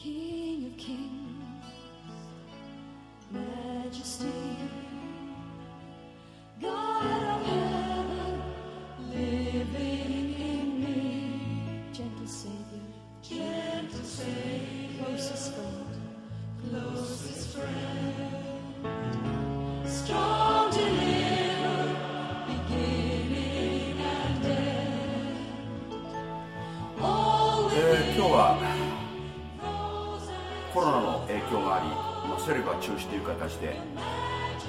King of kings, majesty, という形で、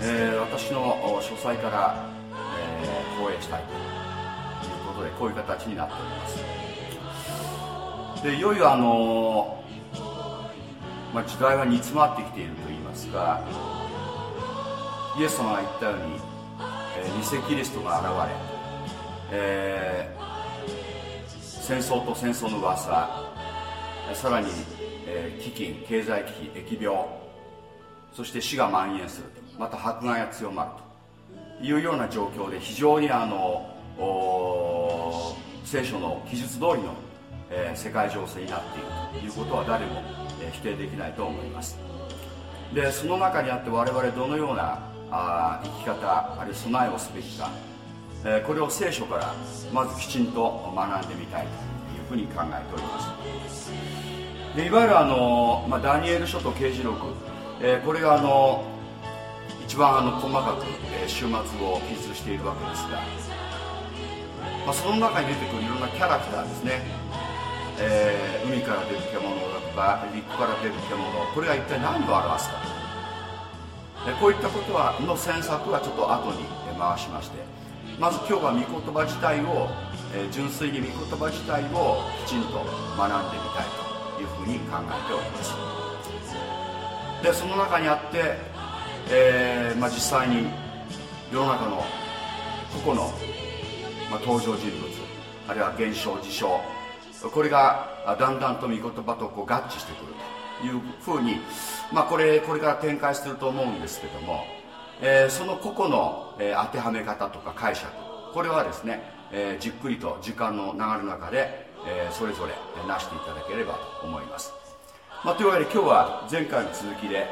えー私の書斎から、えー放映したいということでこういう形になっております。でいよいよあのーまあ、時代は煮詰まってきているといいますかイエス様が言ったように、えー偽キリストが現れ、えー戦争と戦争の噂さらに、えー飢饉経済危機疫病そして死が蔓延する。また迫害が強まると。いうような状況で非常にあの聖書の記述通りの、えー世界情勢になっていると。いうことは誰も、えー否定できないと思います。でその中にあって我々どのようなあ生き方あるいは備えをすべきか、えーこれを聖書からまずきちんと学んでみたいと。いうふうに考えております。でいわゆるあの、まあ、ダニエル書と啓示録、えーこれがあの一番あの細かく、えー終末を記述しているわけですが、まあ、その中に出てくるいろんなキャラクターですね、えー海から出る獣だとか陸から出る獣これが一体何を表すか。でこういったことはの詮索はちょっと後に回しましてまず今日は御言葉自体を、えー純粋に御言葉自体をきちんと学んでみたいというふうに考えております。でその中にあって、えーまあ、実際に世の中の個々の、まあ、登場人物あるいは現象事象これがだんだんと御言葉とこう合致してくるというふうに、まあ、これこれから展開すると思うんですけども、えーその個々の、えー当てはめ方とか解釈これはですね、えーじっくりと時間の流れの中で、えーそれぞれなしていただければと思います、まあ、というわけで今日は前回の続きで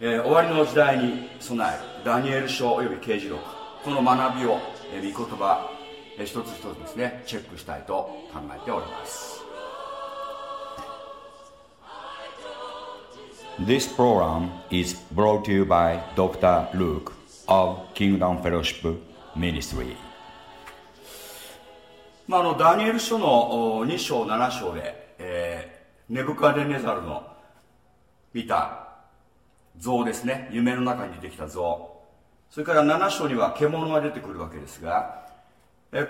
えー終わりの時代に備えるダニエル書および啓示録この学びを、えー御言葉、えー一つ一つですねチェックしたいと考えております This program is brought to you by Dr. Luke of Kingdom Fellowship Ministry. まあ、あのダニエル書のお2章7章で、えーネブカデネザルの見た像ですね。夢の中に出てきた像。それから7章には獣が出てくるわけですが、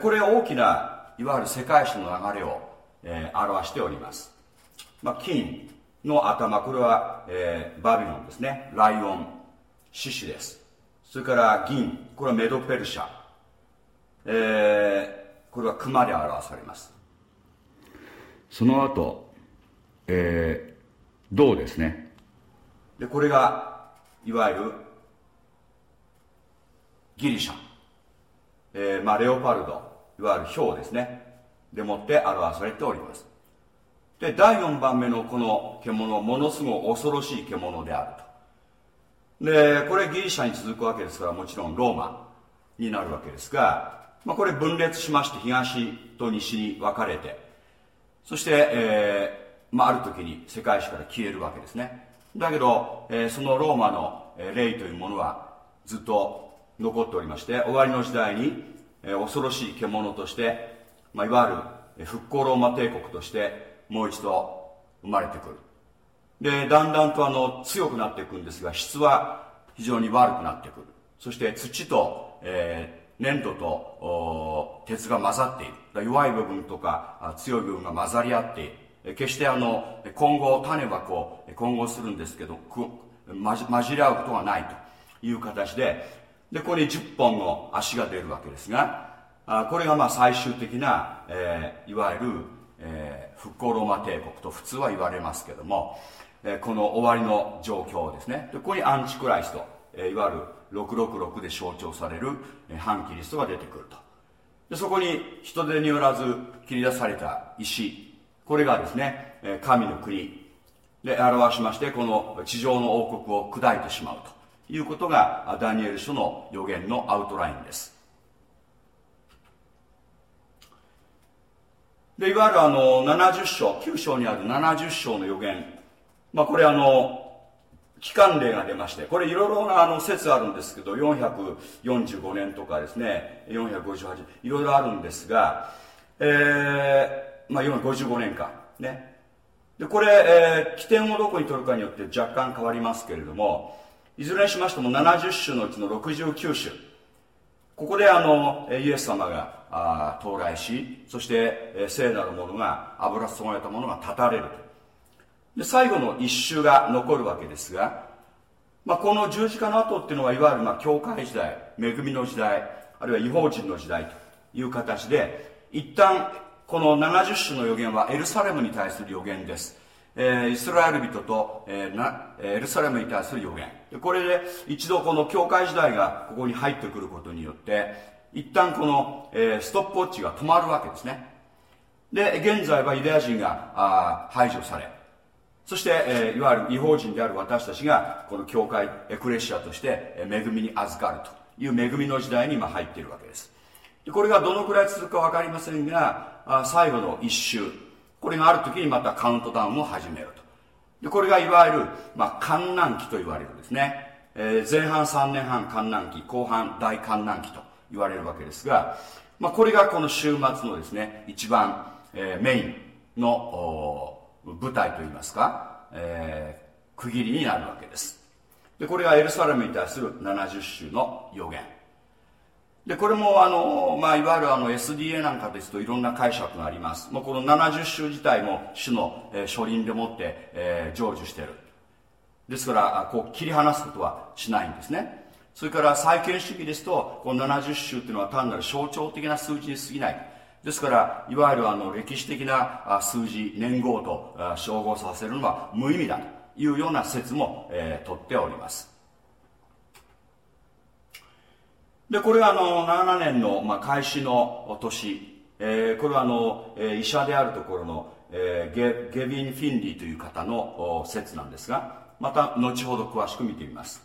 これは大きないわゆる世界史の流れを、えー表しております、まあ、金の頭これは、えーバビロンですね。ライオン獅子です。それから銀これはメドペルシャ。えーこれは熊で表されます。その後、えー、銅ですね？でこれがいわゆるギリシャ、えーまあ、レオパルドいわゆるヒョウですね。でもって表されております。で第4番目のこの獣ものすごい恐ろしい獣であると。でこれギリシャに続くわけですからもちろんローマになるわけですが、まあ、これ分裂しまして東と西に分かれて。そして、えーまあ、ある時に世界史から消えるわけですね。だけど、えーそのローマのえー霊というものはずっと残っておりまして終わりの時代に、えー恐ろしい獣として、まあ、いわゆる復興ローマ帝国としてもう一度生まれてくる。でだんだんとあの強くなっていくんですが質は非常に悪くなってくる。そして土と、えー粘土と鉄が混ざっている。弱い部分とか強い部分が混ざり合っている。決してあの混合種はこう混合するんですけど混じ混じり合うことがないと。いう形ででここに10本の足が出るわけですがあこれがまあ最終的な、えーいわゆる、えー復興ローマ帝国と普通は言われますけども、えーこの終わりの状況ですね。でここにアンチクライスト、えーいわゆる666で象徴される、えー反キリストが出てくると。でそこに人手によらず切り出された石これがですね神の国。で表しましてこの地上の王国を砕いてしまうと。いうことがダニエル書の予言のアウトラインです。でいわゆるあの70章9章にある70章の予言。まあこれあの期間例が出ましてこれいろいろなあの説あるんですけど445年とかですね458いろいろあるんですがえー、まあ455年か。ね。でこれ、えー起点をどこに取るかによって若干変わりますけれどもいずれにしましても70種のうちの69種。ここであのイエス様があ到来しそして、えー聖なるものが油注がれたものが断たれると。で最後の一周が残るわけですが、まあ、この十字架の後っていうのはいわゆるまあ教会時代恵みの時代あるいは違法人の時代という形で一旦この70種の予言はエルサレムに対する予言です、えーイスラエル人と、えーなエルサレムに対する予言。これで一度この教会時代がここに入ってくることによって一旦この、えーストップウォッチが止まるわけですね。で現在はユダヤ人が排除され。そして、えーいわゆる違法人である私たちがこの教会エクレシアとして、えー恵みに預かるという恵みの時代に今入っているわけです。でこれがどのくらい続くか分かりませんがあ最後の一周。これがある時にまたカウントダウンを始めると。でこれがいわゆる、まあ、観覧期と言われるんですね、えー前半3年半観覧期後半大観覧期と言われるわけですが、まあ、これがこの週末のですね一番、えーメインの舞台といいますか、えー区切りになるわけです。でこれがエルサレムに対する70週の予言。でこれもあの、まあ、いわゆるあの SDA なんかですといろんな解釈があります。もうこの70週自体も主の、えー書輪でもって、えー成就している。ですからこう切り離すことはしないんですね。それから再建主義ですとこの70週っていうのは単なる象徴的な数字に過ぎない。ですからいわゆるあの歴史的な数字年号とあ照合させるのは無意味だというような説も、えー取っております。でこれはあの7年の、まあ、開始の年、えーこれはあの、えー医者であるところの、えーゲゲビン・フィンリーという方の説なんですがまた後ほど詳しく見てみます。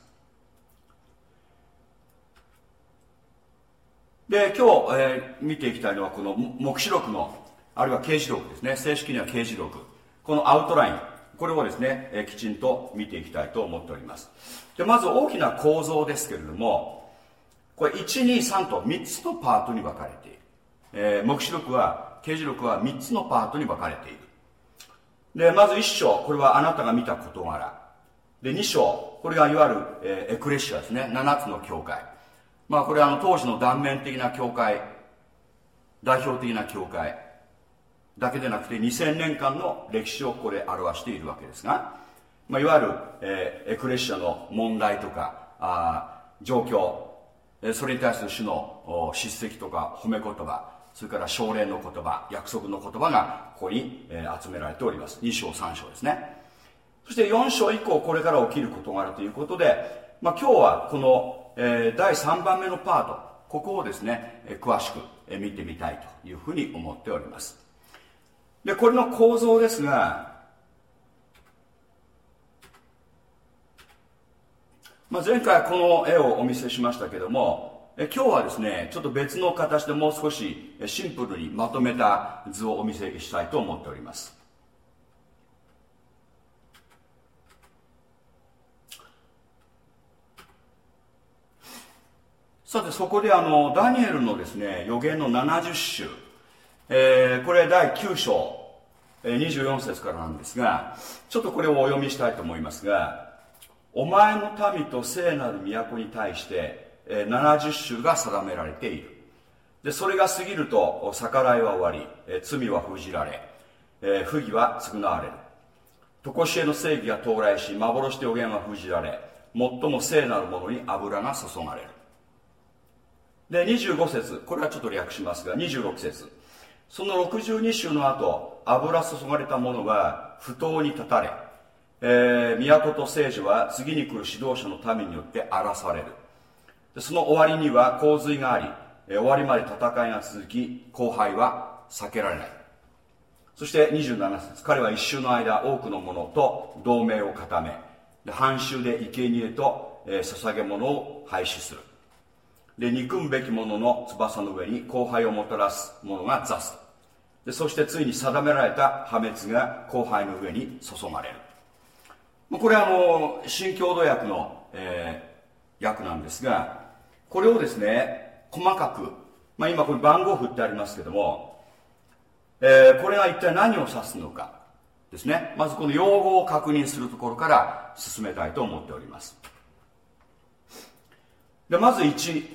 で今日、えー見ていきたいのはこの黙示録のあるいは刑事録ですね。正式には刑事録。このアウトライン。これをですね、えーきちんと見ていきたいと思っております。でまず大きな構造ですけれどもこれ123と3つのパートに分かれている、えー、黙示録は刑事録は3つのパートに分かれている。でまず1章これはあなたが見た事柄。で2章これがいわゆる、えーエクレシアですね。7つの教会。まあこれはあの当時の断面的な教会。代表的な教会。だけでなくて2000年間の歴史をここで表しているわけですが、まあ、いわゆる、えーエクレシアの問題とかあー状況。それに対する主の叱責とか褒め言葉それから奨励の言葉約束の言葉がここに、集められております。2章3章ですね。そして4章以降これから起きる事柄ということで、まあ、今日はこの、え第3番目のパートここをですね、詳しく、見てみたいというふうに思っております。でこれの構造ですがまあ、前回この絵をお見せしましたけどもえ今日はですねちょっと別の形でもう少しシンプルにまとめた図をお見せしたいと思っております。さてそこであのダニエルのですね予言の70種、えーこれ第9章。24節からなんですがちょっとこれをお読みしたいと思いますがお前の民と聖なる都に対して、70種が定められている。でそれが過ぎると逆らいは終わり、罪は封じられ、不義は償われる。常しえの正義が到来し幻と予言は封じられ最も聖なるものに油が注がれる。で25節これはちょっと略しますが26節。その62週の後油注がれた者が不当に立たれ、えー都と聖女は次に来る指導者の民によって荒らされる。でその終わりには洪水があり、えー終わりまで戦いが続き荒廃は避けられない。そして27節彼は一周の間多くの者と同盟を固めで半周で生贄と、えー捧げ物を廃止する。で憎むべき者の翼の上に後輩をもたらす者が座す。でそしてついに定められた破滅が後輩の上に注がれる。これはあの新共同訳の、えー訳なんですがこれをですね細かく、まあ、今これ番号振ってありますけども、えーこれが一体何を指すのかですね。まずこの用語を確認するところから進めたいと思っております。でまず1、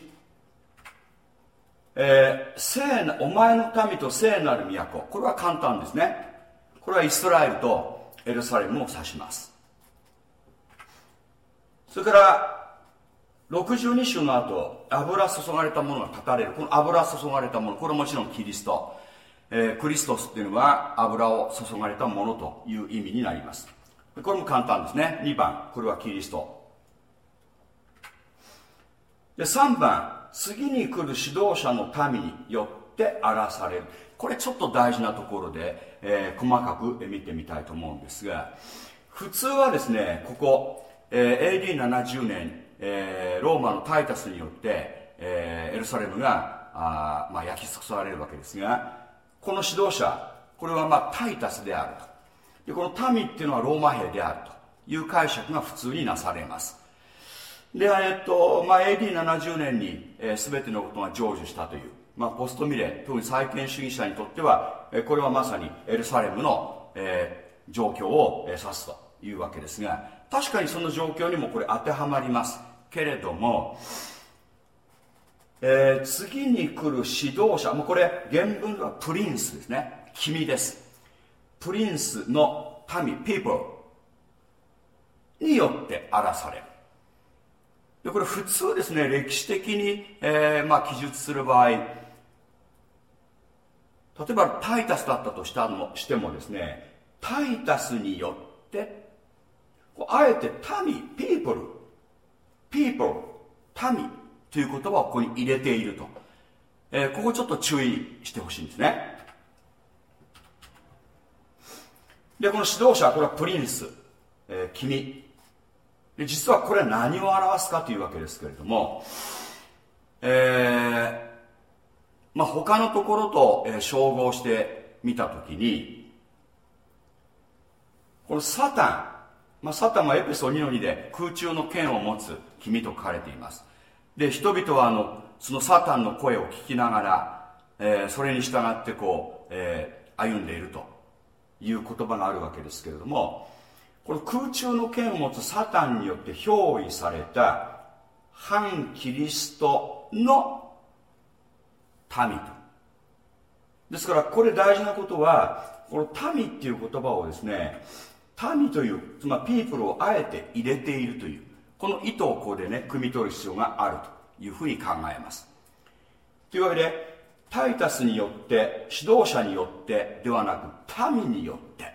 えー聖なお前の民と聖なる都。これは簡単ですね。これはイスラエルとエルサレムを指します。それから62週の後油注がれたものが断たれる。この油注がれたものこれもちろんキリスト、えークリストスっていうのは油を注がれたものという意味になります。これも簡単ですね。2番これはキリスト。で3番次に来る指導者の民によって荒らされる。これちょっと大事なところで、えー細かく見てみたいと思うんですが普通はですねここ、えー AD70 年、えーローマのタイタスによって、えーエルサレムがあ、まあ、焼き尽くされるわけですがこの指導者これはまあタイタスであると。でこの民っていうのはローマ兵であると。いう解釈が普通になされます。で、えっとまあ、AD70 年に、えー全てのことが成就したという、まあ、ポストミレ特に再建主義者にとっては、えーこれはまさにエルサレムの、えー状況を、えー指すというわけですが確かにその状況にもこれ当てはまります。けれども、えー次に来る指導者もうこれ原文ではプリンスですね。君です。プリンスの民 people によって荒らされる。でこれ普通ですね。歴史的に、えーまあ、記述する場合。例えばタイタスだったとしたのしてもですねタイタスによってあえて民 people people 民という言葉をここに入れていると、えーここちょっと注意してほしいんですね。でこの指導者これはプリンス、えー君。で実はこれは何を表すかというわけですけれども、えーまあ、他のところと、えー照合してみたときにこのサタン、まあ、サタンはエペソ2の2で空中の剣を持つ君と書かれています。で人々はあのそのサタンの声を聞きながら、えーそれに従ってこう、えー歩んでいるという言葉があるわけですけれどもこの空中の剣を持つサタンによって憑依された反キリストの民と。ですからこれ大事なことはこの民っていう言葉をですね民というつまりピープルをあえて入れているというこの意図をここでね汲み取る必要があるというふうに考えます。というわけでタイタスによって指導者によってではなく民によって。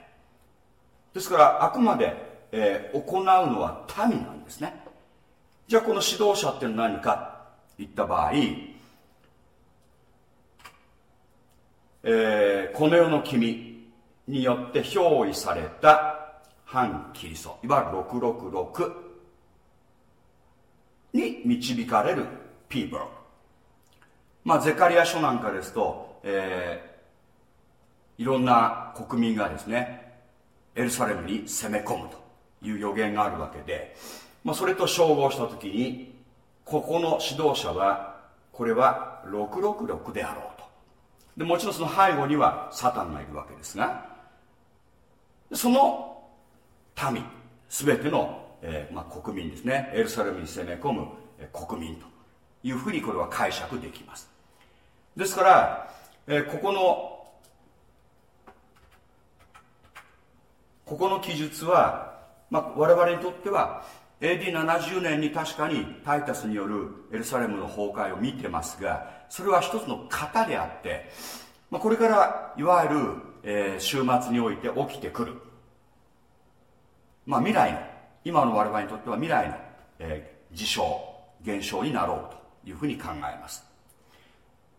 ですからあくまで、えー行うのは民なんですね。じゃあこの指導者って何かといった場合、えーこの世の君によって憑依された反キリスト。いわゆる666に導かれる people まあゼカリア書なんかですと、えーいろんな国民がですねエルサレムに攻め込むという予言があるわけで、まあ、それと照合した時にここの指導者はこれは666であろうと。でもちろんその背後にはサタンがいるわけですがその民全ての、えーまあ、国民ですね。エルサレムに攻め込むえ国民というふうにこれは解釈できます。ですから、えーここのここの記述は、まあ、我々にとっては AD70 年に確かにタイタスによるエルサレムの崩壊を見てますがそれは一つの型であって、まあ、これからいわゆる、えー週末において起きてくる、まあ、未来の今の我々にとっては未来の、えー事象現象になろうというふうに考えます。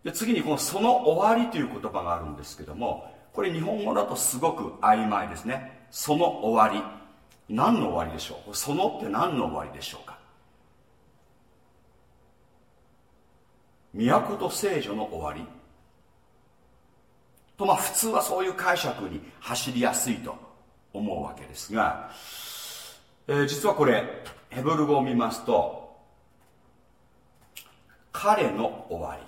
で次にこの「その終わり」という言葉があるんですけどもこれ日本語だとすごく曖昧ですね。その終わり。何の終わりでしょう？そのって何の終わりでしょうか？都と聖女の終わり。とまあ普通はそういう解釈に走りやすいと思うわけですが、えー実はこれヘブル語を見ますと彼の終わり。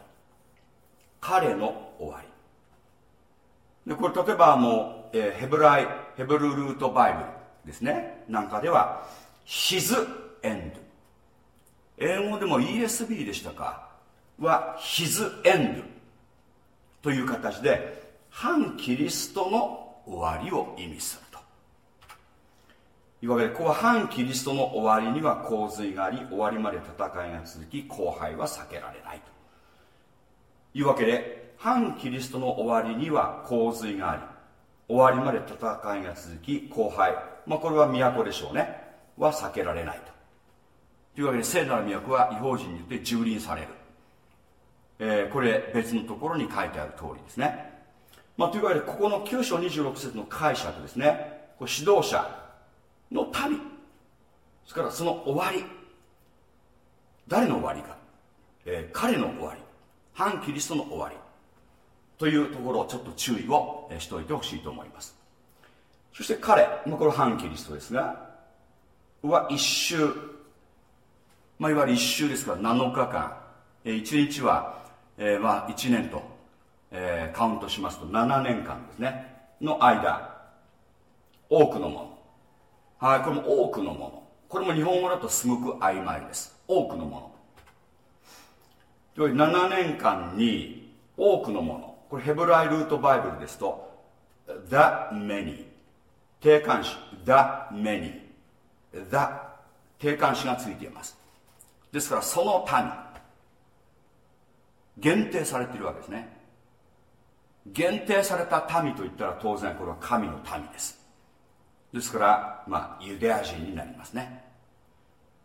彼の終わり。でこれ例えばもう、えーヘブライヘブルルートバイブルですね。なんかでは His end 英語でも ESB でしたか？は His end という形で反キリストの終わりを意味する。いうわけでここは反キリストの終わりには洪水があり終わりまで戦いが続き荒廃は避けられないと。いうわけで反キリストの終わりには洪水があり終わりまで戦いが続き荒廃。まあこれは都でしょうね。は避けられないと。というわけで聖なる都は違法人によって蹂躙される、えーこれ別のところに書いてある通りですね。まあ、というわけでここの9章26節の解釈ですね。これ指導者の民。それからその終わり。誰の終わりか、えー彼の終わり。反キリストの終わり。というところをちょっと注意をしておいてほしいと思います。そして彼、まあ、これ反キリストですがは一周、まあ、いわゆる一周ですから7日間、え、1日は、えーまあ、1年と、えーカウントしますと7年間ですね。の間。多くのもの。はいこれも多くのもの。これも日本語だとすごく曖昧です。多くのもの。7年間に多くのもの。これヘブライルートバイブルですと The many 定冠詞 The many The 定冠詞がついています。ですからその民限定されているわけですね。限定された民といったら当然これは神の民です。ですからまあユダヤ人になりますね。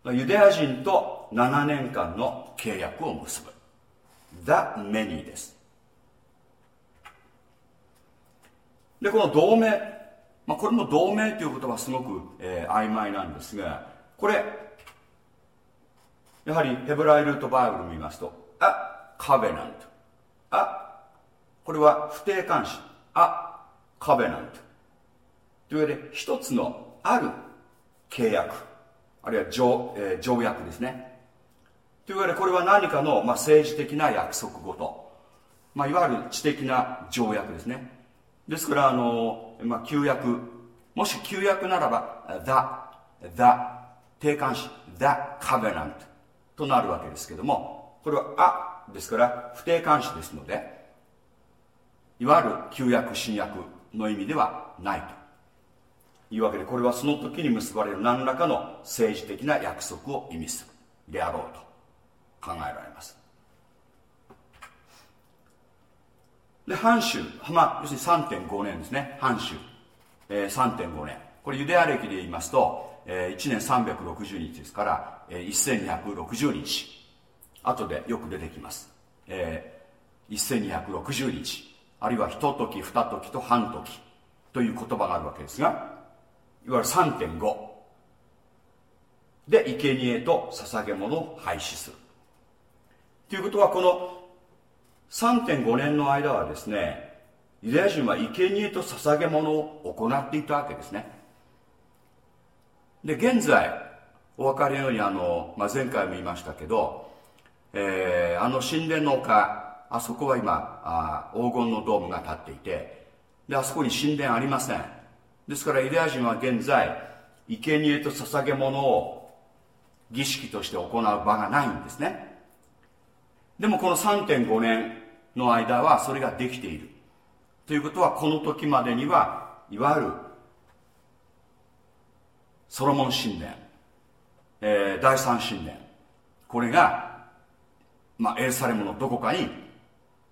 ユダヤ人と7年間の契約を結ぶ。The many です。でこの同盟、まあ、これも同盟という言葉はすごく、えー曖昧なんですがこれやはりヘブライルートバイブル見ますとあカベナント。あこれは不定冠詞。あカベナント。というわけで一つのある契約あるいは条,、えー条約ですね。というわけでこれは何かの、まあ、政治的な約束事、まあ、いわゆる知的な条約ですね。ですからあの、まあ、旧約もし旧約ならば The, the 定冠詞 The covenant となるわけですけどもこれはあですから不定冠詞ですのでいわゆる旧約新約の意味ではないと。いうわけでこれはその時に結ばれる何らかの政治的な約束を意味するであろうと考えられます。で半州、まあ、要するに3.5年ですね。半州、えー3.5年。これユダヤ歴で言いますと、えー1年360日ですから、えー1260日。後でよく出てきます、えー1260日。あるいは一時二時と半時という言葉があるわけですがいわゆる3.5で生贄と捧げ物を廃止する。ということはこの3.5年の間はですねユダヤ人は生贄と捧げ物を行っていたわけですね。で現在お分かりのようにあの、まあ、前回も言いましたけど、えーあの神殿の丘あそこは今あ黄金のドームが立っていてであそこに神殿ありません。ですからユダヤ人は現在生贄と捧げ物を儀式として行う場がないんですね。でもこの3.5年の間はそれができている。ということはこの時までにはいわゆるソロモン神殿、えー第三神殿これが、まあ、エルサレムのどこかに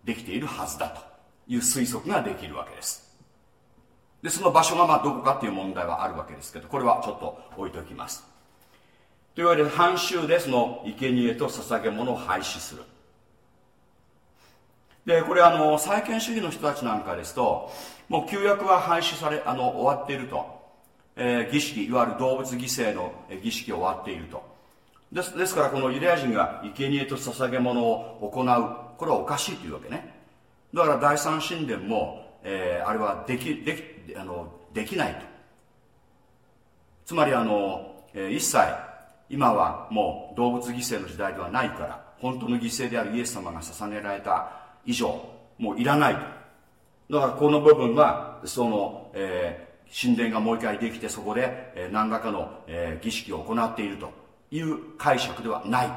できているはずだという推測ができるわけです。でその場所がまあどこかっていう問題はあるわけですけどこれはちょっと置いておきます。というわけで半周でその生贄と捧げ物を廃止する。でこれあの再建主義の人たちなんかですともう旧約は廃止されあの終わっていると、えー儀式いわゆる動物犠牲の儀式終わっていると。ですですからこのユダヤ人が生贄と捧げ物を行う。これはおかしいというわけね。だから第三神殿も、えーあれはできできあのできないと。つまりあの、えー一切今はもう動物犠牲の時代ではないから本当の犠牲であるイエス様が捧げられた以上もういらないと。だからこの部分はその、えー神殿がもう一回できてそこで、えー何らかの、え儀式を行っていると。いう解釈ではないと。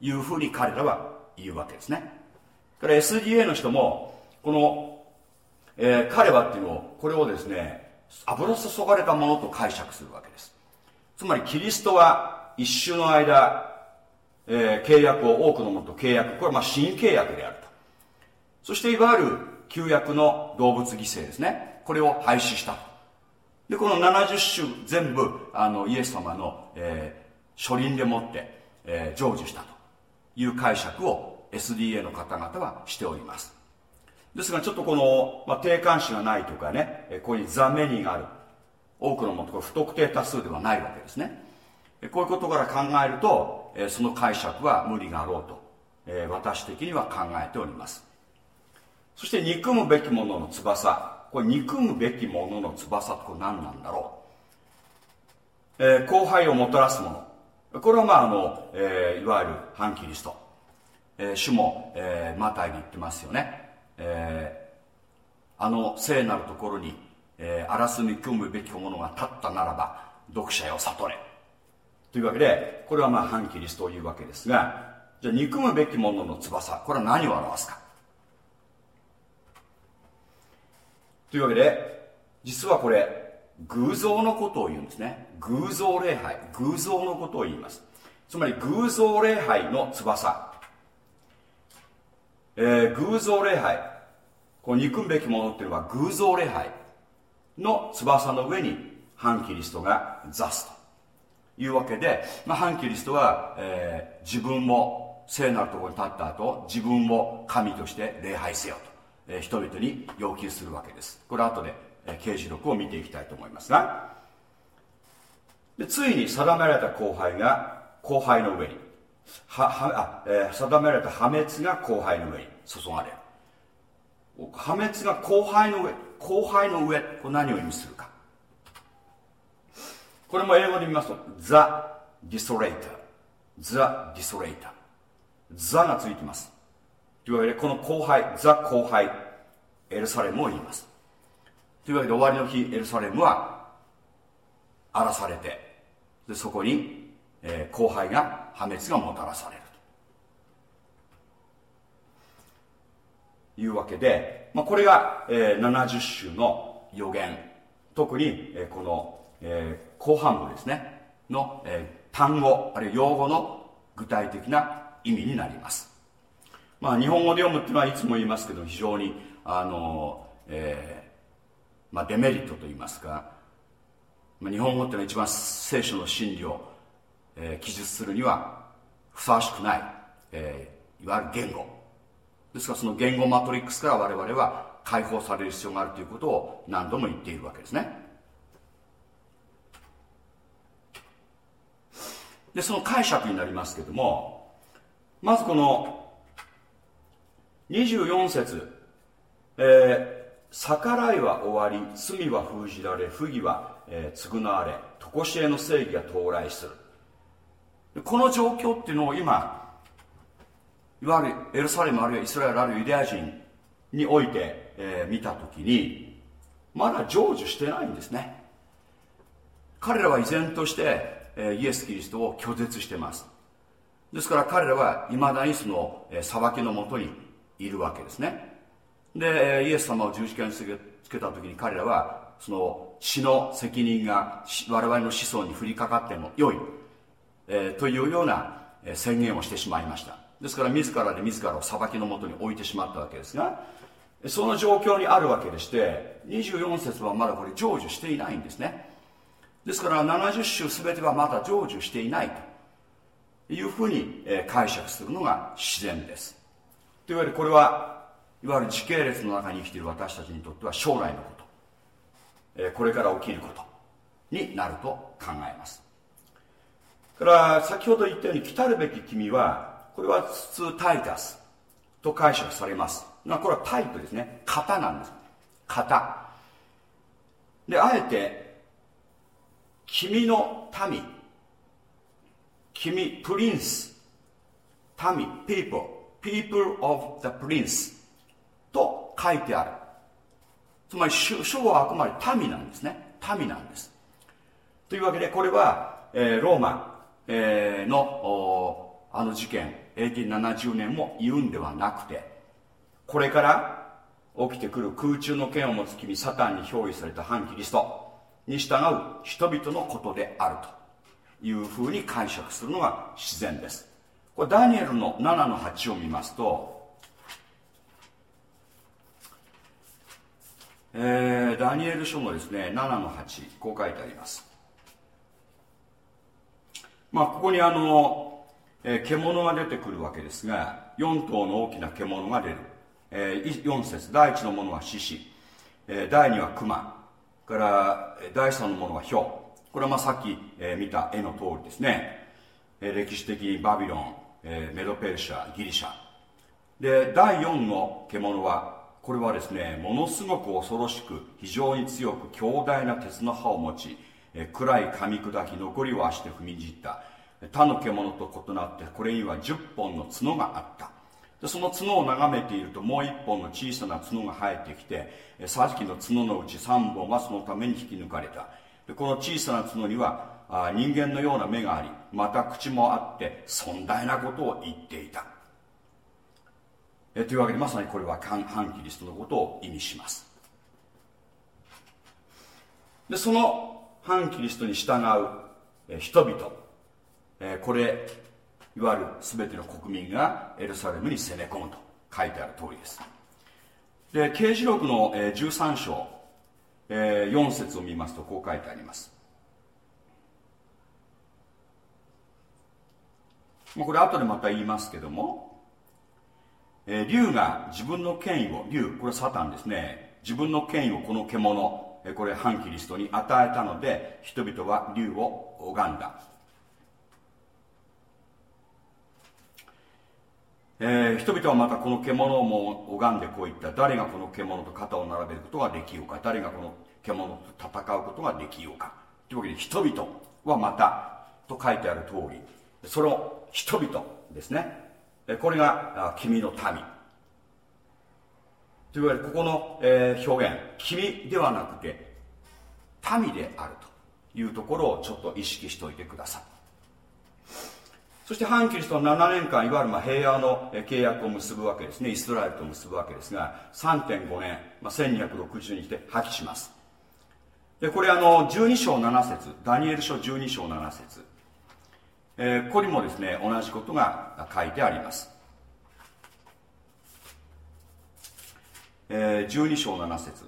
いうふうに彼らは言うわけですね。から SDA の人もこの、えー彼はっていうのをこれをですね油注がれたものと解釈するわけです。つまりキリストは一周の間、えー契約を多くのものと契約これはまあ新契約であると。そしていわゆる旧約の動物犠牲ですね。これを廃止したでこの70種全部あのイエス様の、えー書輪でもって、えー成就したという解釈を SDA の方々はしております。ですがちょっとこの、まあ、定冠詞がないとかねえこういうザ・メニーがある。多くのものとか不特定多数ではないわけですね。こういうことから考えると、その解釈は無理があろうと、私的には考えております。そして憎むべきものの翼。これ憎むべきものの翼ってこれ何なんだろう、えー後輩をもたらすもの。これはまああの、えーいわゆる反キリスト、えー主も、えーマタイで言ってますよね、えーあの聖なるところに、えー荒らす憎むべきものが立ったならば読者よ悟れ。というわけでこれはまあ反キリストを言うわけですがじゃあ憎むべきものの翼これは何を表すか？というわけで実はこれ偶像のことを言うんですね。偶像礼拝偶像のことを言います。つまり偶像礼拝の翼、えー偶像礼拝。こう憎むべきものっていうのは偶像礼拝の翼の上に反キリストが座すと。いうわけで、まあ、反キリストは、えー自分も聖なるところに立った後自分も神として礼拝せよと、えー人々に要求するわけです。これ後で、えー刑事録を見ていきたいと思いますが。でついに定められた後輩が後輩の上に。ははあ、えー定められた破滅が後輩の上に注がれる。破滅が後輩の上後輩の上これ何を意味するか。これも英語で見ますと The Desolator The Desolator The がついてます。というわけでこの後輩 The 後輩エルサレムを言います。というわけで終わりの日エルサレムは荒らされてでそこに、えー後輩が破滅がもたらされると。いうわけで、まあ、これが、えー70週の予言。特に、えーこの、えー後半部ですね。の、えー単語あるいは用語の具体的な意味になります。まあ日本語で読むっていうのはいつも言いますけど非常にあの、えーまあ、デメリットと言いますか、ま、日本語っていうのは一番聖書の真理を、えー記述するにはふさわしくない、えーいわゆる言語。ですからその言語マトリックスから我々は解放される必要があるということを何度も言っているわけですね。でその解釈になりますけどもまずこの24節えー逆らいは終わり罪は封じられ不義は、えー償われ常しえの正義が到来する。この状況っていうのを今いわゆるエルサレムあるいはイスラエルあるいはユダヤ人において、えー見た時にまだ成就してないんですね。彼らは依然として、えーイエス・キリストを拒絶してます。ですから彼らはいまだにその、えー裁きのもとにいるわけですね。でイエス様を十字架につけた時に彼らはその死の責任が我々の子孫に降りかかってもよい、えーというような宣言をしてしまいました。ですから自らで自らを裁きのもとに置いてしまったわけですがその状況にあるわけでして24節はまだこれ成就していないんですね。ですから70種全てはまだ成就していないというふうに解釈するのが自然です。というわけでこれはいわゆる時系列の中に生きている私たちにとっては将来のこと、これから起きることになると考えます。から先ほど言ったように来たるべき君はこれは普通タイタスと解釈されます。まあこれはタイプですね。型なんです。型。であえて君の民君プリンス民 people people of the prince と書いてある。つまり主主語はあくまで民なんですね。民なんです。というわけでこれは、えーローマ、えーのあの事件 AD70 年も言うんではなくてこれから起きてくる空中の剣を持つ君サタンに憑依された反キリストに従う人々のことであるというふうに解釈するのが自然です。これダニエルの7の8を見ますとえーダニエル書のですね7の8こう書いてあります。まあここにあの、えー獣が出てくるわけですが4頭の大きな獣が出る、え4節。第1のものは獅子、えー第2は熊。から第3のものはヒョウこれはまあさっき、えー見た絵の通りですね、えー歴史的にバビロン、えーメドペルシャギリシャ。で第4の獣はこれはですねものすごく恐ろしく非常に強く強大な鉄の刃を持ちえ暗い噛み砕き残りを足で踏みにじった。他の獣と異なってこれには10本の角があった。でその角を眺めているともう1本の小さな角が生えてきてえー桟敷の角のうち3本はそのために引き抜かれた。でこの小さな角にはあ人間のような目がありまた口もあって尊大なことを言っていた。えというわけでまさにこれは反キリストのことを意味します。でその反キリストに従う人々。これいわゆる全ての国民がエルサレムに攻め込むと書いてある通りです。で刑事録の13章4節を見ますとこう書いてあります。これ後でまた言いますけどもえ竜が自分の権威を竜これサタンですね。自分の権威をこの獣これ反キリストに与えたので人々は竜を拝んだ、えー人々はまたこの獣をも拝んでこう言った。誰がこの獣と肩を並べることができようか。誰がこの獣と戦うことができようか。というわけで人々はまたと書いてある通りその人々ですね。これが君の民。といわけでここの、えー表現君ではなくて民であるというところをちょっと意識しておいてください。そして反キリストは7年間いわゆるまあ平和の契約を結ぶわけですね。イスラエルと結ぶわけですが3.5年、まあ、1260にして破棄します。でこれあの12章7節ダニエル書12章7節。えーここにもですね同じことが書いてあります、えー12章7節。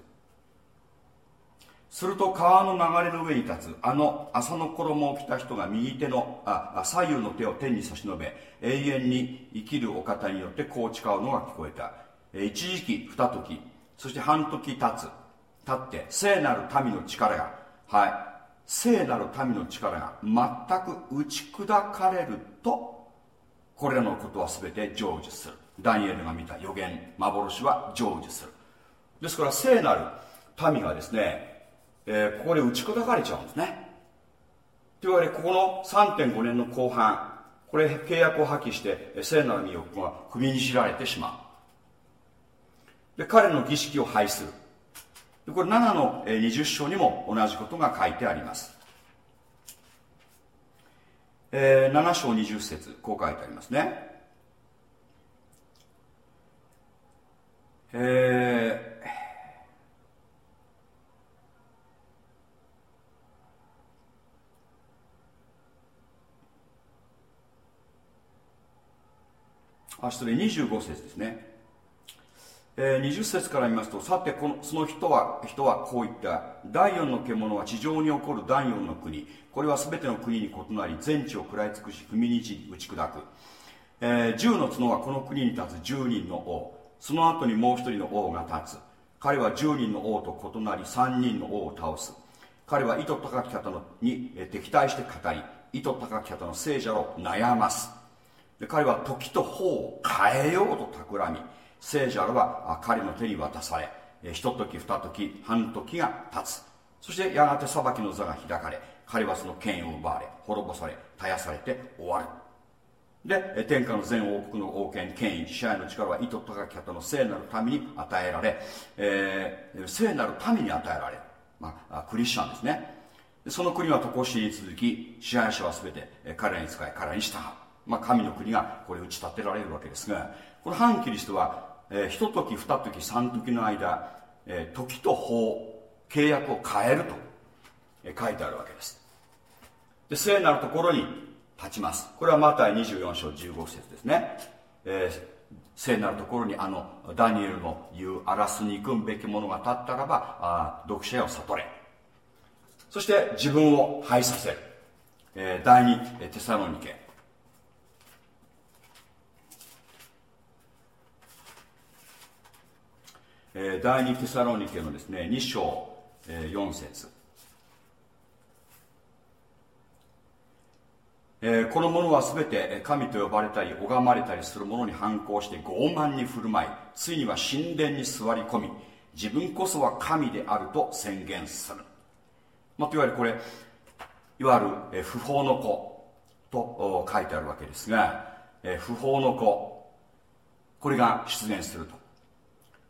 すると川の流れの上に立つあの麻の衣を着た人が右手のあ左右の手を天に差し伸べ永遠に生きるお方によってこう誓うのが聞こえた、えー一時期二時そして半時経つ経って聖なる民の力がはい。聖なる民の力が全く打ち砕かれるとこれらのことは全て成就する。ダニエルが見た予言幻は成就する。ですから聖なる民がですね、えーここで打ち砕かれちゃうんですね。というわけでここの3.5年の後半これ契約を破棄して聖なる身をが踏みにじられてしまう。で彼の儀式を廃する。でこれ7の20章にも同じことが書いてあります、えー7章20節こう書いてありますね。えー。あ失礼25節ですね。えー20節から見ますとさてこのその人は人はこう言った。第四の獣は地上に起こる第四の国。これは全ての国に異なり全地を食らい尽くし踏みにじり打ち砕く、えー、10の角はこの国に立つ10人の王。その後にもう一人の王が立つ。彼は10人の王と異なり3人の王を倒す。彼は意図高き方に敵対して語り意図高き方の聖者を悩ます。で彼は時と法を変えようと企み聖者らは彼の手に渡されえひと時二時半時が経つ。そしてやがて裁きの座が開かれ彼はその権威を奪われ滅ぼされ絶やされて終わる。で天下の全王国の王権権威支配の力は意図高き方の聖なる民に与えられ、えー聖なる民に与えられる、まあ、クリスチャンですね。その国は常しに続き支配者は全て彼らに使い彼らに従う、まあ、神の国がこれ打ち立てられるわけですがこの反キリストは、えー、一時二時三時の間、えー時と法契約を変えると、書いてあるわけです。で聖なるところに立ちます。これはマタイ24章15節ですね、えー聖なるところにあのダニエルの言う荒らすに行くべきものが立ったらばあ読者よ悟れ。そして自分を拝させる、えー第二えーテサロニケ。えー第二テサロニケのですね2章、えー4節。えーこの者は全て神と呼ばれたり拝まれたりする者に反抗して傲慢に振る舞いついには神殿に座り込み自分こそは神であると宣言する、まあ、といわゆるこれいわゆるえー不法の子と書いてあるわけですが、えー不法の子これが出現すると。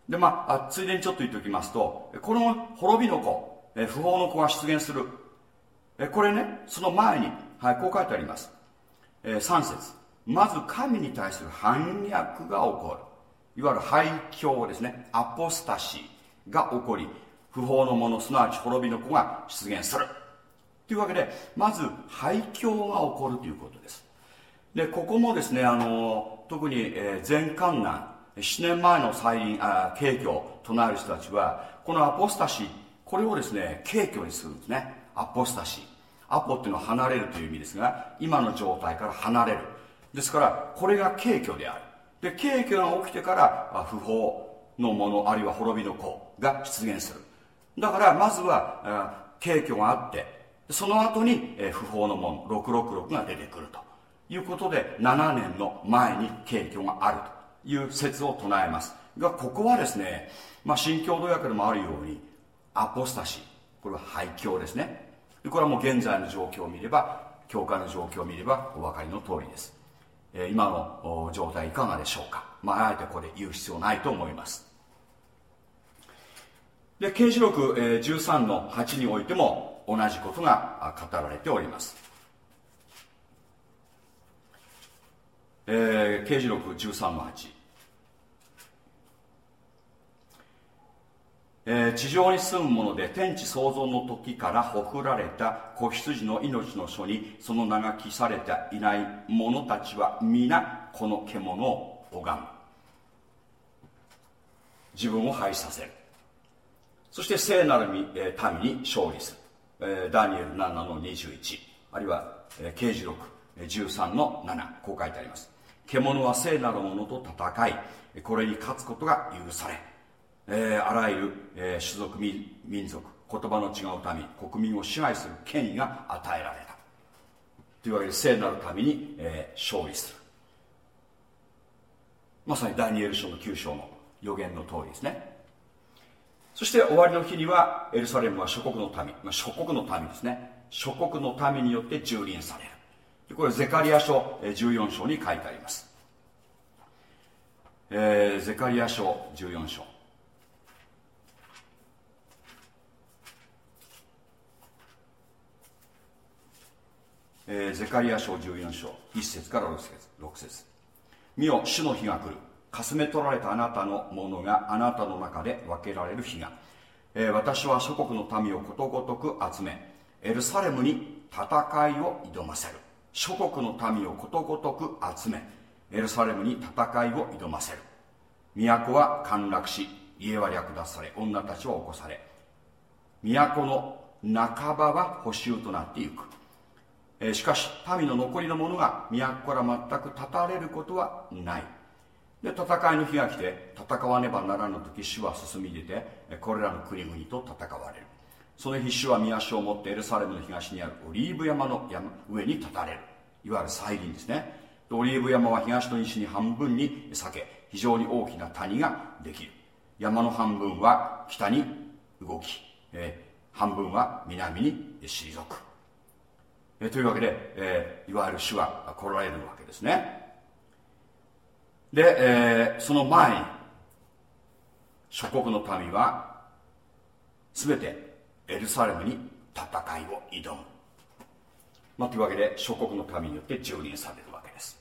でまああついでにちょっと言っておきますとこの滅びの子えー不法の子が出現する。えこれねその前に、はい、こう書いてあります、えー3節。まず神に対する反逆が起こる。いわゆる廃墟ですね。アポスタシーが起こり不法の者すなわち滅びの子が出現する。というわけでまず廃墟が起こるということです。でここもですねあの特に、えー前観難7年前の再臨あ軽挙を唱える人たちはこのアポスタシーこれをですね軽挙にするんですね。アポスタシー。アポっていうのは離れるという意味ですが今の状態から離れる。ですからこれが軽挙である。で軽挙が起きてから不法のものあるいは滅びの子が出現する。だからまずは軽挙があってその後に、不法のもの666が出てくると。いうことで7年の前に軽挙があると。いう説を唱えます。がここはですね、まあ、新共同訳でもあるようにアポスタシー。これは廃教ですね。これはもう現在の状況を見れば教会の状況を見ればお分かりの通りです、えー今の状態いかがでしょうか、まあ、あえてここで言う必要ないと思います。で刑事録、えー13の8においても同じことが語られております。えー、刑事録13の8、えー地上に住む者で天地創造の時からほふられた子羊の命の書にその名が記されていない者たちは皆この獣を拝む。自分を廃止させる。そして聖なる民え民に勝利する、えーダニエル7の21あるいは、え刑事録13の7こう書いてあります。獣は聖なる者と戦いこれに勝つことが許され、えーあらゆる、えー種族民民族言葉の違う民国民を支配する権威が与えられた。というわけで聖なる民に、えー勝利する。まさにダニエル書の9章の予言の通りですね。そして終わりの日にはエルサレムは諸国の民、まあ、諸国の民ですね。諸国の民によって蹂躙される。これゼカリア書14章に書いてあります、えーゼカリア書14章。えーゼカリア書14章1節から6節6節。見よ主の日が来る。かすめ取られたあなたのものがあなたの中で分けられる日が、えー私は諸国の民をことごとく集めエルサレムに戦いを挑ませる。諸国の民をことごとく集めエルサレムに戦いを挑ませる。都は陥落し家は略奪され女たちは起こされ。都の半ばは補修となっていく。えしかし民の残りの者が都から全く断たれることはない。で戦いの日が来て戦わねばならぬ時主は進み出てこれらの国々と戦われる。その日主は見足を持ってエルサレムの東にあるオリーブ山の山上に立たれる。いわゆる再臨ですね。オリーブ山は東と西に半分に裂け非常に大きな谷ができる。山の半分は北に動き、え半分は南に退く、えというわけで、えいわゆる主は来られるわけですね。で、えその前に諸国の民は全てエルサレムに戦いを挑む、まあ、というわけで諸国の民によって蹂躙されるわけです。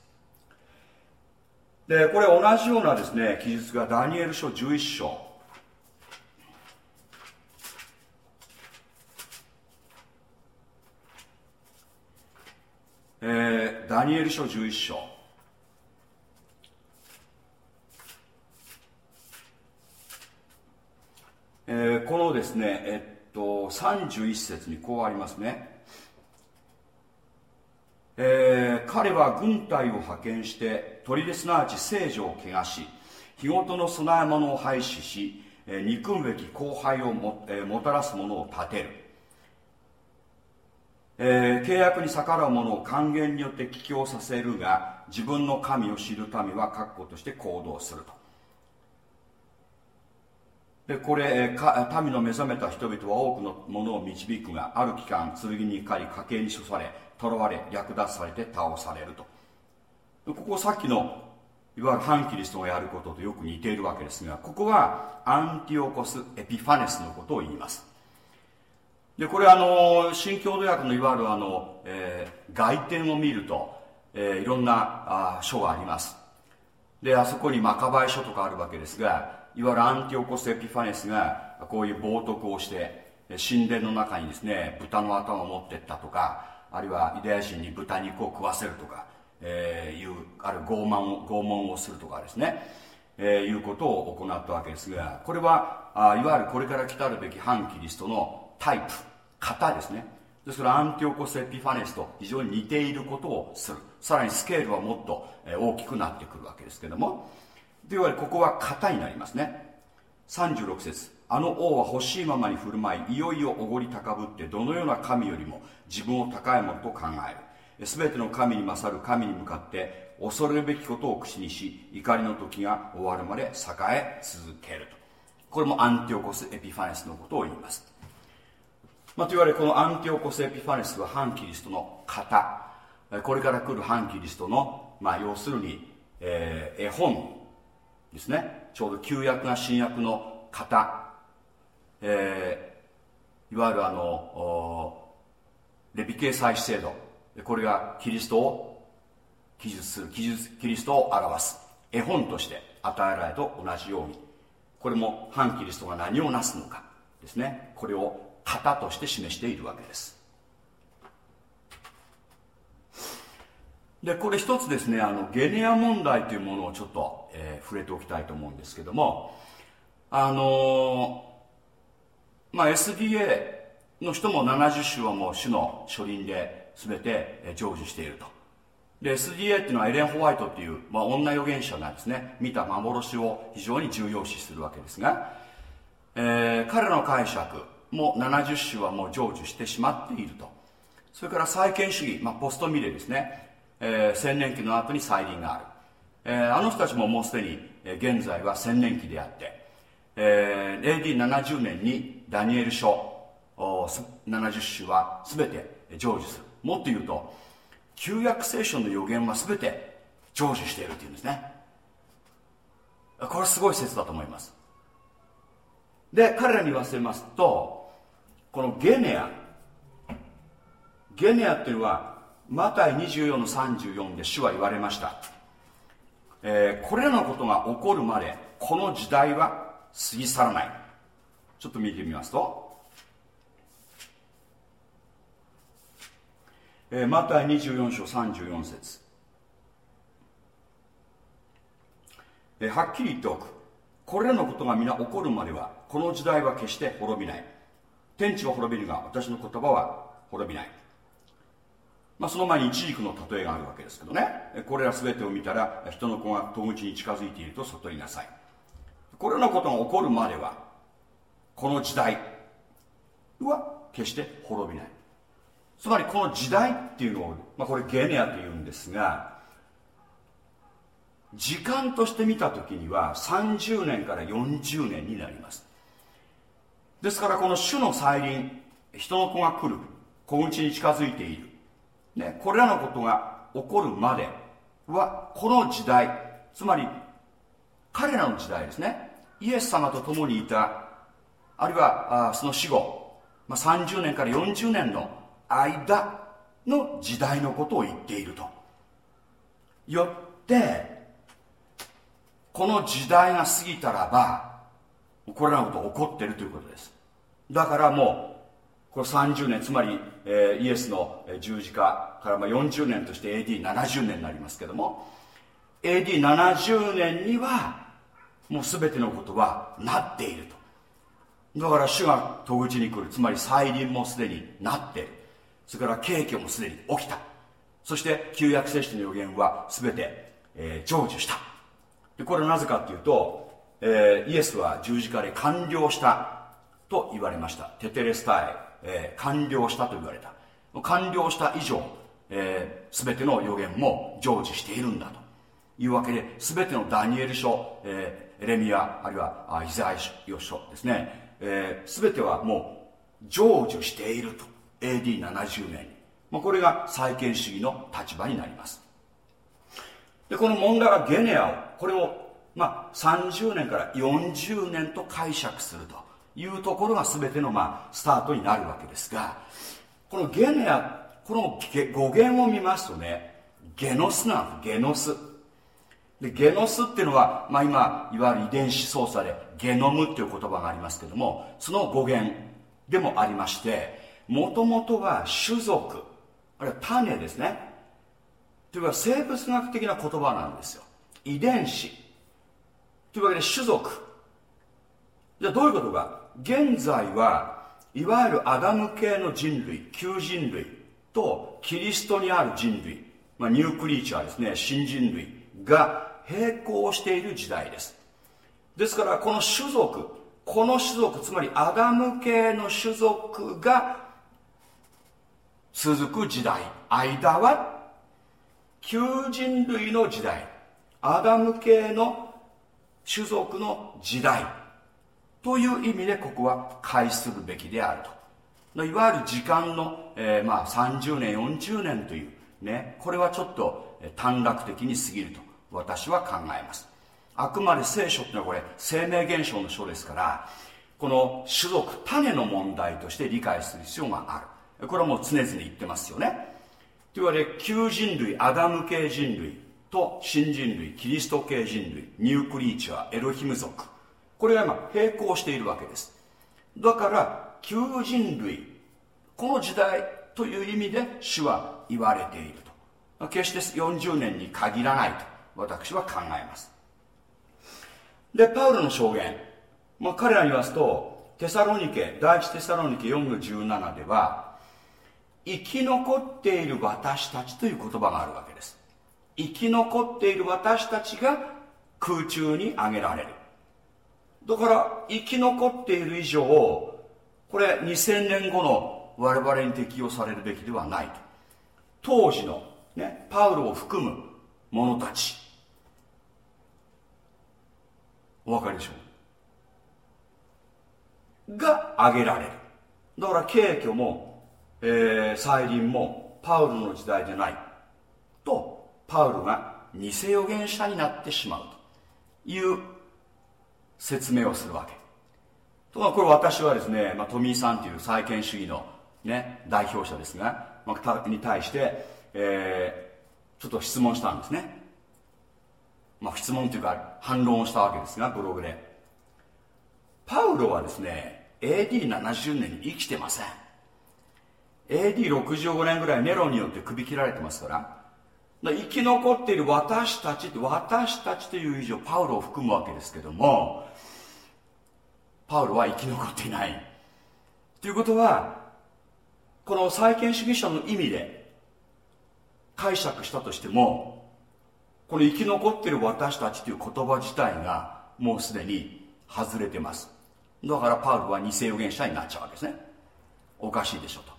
でこれ同じようなですね記述がダニエル書11章。えーダニエル書11章えーこのですね、えっと、31節にこうありますね。えー彼は軍隊を派遣して、砦すなわち聖女を汚し、日ごとの供え物を廃止し、えー憎むべき後輩をも,、えーもたらす者を立てる。えー契約に逆らう者を還元によって帰郷させるが、自分の神を知る民は確固として行動すると。でこれえ民の目覚めた人々は多くのものを導くがある期間剣に怒り家計に処され囚われ略奪されて倒されるとでここさっきのいわゆる反キリストがやることとよく似ているわけですがここはアンティオコス・エピファネスのことを言いますでこれあの新共同訳のいわゆるあの、えー外典を見ると、えーいろんなあ書があります。であそこにマカバイ書とかあるわけですがいわゆるアンティオコス・エピファネスがこういう冒涜をして神殿の中にですね豚の頭を持ってったとかあるいはユダヤ人に豚肉を食わせるとか、えーいうあるいは拷問を拷問をするとかですね、えーいうことを行ったわけですがこれはあいわゆるこれから来たるべき反キリストのタイプ。型ですね。ですからアンティオコス・エピファネスと非常に似ていることをする。さらにスケールはもっと大きくなってくるわけですけども。というわけでここは型になりますね。36節。あの王は欲しいままに振る舞いいよいよおごり高ぶってどのような神よりも自分を高いものと考える。すべての神に勝る神に向かって恐れるべきことを口にし怒りの時が終わるまで栄え続けると。これもアンティオコス・エピファネスのことを言います。まあ、と言われこのアンティオコス・エピファネスは反キリストの型これから来る反キリストの、まあ、要するに、えー絵本ですね。ちょうど旧約が新約の型、えーいわゆるあのレビ系祭司制度。これがキリストを記述する記述キリストを表す。絵本として与えられと同じように。これも反キリストが何をなすのかですね。これを型として示しているわけです。でこれ一つですねあのゲネア問題というものをちょっと、えー触れておきたいと思うんですけどもあのーまあ SDA の人も70種はもう種の書輪で全て成就していると。で SDA っていうのはエレン・ホワイトっていう、まあ、女預言者がですね。見た幻を非常に重要視するわけですが、えー彼らの解釈もう70種はもう成就してしまっていると。それから再建主義、まあ、ポストミレですね、えー千年期の後に再臨がある、えーあの人たちももうすでに、えー現在は千年期であって、えー AD70 年にダニエル書お70種は全て成就する。もっと言うと旧約聖書の予言は全て成就しているというんですね。これすごい説だと思います。で彼らに言わせますとこのゲネア。ゲネアっていうのはマタイ24の34で主は言われました、えーこれらのことが起こるまでこの時代は過ぎ去らない。ちょっと見てみますと、えーマタイ24章34節。えーはっきり言っておく。これらのことが皆起こるまではこの時代は決して滅びない。天地は滅びるが私の言葉は滅びない。まあ、その前に一軸の例えがあるわけですけどね。これら全てを見たら人の子が戸口に近づいていると悟りなさい。これらのことが起こるまではこの時代は決して滅びない。つまりこの時代っていうのを、まあ、これゲネアというんですが時間として見た時には30年から40年になります。ですからこの種の再臨人の子が来る小口に近づいている、ね、これらのことが起こるまではこの時代つまり彼らの時代ですね。イエス様と共にいたあるいはあその死後、まあ、30年から40年の間の時代のことを言っていると。よってこの時代が過ぎたらばこれらのことが起こっているということです。だからもうこれ30年つまり、えー、イエスの十字架からまあ40年として AD70 年になりますけども AD70 年にはもう全てのことはなっていると。だから主が戸口に来るつまり再臨もすでになっている。それから景挙もすでに起きた。そして旧約聖書の予言は全て、えー、成就した。でこれはなぜかっていうと、えー、イエスは十字架で完了したと言われました。テテレスタイ、えー、完了したと言われた。完了した以上、えー、全ての予言も成就しているんだと。いうわけで全てのダニエル書、えー、エレミアあるいはイザヤ書ですね、えー、全てはもう成就していると。AD70 年。に、まあ、これが再建主義の立場になります。でこの問題はゲネアをこれを、まあ、30年から40年と解釈するというところが全ての、まあ、スタートになるわけですがこのゲネアこの語源を見ますとねゲノスなんです。ゲノス。でゲノスっていうのは、まあ、今いわゆる遺伝子操作でゲノムっていう言葉がありますけどもその語源でもありましてもともとは種族あるいは種ですね。というか生物学的な言葉なんですよ。遺伝子。というわけで種族。じゃあどういうことか。現在はいわゆるアダム系の人類旧人類とキリストにある人類、まあ、ニュークリーチャーですね。新人類が並行している時代です。ですからこの種族この種族つまりアダム系の種族が続く時代。間は旧人類の時代。アダム系の種族の時代。という意味でここは開するべきであると。いわゆる時間の、えー、まあ30年40年というねこれはちょっと短絡的に過ぎると私は考えます。あくまで聖書っていうのはこれ生命現象の書ですからこの種族種の問題として理解する必要がある。これはもう常々言ってますよね。というわけで旧人類アダム系人類と新人類キリスト系人類ニュークリーチャーエロヒム族。これが今並行しているわけです。だから旧人類この時代という意味で主は言われていると。決して40年に限らないと私は考えます。でパウロの証言、まあ、彼らに言わすとテサロニケ第一テサロニケ4の17では生き残っている私たちという言葉があるわけです。生き残っている私たちが空中に上げられる。だから生き残っている以上これ2000年後の我々に適用されるべきではないと。当時の、ね、パウロを含む者たち。お分かりでしょう？が挙げられる。だから敬虚も、えー、再臨もパウロの時代でない。とパウロが偽預言者になってしまうという説明をするわけ。とはこれ私はですね、まあ、富井さんという再建主義の、ね、代表者ですが、まあ、に対して、えー、ちょっと質問したんですね、まあ、質問というか反論をしたわけですがブログで。パウロはですね AD70 年に生きてません。AD65 年ぐらいネロによって首切られてますから生き残っている私たちって私たちという以上パウロを含むわけですけどもパウロは生き残っていない。ということはこの再建主義者の意味で解釈したとしてもこの生き残っている私たちという言葉自体がもうすでに外れてます。だからパウルは偽預言者になっちゃうわけですね。おかしいでしょと。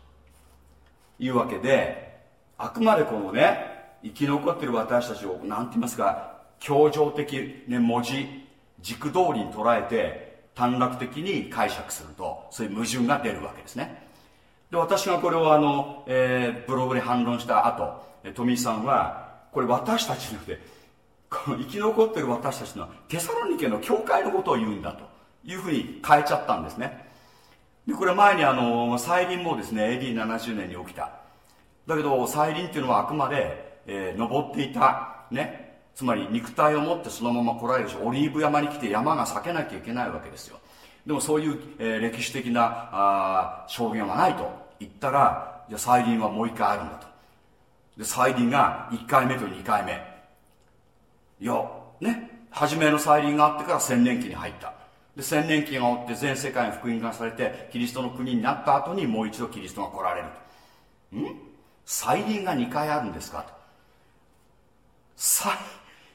いうわけであくまでこのね生き残ってる私たちを何て言いますか協情的、ね、文字軸通りに捉えて短絡的に解釈するとそういう矛盾が出るわけですね。で私がこれをあの、えー、ブログに反論した後富井さんはこれ私たちじゃなくてこの生き残ってる私たちのテサロニケの教会のことを言うんだというふうに変えちゃったんですね。でこれ前にあの再臨もですね AD70 年に起きた。だけど再臨っていうのはあくまで、えー、登っていたね。つまり肉体を持ってそのまま来られるしオリーブ山に来て山が裂けなきゃいけないわけですよ。でもそういう、えー、歴史的なあ証言はないと言ったらじゃあ再臨はもう一回あるんだと。で再臨が1回目と2回目。いやね。初めの再臨があってから千年期に入った。で千年期が終わって全世界に福音化されてキリストの国になった後にもう一度キリストが来られると。ん？再臨が2回あるんですかと。再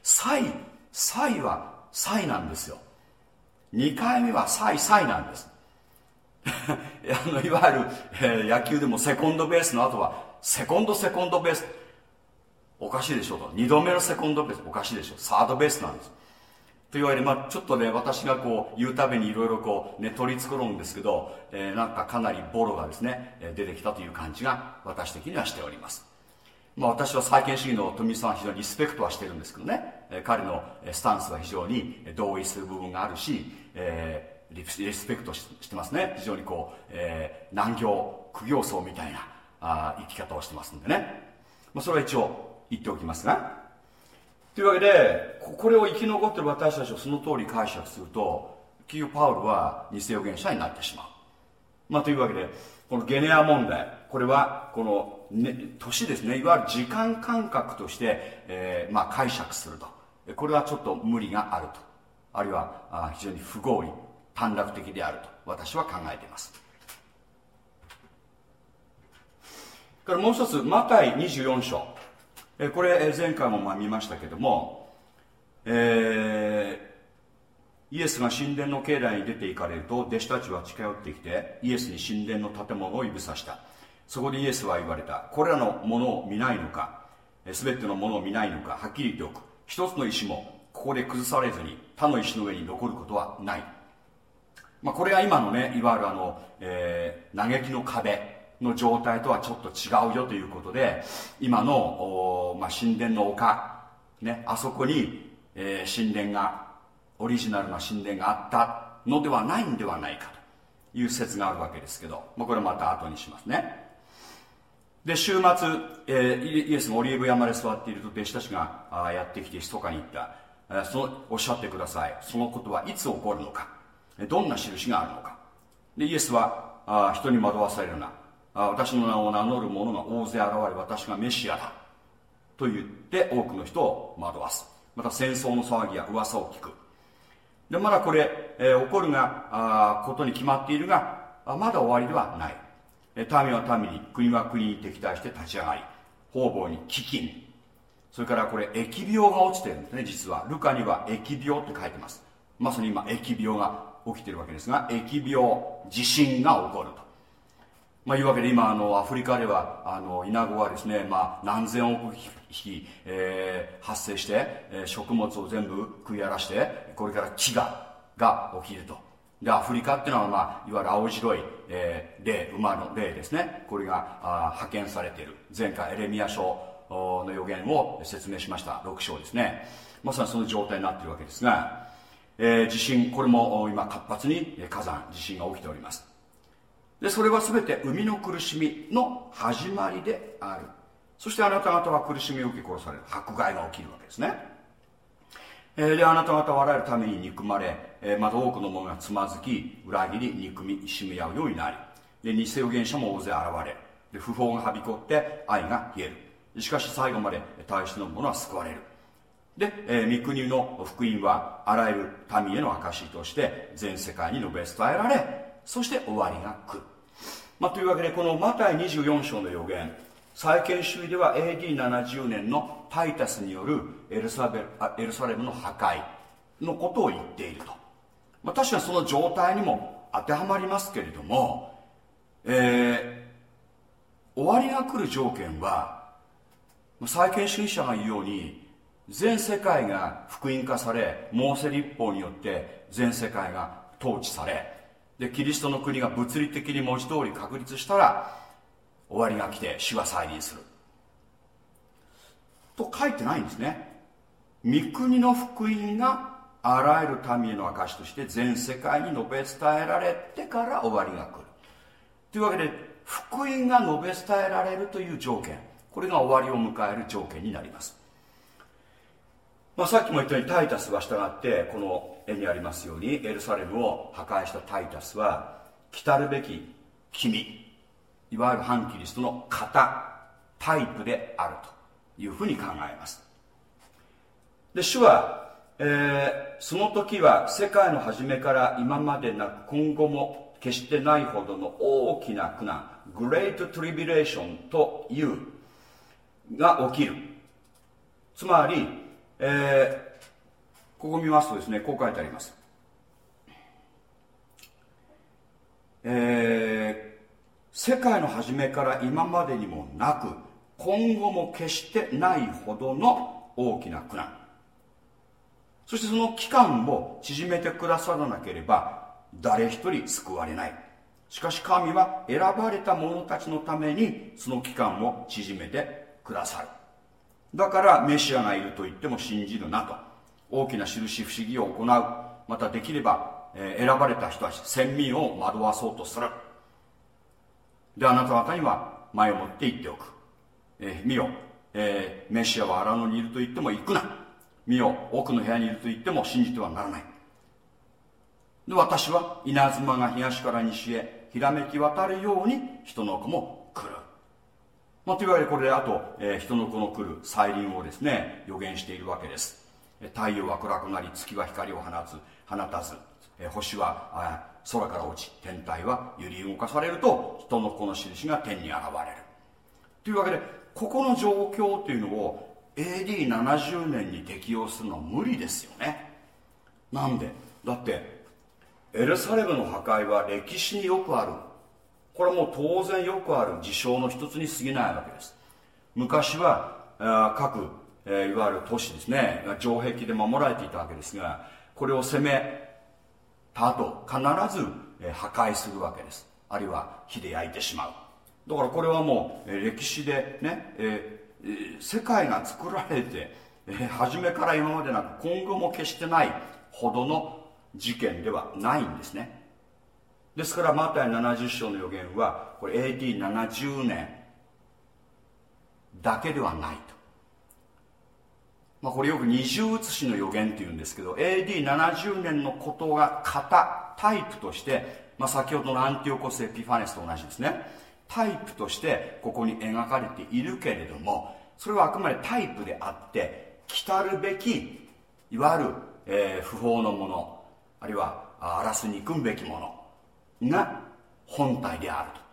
再再は再なんですよ。2回目は再再なんです。あのいわゆる、えー、野球でもセコンドベースの後はセコンドセコンドベース。おかしいでしょうと。2度目のセコンドベースおかしいでしょう。サードベースなんです。というわけで、まあ、ちょっとね私がこう言うたびにいろいろこうね取り繕うんですけど、えー、なんかかなりボロがですね出てきたという感じが私的にはしております。まあ、私は債権主義の富さんは非常にリスペクトはしてるんですけどね、彼のスタンスは非常に同意する部分があるし、えー、リスペクトしてますね。非常にこう、えー、難行苦行僧みたいなあ生き方をしてますんでね、まあ、それは一応言っておきますが。というわけでこれを生き残ってる私たちをその通り解釈するとキーパウルは偽予言者になってしまう、まあ、というわけでこのゲネア問題これはこの、ね、年ですね。いわゆる時間感覚として、えー、まあ、解釈すると。これはちょっと無理があると。あるいはあ非常に不合理短絡的であると私は考えています。からもう一つマタイ24章。これ前回もまあ見ましたけども、えイエスが神殿の境内に出て行かれると弟子たちは近寄ってきてイエスに神殿の建物を指さした。そこでイエスは言われた。これらのものを見ないのか全てのものを見ないのかはっきり言っておく。一つの石もここで崩されずに他の石の上に残ることはない、まあ、これが今のねいわゆるあの、えー、嘆きの壁の状態とはちょっと違うよということで今の、まあ、神殿の丘、ね、あそこに、えー、神殿がオリジナルな神殿があったのではないんではないかという説があるわけですけど、まあ、これまた後にしますね。で週末、えー、イエスがオリーブ山で座っていると弟子たちがあやってきて密かに言った、そのおっしゃってください。そのことはいつ起こるのか。どんな印があるのか。でイエスはあ人に惑わされるな。あ私の名を名乗る者が大勢現れ私がメシアだ。と言って多くの人を惑わす。また戦争の騒ぎや噂を聞く。でまだこれ、えー、起こるがあことに決まっているがまだ終わりではない、民は民に国は国に敵対して立ち上がり方々に飢饉。それからこれ疫病が落ちてるんですね実は。ルカには疫病って書いてます。まさに今疫病が起きてるわけですが疫病地震が起こると。まあ、いうわけで今あのアフリカではあのイナゴはですね、まあ、何千億匹、えー、発生して、えー、食物を全部食い荒らしてこれから飢餓が起きると。でアフリカっていうのは、まあ、いわゆる青白い、えー、霊馬の霊ですね。これがあ派遣されている。前回エレミア書の予言を説明しました。6章ですね。まさにその状態になっているわけですが、えー、地震これも今活発に火山地震が起きております。でそれは全て生みの苦しみの始まりである。そしてあなた方は苦しみを受け殺される。迫害が起きるわけですね、えー、であなた方はあらゆるために憎まれ、えー、また多くの者がつまずき裏切り憎みしみ合うようになりで偽預言者も大勢現れで不法がはびこって愛が冷える。しかし最後まで大しての者は救われる。で、えー、御国の福音はあらゆる民への証として全世界に述べ伝えられそして終わりが来る、まあ、というわけでこのマタイ24章の予言再建主義では AD70 年のタイタスによるエルサベあエルサレムの破壊のことを言っていると、まあ、確かにその状態にも当てはまりますけれども、えー終わりが来る条件は再建主義者が言うように全世界が福音化されモーセ立法によって全世界が統治されでキリストの国が物理的に文字通り確立したら終わりが来て主は再臨する。と書いてないんですね。御国の福音があらゆる民への証として全世界に述べ伝えられてから終わりが来る。というわけで福音が述べ伝えられるという条件。これが終わりを迎える条件になります、まあ、さっきも言ったようにタイタスは従ってこの絵にありますようにエルサレムを破壊したタイタスは来るべき君いわゆる反キリストの型タイプであるというふうに考えます。で主は、えーその時は世界の初めから今までなく今後も決してないほどの大きな苦難グレートトリビレーションというが起きる。つまり、えーここ見ますとですねこう書いてあります。えー世界の初めから今までにもなく今後も決してないほどの大きな苦難。そしてその期間を縮めてくださらなければ誰一人救われない。しかし神は選ばれた者たちのためにその期間を縮めてくださる。だからメシアがいると言っても信じるなと。大きな印不思議を行う。またできれば、え選ばれた人たち先民を惑わそうとする。であなた方には前をもって言っておく、えー見よ、えーメシアは荒野にいると言っても行くな。見よ奥の部屋にいると言っても信じてはならない。で私は稲妻が東から西へひらめき渡るように人の子も来る、まあ、というわけでこれであと、えー人の子の来る再臨をですね予言しているわけです。太陽は暗くなり月は光を放つ放たず、えー星は空から落ち天体は揺り動かされると人の子の印が天に現れる。というわけでここの状況というのを AD70 年に適用するのは無理ですよね。なんで？だってエルサレムの破壊は歴史によくある。これはもう当然よくある事象の一つに過ぎないわけです。昔は各、えいわゆる都市ですね城壁で守られていたわけですがこれを攻めた後必ず、え破壊するわけです。あるいは火で焼いてしまう。だからこれはもう、歴史でね、世界が作られて、えー初めから今までなく今後も決してないほどの事件ではないんですね。ですからマタイ70章の予言はこれ AD70 年だけではないと。まあ、これよく二重写しの予言っていうんですけど AD70 年のことが型タイプとして、まあ、先ほどのアンティオコス・エピファネスと同じですね。タイプとしてここに描かれているけれどもそれはあくまでタイプであって来たるべきいわゆる、えー不法のものあるいは荒らす憎むべきものが本体であると。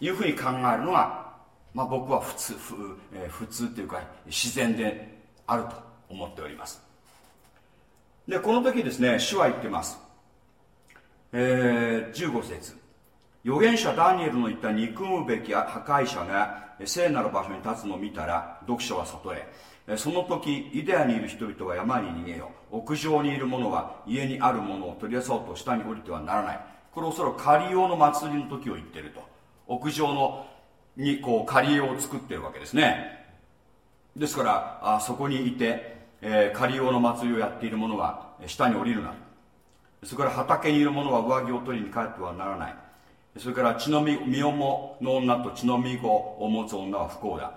いうふうに考えるのが、まあ、僕は普通ふ、えー普通っていうか自然であると思っております。でこの時ですね主は言ってます、えー15節。預言者ダニエルの言った憎むべき破壊者が聖なる場所に立つのを見たら読者は悟れその時イデアにいる人々は山に逃げよう。屋上にいる者は家にあるものを取り出そうと下に降りてはならない。これおそらく狩り用の祭りの時を言ってると。屋上のにこう狩り用を作ってるわけですね。ですからあそこにいて、えー狩り用の祭りをやっている者は下に降りるな。それから畑にいる者は上着を取りに帰ってはならない。それから血のみ身重の女と血のみ子を持つ女は不幸だ。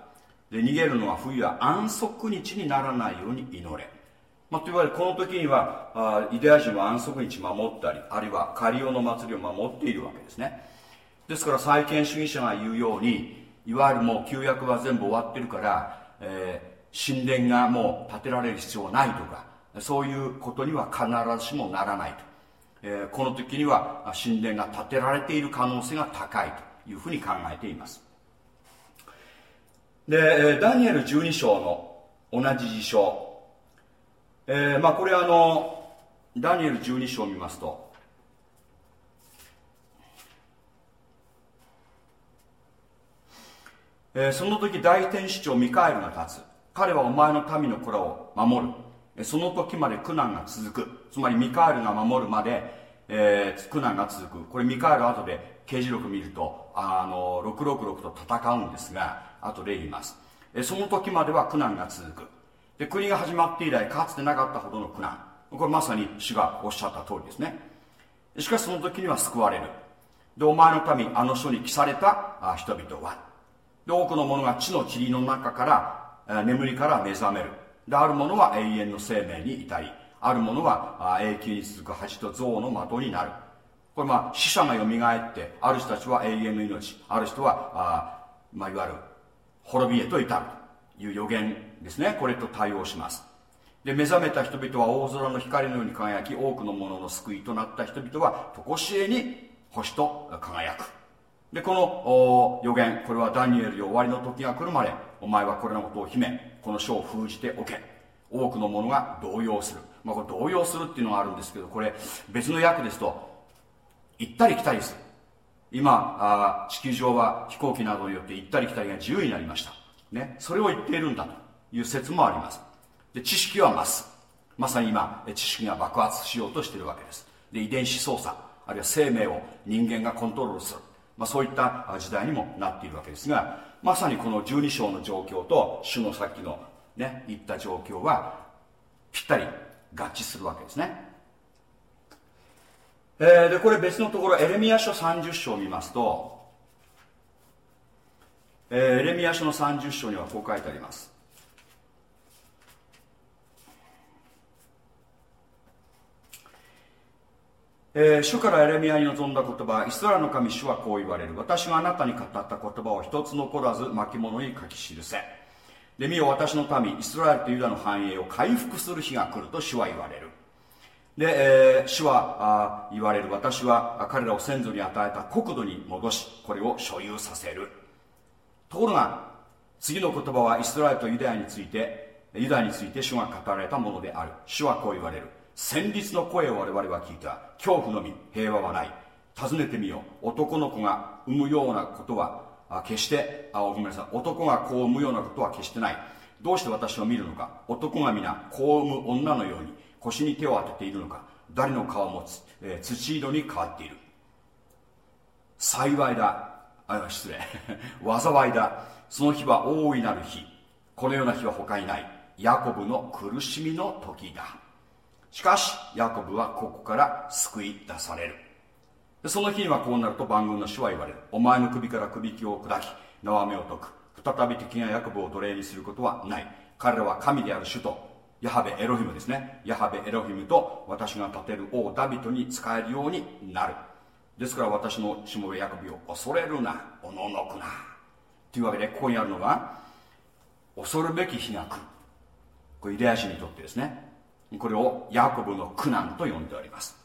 で逃げるのは冬や安息日にならないように祈れ、まあ、といわけでこの時にはあユダヤ人は安息日守ったりあるいは狩り用の祭りを守っているわけですね。ですから再建主義者が言うようにいわゆるもう旧約は全部終わってるから、えー神殿がもう建てられる必要はないとかそういうことには必ずしもならないと、えーこの時には神殿が建てられている可能性が高いというふうに考えています。でダニエル12章の同じ事象、えーまあ、これあのダニエル12章を見ますとえーその時大天使長ミカエルが立つ。彼はお前の民の子らを守る。その時まで苦難が続く。つまりミカエルが守るまで、えー苦難が続く。これミカエル後で刑事録見るとあの666と戦うんですが後で言います。その時までは苦難が続く。で国が始まって以来かつてなかったほどの苦難。これまさに主がおっしゃった通りですね。しかしその時には救われる。でお前の民あの書に記された人々は。で多くの者が地の塵の中から眠りから目覚める。である者は永遠の生命に至りある者は永久に続く蜂と象の的になる。これまあ死者がよみがえってある人たちは永遠の命ある人はあ、まあ、いわゆる滅びへと至るという予言ですね。これと対応します。で目覚めた人々は大空の光のように輝き多くの者のの救いとなった人々は常しえに星と輝く。でこの予言これはダニエルよ終わりの時が来るまでお前はこれのことを秘めこの書を封じておけ。多くの者が動揺する、まあ、これ動揺するっていうのがあるんですけどこれ別の訳ですと行ったり来たりする。今あ地球上は飛行機などによって行ったり来たりが自由になりました、ね、それを言っているんだという説もあります。で知識は増す。まさに今知識が爆発しようとしているわけです。で遺伝子操作あるいは生命を人間がコントロールする、まあ、そういった時代にもなっているわけですがまさにこの12章の状況と主のさっきのね言った状況はぴったり合致するわけですね。えーでこれ別のところエレミア書30章を見ますと、えーエレミア書の30章にはこう書いてあります。えー主からエレミアに臨んだ言葉イスラエルの神主はこう言われる。私があなたに語った言葉を一つ残らず巻物に書き記せ。で見よ私の民イスラエルとユダの繁栄を回復する日が来ると主は言われる。で、えー主はあ言われる。私は彼らを先祖に与えた国土に戻しこれを所有させる。ところが次の言葉はイスラエルとユダヤについてユダヤについて主が語られたものである。主はこう言われる。戦慄の声を我々は聞いた。恐怖のみ平和はない。尋ねてみよう。男の子が産むようなことはあ決してあごめんなさい。男が子を産むようなことは決してない。どうして私を見るのか。男が皆子を産む女のように腰に手を当てているのか。誰の顔もつ、えー土色に変わっている。幸いだ。あ失礼。災いだ。その日は大いなる日。このような日は他にない。ヤコブの苦しみの時だ。しかしヤコブはここから救い出される。その日にはこうなると万軍の主は言われる。お前の首から首輝を砕き縄目を解く。再び敵がヤコブを奴隷にすることはない。彼らは神である主とヤハベエロヒムですね。ヤハベエロヒムと私が立てる王ダビトに使えるようになる。ですから私のしもべヤコブを恐れるな。おののくな。というわけでここにあるのが恐るべき日が来る。これユダヤ人にとってですね。これをヤコブの苦難と呼んでおります。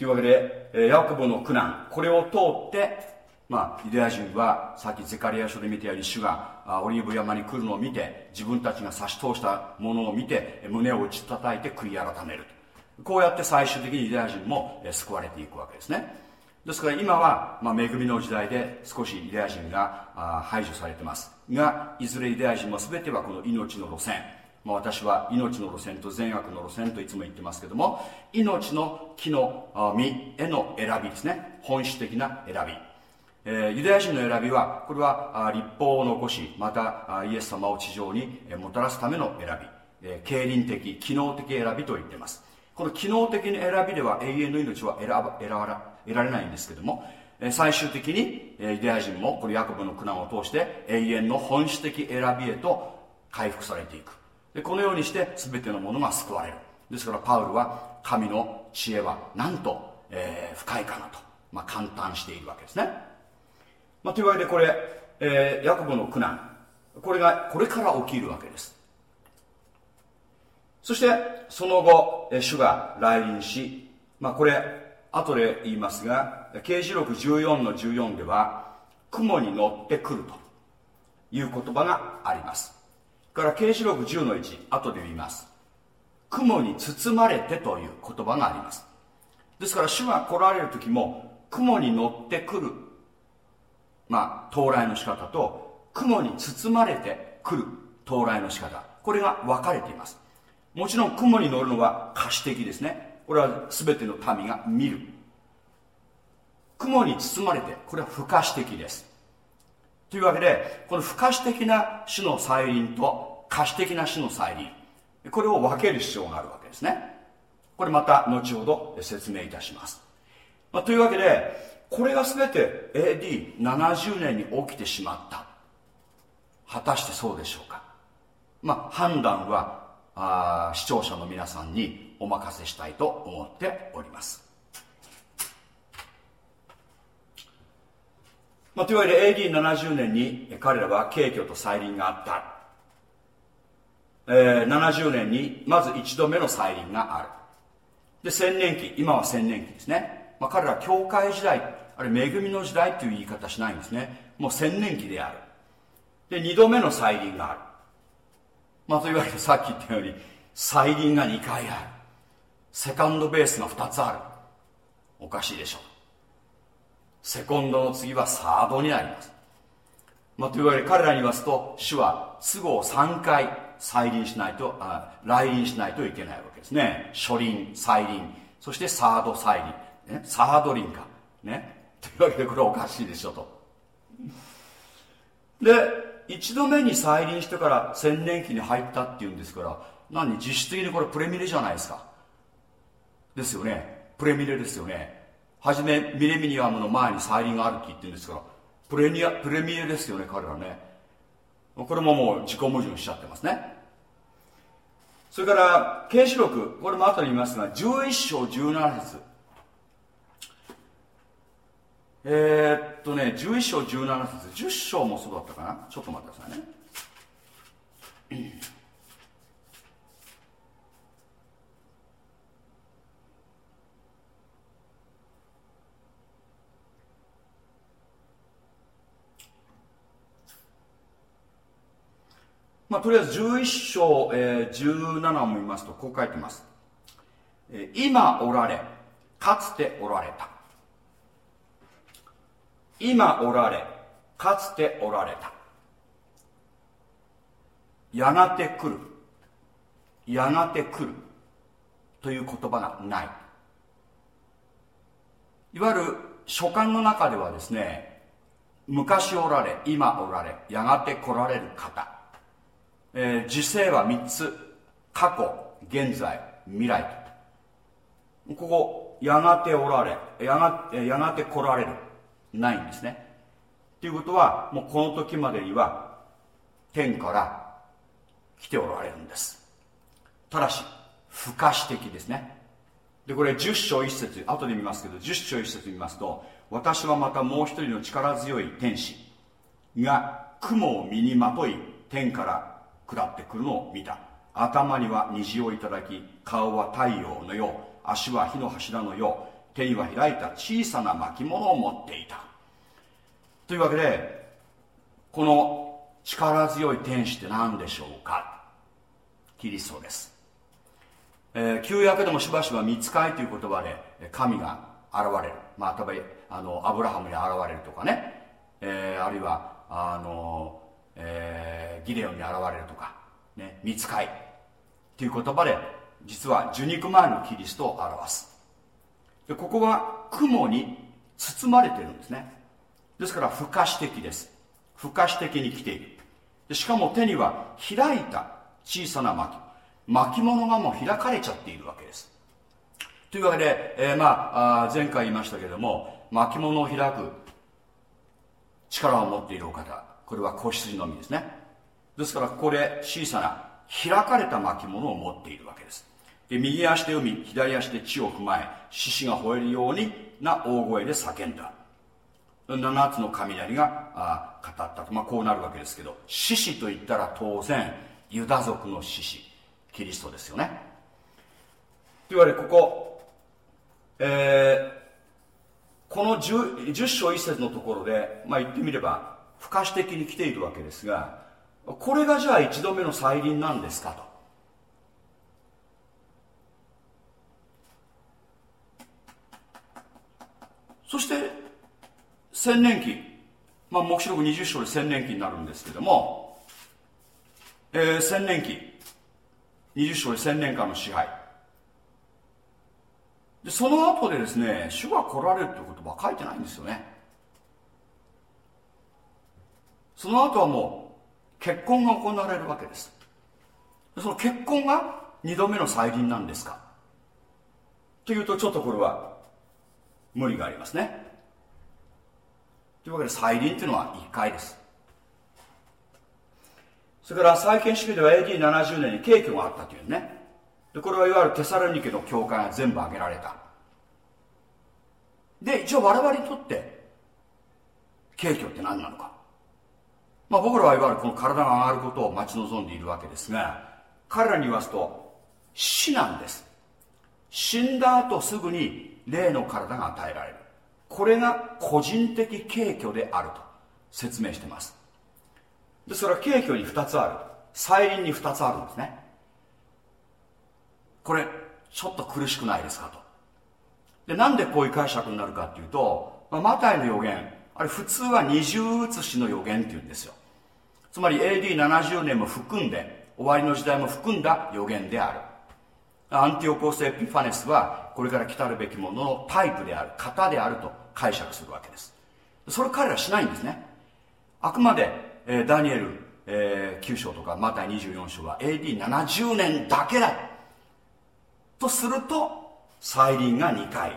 というわけで、えヤコブの苦難これを通ってまあ、ユダヤ人はさっきゼカリア書で見たように主がオリーブ山に来るのを見て自分たちが差し通したものを見て胸を打ち叩いて悔い改めると。こうやって最終的にユダヤ人もえ救われていくわけですね。ですから今は、まあ、恵みの時代で少しユダヤ人が排除されてます。がいずれユダヤ人も全てはこの命の路線。まあ、私は命の路線と善悪の路線といつも言ってますけども命の木の実への選びですね。本質的な選び。えーユダヤ人の選びはこれは立法を残しまたイエス様を地上にもたらすための選び、えー経輪的機能的選びと言ってます。この機能的な選びでは永遠の命は選ば選ばら得られないんですけども最終的にユダヤ人もこのヤコブの苦難を通して永遠の本質的選びへと回復されていく。でこのようにして全てのものが救われる。ですからパウルは神の知恵はなんと、えー深いかなと、まあ、感嘆しているわけですね。まあ、というわけでこれ、えーヤコブの苦難。これがこれから起きるわけです。そしてその後え主が来臨し、まあ、これ後で言いますが刑事録14の14では雲に乗ってくるという言葉があります。から啓示録10の1後で見ます。雲に包まれてという言葉があります。ですから主が来られる時も雲に乗ってくる。まあ到来の仕方と雲に包まれてくる。到来の仕方。これが分かれています。もちろん雲に乗るのは可視的ですね。これは全ての民が見る。雲に包まれてこれは不可視的です。というわけでこの不可視的な種の再臨と可視的な種の再臨。これを分ける必要があるわけですね。これまた後ほど説明いたします、まあ、というわけでこれが全て AD70 年に起きてしまった。果たしてそうでしょうか。まあ判断はあ視聴者の皆さんにお任せしたいと思っております。まあ、というわけで AD70 年に彼らは軽挙と再臨があった、えー、70年にまず一度目の再臨がある。で千年期今は千年期ですね、まあ、彼ら教会時代あれ恵みの時代という言い方しないんですね。もう千年期である。で二度目の再臨がある。まあといわけでさっき言ったように再臨が2回ある。セカンドベースが2つある。おかしいでしょう。セコンドの次はサードになります、まあ、といわけで彼らに言いますと主は都合3回再臨しないとあ来臨しないといけないわけですね。初臨再臨。そしてサード再臨、ね、サード臨か。ね。というわけでこれおかしいでしょと。で一度目に再臨してから千年期に入ったっていうんですから何実質的にこれプレミレじゃないですか。ですよね。プレミレですよね。はじめミレミニアムの前に再臨があるって言ってるんですからプレニアプレミレですよね彼らね。これももう自己矛盾しちゃってますね。それから啓示録これも後に言いますが11章17節。えー、っとね11章17節。10章もそうだったかな？ちょっと待ってくださいね。まあ、とりあえず11章、えー、17を見ますとこう書いてます、えー、今おられかつておられた。今おられかつておられた。やがて来る。やがて来る。という言葉がない。いわゆる書簡の中ではですね昔おられ今おられやがて来られる方。えー、時世は3つ。過去現在未来。ここやがておられやがやがて来られる。ないんですね。ということはもうこの時までには天から来ておられるんです。ただし不可視的ですね。でこれ10章1節。後で見ますけど10章1節見ますと私はまたもう一人の力強い天使が雲を身にまとい天から下ってくるのを見た。頭には虹をいただき顔は太陽のよう足は火の柱のよう手には開いた小さな巻物を持っていた。というわけでこの力強い天使って何でしょうか？キリストです、えー、旧約でもしばしば見つかいという言葉で神が現れる。まあ例えばあのアブラハムに現れるとかね、えー、あるいはあのえー、ギデオンに現れるとか、ね、見つかい。という言葉で実は受肉前のキリストを表す。でここは雲に包まれてるんですね。ですから不可視的です。不可視的に来ている。でしかも手には開いた小さな巻巻物がもう開かれちゃっているわけです。というわけで、えー、まあ前回言いましたけれども巻物を開く力を持っているお方。これは子羊のみですね。ですからここで小さな開かれた巻物を持っているわけです。で右足で海左足で地を踏まえ獅子が吠えるようにな大声で叫んだ。7つの雷があ語ったと、まあ、こうなるわけですけど獅子といったら当然ユダ族の獅子キリストですよね。といわけでここ、えー、この 10, 10章1節のところで、まあ、言ってみれば不可視的に来ているわけですがこれがじゃあ一度目の再臨なんですかと。そして千年期まあ黙示録20章で千年期になるんですけども、えー、千年期20章で千年間の支配。でその後でですね主が来られるという言葉は書いてないんですよね。その後はもう結婚が行われるわけです。その結婚が二度目の再臨なんですか？というとちょっとこれは無理がありますね。というわけで再臨というのは1回です。それから再建主義では AD70 年に景挙があったというね。でこれはいわゆるテサロニケの教会が全部挙げられた。で一応我々にとって景挙って何なのか。まあ僕らはいわゆるこの体が上がることを待ち望んでいるわけですが彼らに言わすと死なんです。死んだ後すぐに霊の体が与えられる。これが個人的景挙であると説明してます。でそれは景挙に2つある再臨に2つあるんですね。これちょっと苦しくないですかと。でなんでこういう解釈になるかっていうと、まあ、マタイの予言あれ普通は二重写しの予言っていうんですよ。つまり AD70 年も含んで終わりの時代も含んだ予言である。アンティオコース・エピファネスはこれから来たるべきもののタイプである型であると解釈するわけです。それ彼らしないんですね。あくまで、えー、ダニエル、えー、9章とかマタイ24章は AD70 年だけだ。とすると再臨が2回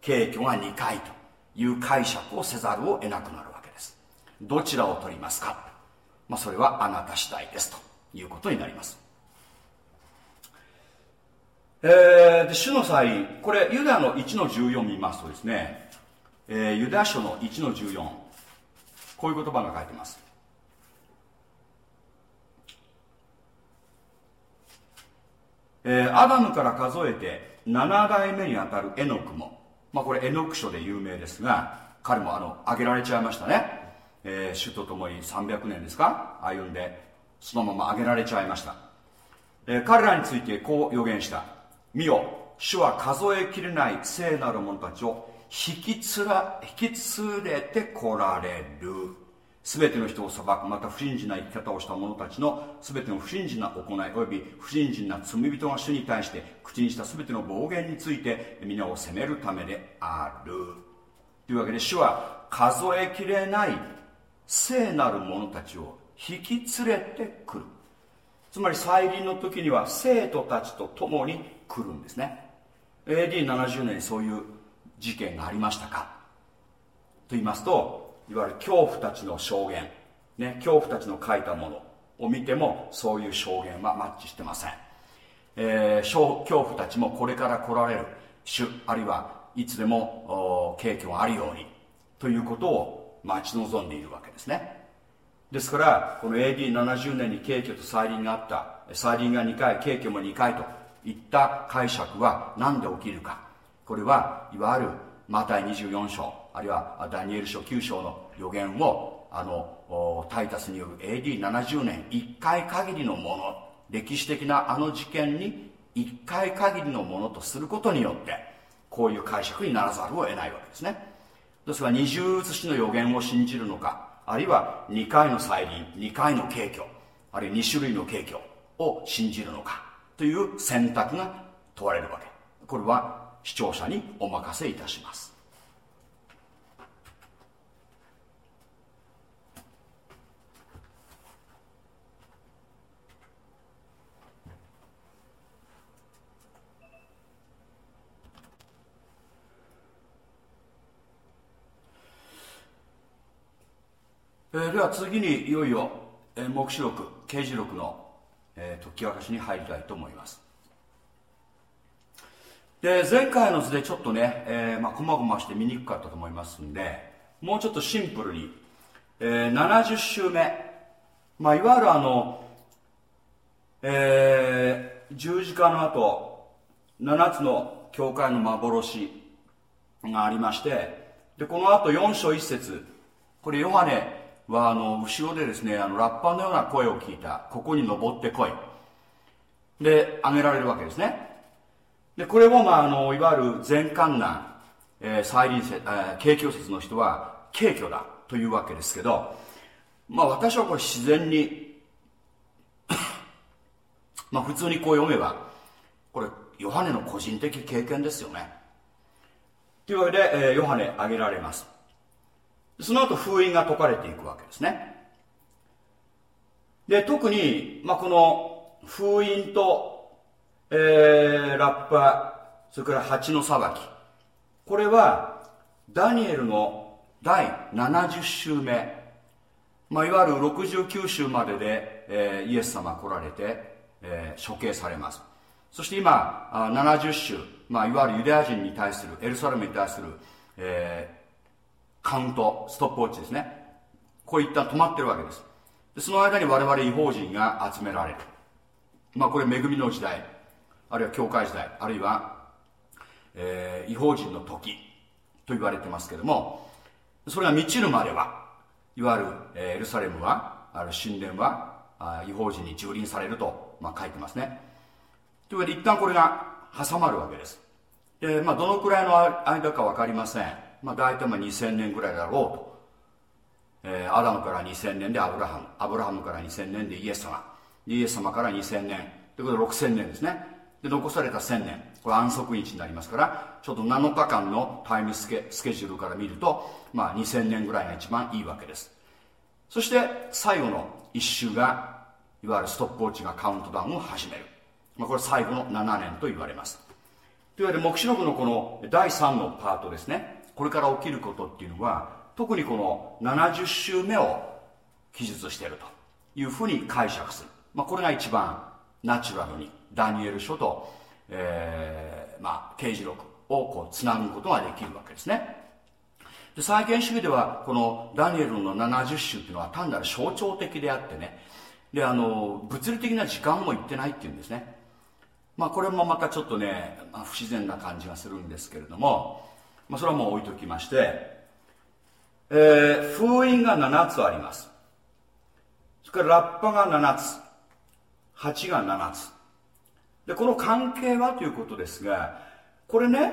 景挙が2回という解釈をせざるを得なくなるわけです。どちらを取りますか、まあ、それはあなた次第ですということになります。えー、で主の際これユダの1の14見ますとですね、えー、ユダ書の1の14こういう言葉が書いてます。えー、アダムから数えて7代目にあたるエノクも、まあ、これエノク書で有名ですが彼もあの挙げられちゃいましたね、えー、主と共に300年ですか？歩んでそのまま挙げられちゃいました、えー、彼らについてこう予言した。見よ主は数えきれない聖なる者たちを引きつら引き連れてこられる。全ての人を裁く。また不信心な生き方をした者たちの全ての不信心な行い及び不信心な罪人が主に対して口にした全ての暴言について皆を責めるためである。というわけで主は数えきれない聖なる者たちを引き連れてくる。つまり再臨の時には生徒たちと共に来るんですね。AD70 年にそういう事件がありましたか？と言いますといわゆる恐怖たちの証言、ね、恐怖たちの書いたもの。を見てもそういう証言はマッチしてません、えー、恐怖たちもこれから来られる主あるいはいつでも景挙があるように。ということを待ち望んでいるわけですね。ですからこの AD70 年に景挙と再臨があった再臨が2回景挙も2回といった解釈は何で起きるか。これはいわゆるマタイ24章あるいはダニエル書9章の予言をあのタイタスによる AD70 年1回限りのもの歴史的なあの事件に1回限りのものとすることによってこういう解釈にならざるを得ないわけですね。ですから二重写しの予言を信じるのかあるいは2回の再臨2回の景挙あるいは2種類の景挙を信じるのかという選択が問われるわけ。これは視聴者にお任せいたします。えー、では次にいよいよ、えー、黙示録刑事録のえー、解き明かしに入りたいと思います。で前回の図でちょっとね、えーまあ、細々して見にくかったと思いますんでもうちょっとシンプルに、えー、70週目、まあ、いわゆるあの、えー、十字架の後7つの教会の幻がありましてでこの後4章1節これヨハネはあの後ろでですねあのラッパーのような声を聞いた。ここに登ってこい。で挙げられるわけですね。でこれを、まあ、あのいわゆる全観難、えー、再臨説、えー、景況説の人は軽挙だというわけですけどまあ私はこれ自然に まあ普通にこう読めばこれヨハネの個人的経験ですよね。というわけで、えー、ヨハネ挙げられます。その後封印が解かれていくわけですね。で特に、まあ、この封印と、えー、ラッパそれから蜂の裁き。これはダニエルの第70週目。まあ、いわゆる69週までで、えー、イエス様来られて、えー、処刑されます。そして今あ70週、まあ、いわゆるユダヤ人に対するエルサレムに対する、えー、カウントストップウォッチですね。こういった止まってるわけです。でその間に我々違法人が集められる。まあこれ恵みの時代あるいは教会時代あるいは、えー、違法人の時と言われてますけどもそれが満ちるまではいわゆる、えー、エルサレムはある神殿はあ違法人に蹂躙されると、まあ、書いてますね。というわけで一旦これが挟まるわけです。で、まあ、どのくらいの間か分かりません、まあ、大体まあ2000年ぐらいだろうと、えー、アダムから2000年でアブラハム。アブラハムから2000年でイエス様。イエス様から2000年。ということで6000年ですね。で残された1000年。これ安息日になりますからちょっと7日間のタイムスケスケジュールから見ると、まあ、2000年ぐらいが一番いいわけです。そして最後の1周がいわゆるストップウォッチがカウントダウンを始める、まあ、これ最後の7年と言われます。というわけで黙示録のこの第3のパートですね。これから起きることっていうのは特にこの70週目を記述しているというふうに解釈する、まあ、これが一番ナチュラルにダニエル書と、えー、まあ、刑事録をこうつなぐことができるわけですね。で再現主義ではこのダニエルの70週っていうのは単なる象徴的であってね。であの物理的な時間も言ってないっていうんですね。まあこれもまたちょっとね、まあ、不自然な感じがするんですけれども、まあ、それはもう置いときまして、えー、封印が7つあります。それからラッパが7つ8が7つ。でこの関係はということですがこれね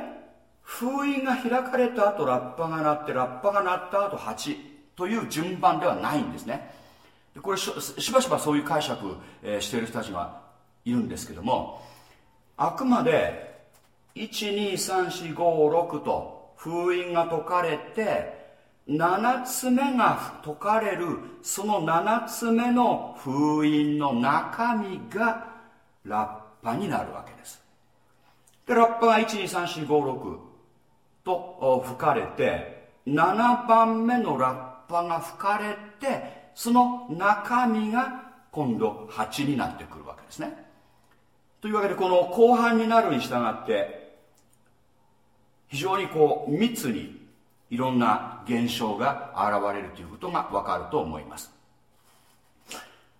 封印が開かれた後ラッパが鳴ってラッパが鳴った後8という順番ではないんですね。でこれしばしばそういう解釈、えー、している人たちがいるんですけどもあくまで12345 6と封印が解かれて7つ目が解かれるその7つ目の封印の中身がラッパになるわけです。でラッパが123456と吹かれて7番目のラッパが吹かれてその中身が今度8になってくるわけですね。というわけでこの後半になるに従って非常にこう密にいろんな現象が現れるということがわかると思います。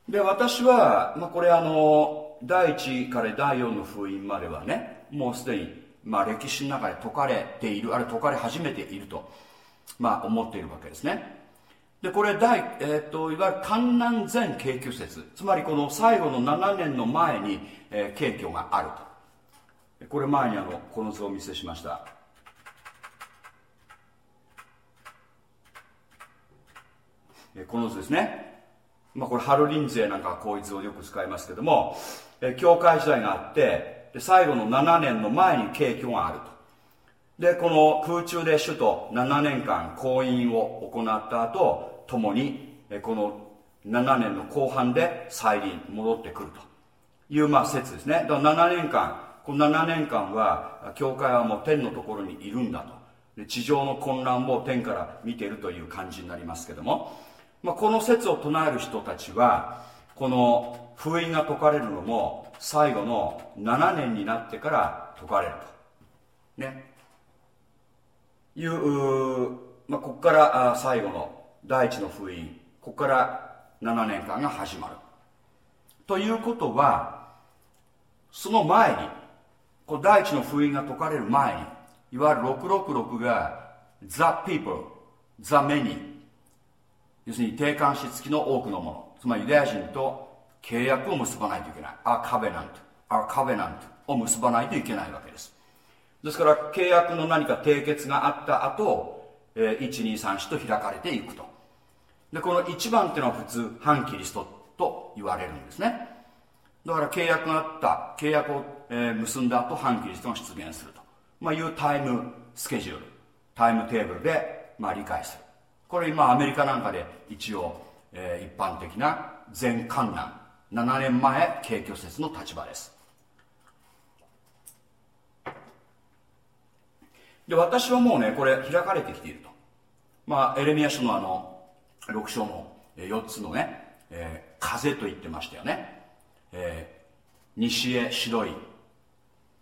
で私は、まあ、これあの第1から第4の封印まではねもうすでに、まあ、歴史の中で解かれているあるいは解かれ始めていると、まあ、思っているわけですね。でこれ第、えーと、いわゆる観南前景挙説つまりこの最後の7年の前に、えー、景挙があると。これ前にあのこの図をお見せしました。この図ですね、まあ、これハルリンゼなんかこういう図をよく使いますけども、え教会時代があってで最後の7年の前に景挙があると。でこの空中で首都7年間婚姻を行った後共にえこの7年の後半で再臨戻ってくると。いうまあ説ですね。だから7年間この7年間は教会はもう天のところにいるんだと。で地上の混乱を天から見ているという感じになりますけども。まあ、この説を唱える人たちはこの封印が解かれるのも最後の7年になってから解かれると。ね。いうまあ、ここから最後の第一の封印。ここから7年間が始まる。ということはその前にこの第一の封印が解かれる前にいわゆる666が The People The Many 要するに定冠詞付きの多くのもの。つまりユダヤ人と契約を結ばないといけない。アカベナント。アカベナントを結ばないといけないわけです。ですから契約の何か締結があった後、えー、1234と開かれていくと。でこの1番っていうのは普通反キリストと言われるんですね。だから契約があった契約を、えー結んだ後反キリストが出現すると、まあ、いうタイムスケジュール。タイムテーブルで、まあ、理解する。これ今アメリカなんかで一応、えー一般的な全観難7年前景挙説の立場です。で私はもうねこれ開かれてきていると。まあエレミア書のあの6章の4つのね、えー風と言ってましたよね、えー西へ白い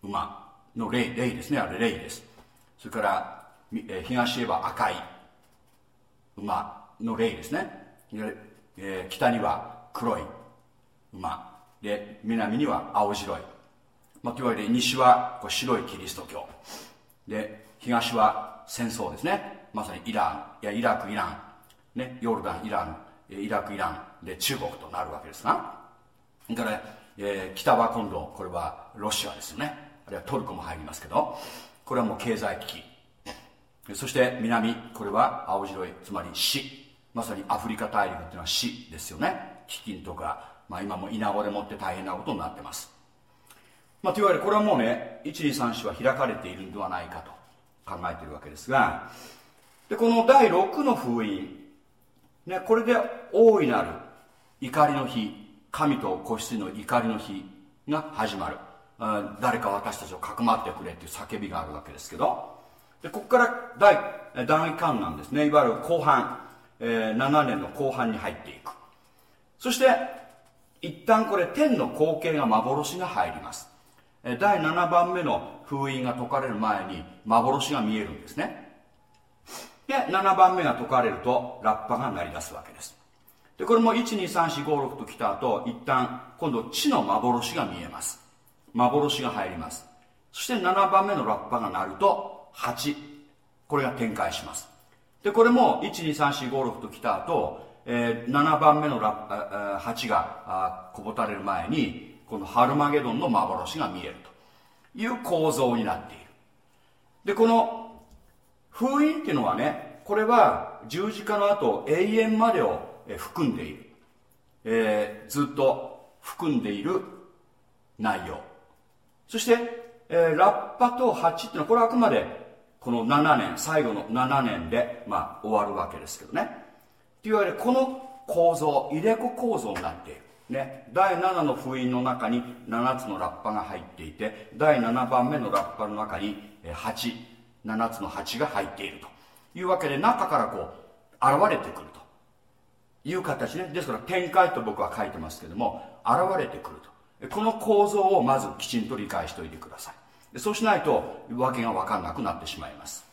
馬の霊霊ですね。あれ霊です。それから、え東へは赤い馬の霊ですね、えー北には黒い馬。で南には青白い、まあ、というわけで西はこう白いキリスト教。で東は戦争ですね。まさにイラン。いやイラクイラン、ね、ヨルダンイラン。イラクイラン。で中国となるわけですがそれから、えー北は今度これはロシアですよね。あるいはトルコも入りますけど。これはもう経済危機。そして南これは青白いつまり死。まさにアフリカ大陸っていうのは死ですよね。飢饉とか、まあ、今も稲子でもって大変なことになってます。まあ、というわけでこれはもうね1234は開かれているんではないかと考えているわけですがでこの第6の封印、ね、これで大いなる怒りの日神と子羊の怒りの日が始まる。誰か私たちをかくまってくれっていう叫びがあるわけですけどでここから第え第観なんですね。いわゆる後半、えー7年の後半に入っていく。そして一旦これ天の光景が幻が入ります。第7番目の封印が解かれる前に幻が見えるんですね。で7番目が解かれるとラッパが鳴り出すわけです。でこれも123456ときた後一旦今度地の幻が見えます。幻が入ります。そして7番目のラッパが鳴ると8これが展開します。でこれも123456ときた後、えー7番目のラッ8がこぼたれる前にこのハルマゲドンの幻が見えると。いう構造になっている。でこの封印っていうのはねこれは十字架の後永遠までを含んでいる、えーずっと含んでいる内容。そして、えーラッパと8っていうのはこれはあくまでこの7年最後の7年で、まあ、終わるわけですけどね。というわけでこの構造入れ子構造になっている。ね、第7の封印の中に7つのラッパが入っていて第7番目のラッパの中に87つの8が入っていると。いうわけで中からこう現れてくると。いう形ね。ですから展開と僕は書いてますけども現れてくると。この構造をまずきちんと理解しておいてください。でそうしないと訳が分かんなくなってしまいます。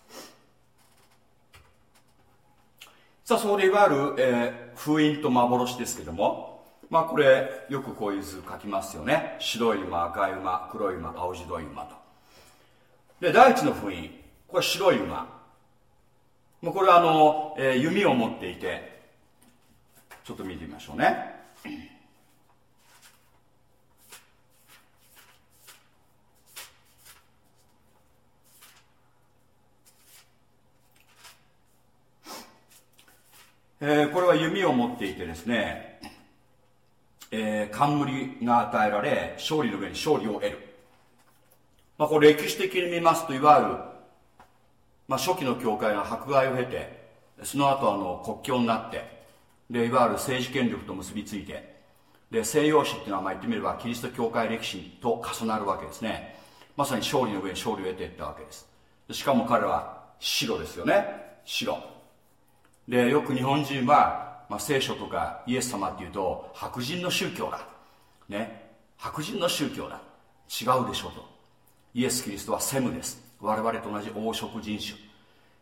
さあそこでいわゆる、えー封印と幻ですけどもまあこれよくこういう図書きますよね。白い馬赤い馬黒い馬青白い馬と。で第一の封印。これ白い馬。もうこれはあの、えー弓を持っていてちょっと見てみましょうね。えーこれは弓を持っていてですね、えー冠が与えられ勝利の上に勝利を得る、まあ、これ歴史的に見ますといわゆる、まあ、初期の教会が迫害を経てその後あの国境になってでいわゆる政治権力と結びついてで西洋史っていうのはまあ言ってみればキリスト教会歴史と重なるわけですね。まさに勝利の上に勝利を得ていったわけです。しかも彼は白ですよね。白。でよく日本人は、まあ、聖書とかイエス様っていうと白人の宗教だ。ね。白人の宗教だ。違うでしょうと。イエス・キリストはセムです。我々と同じ黄色人種。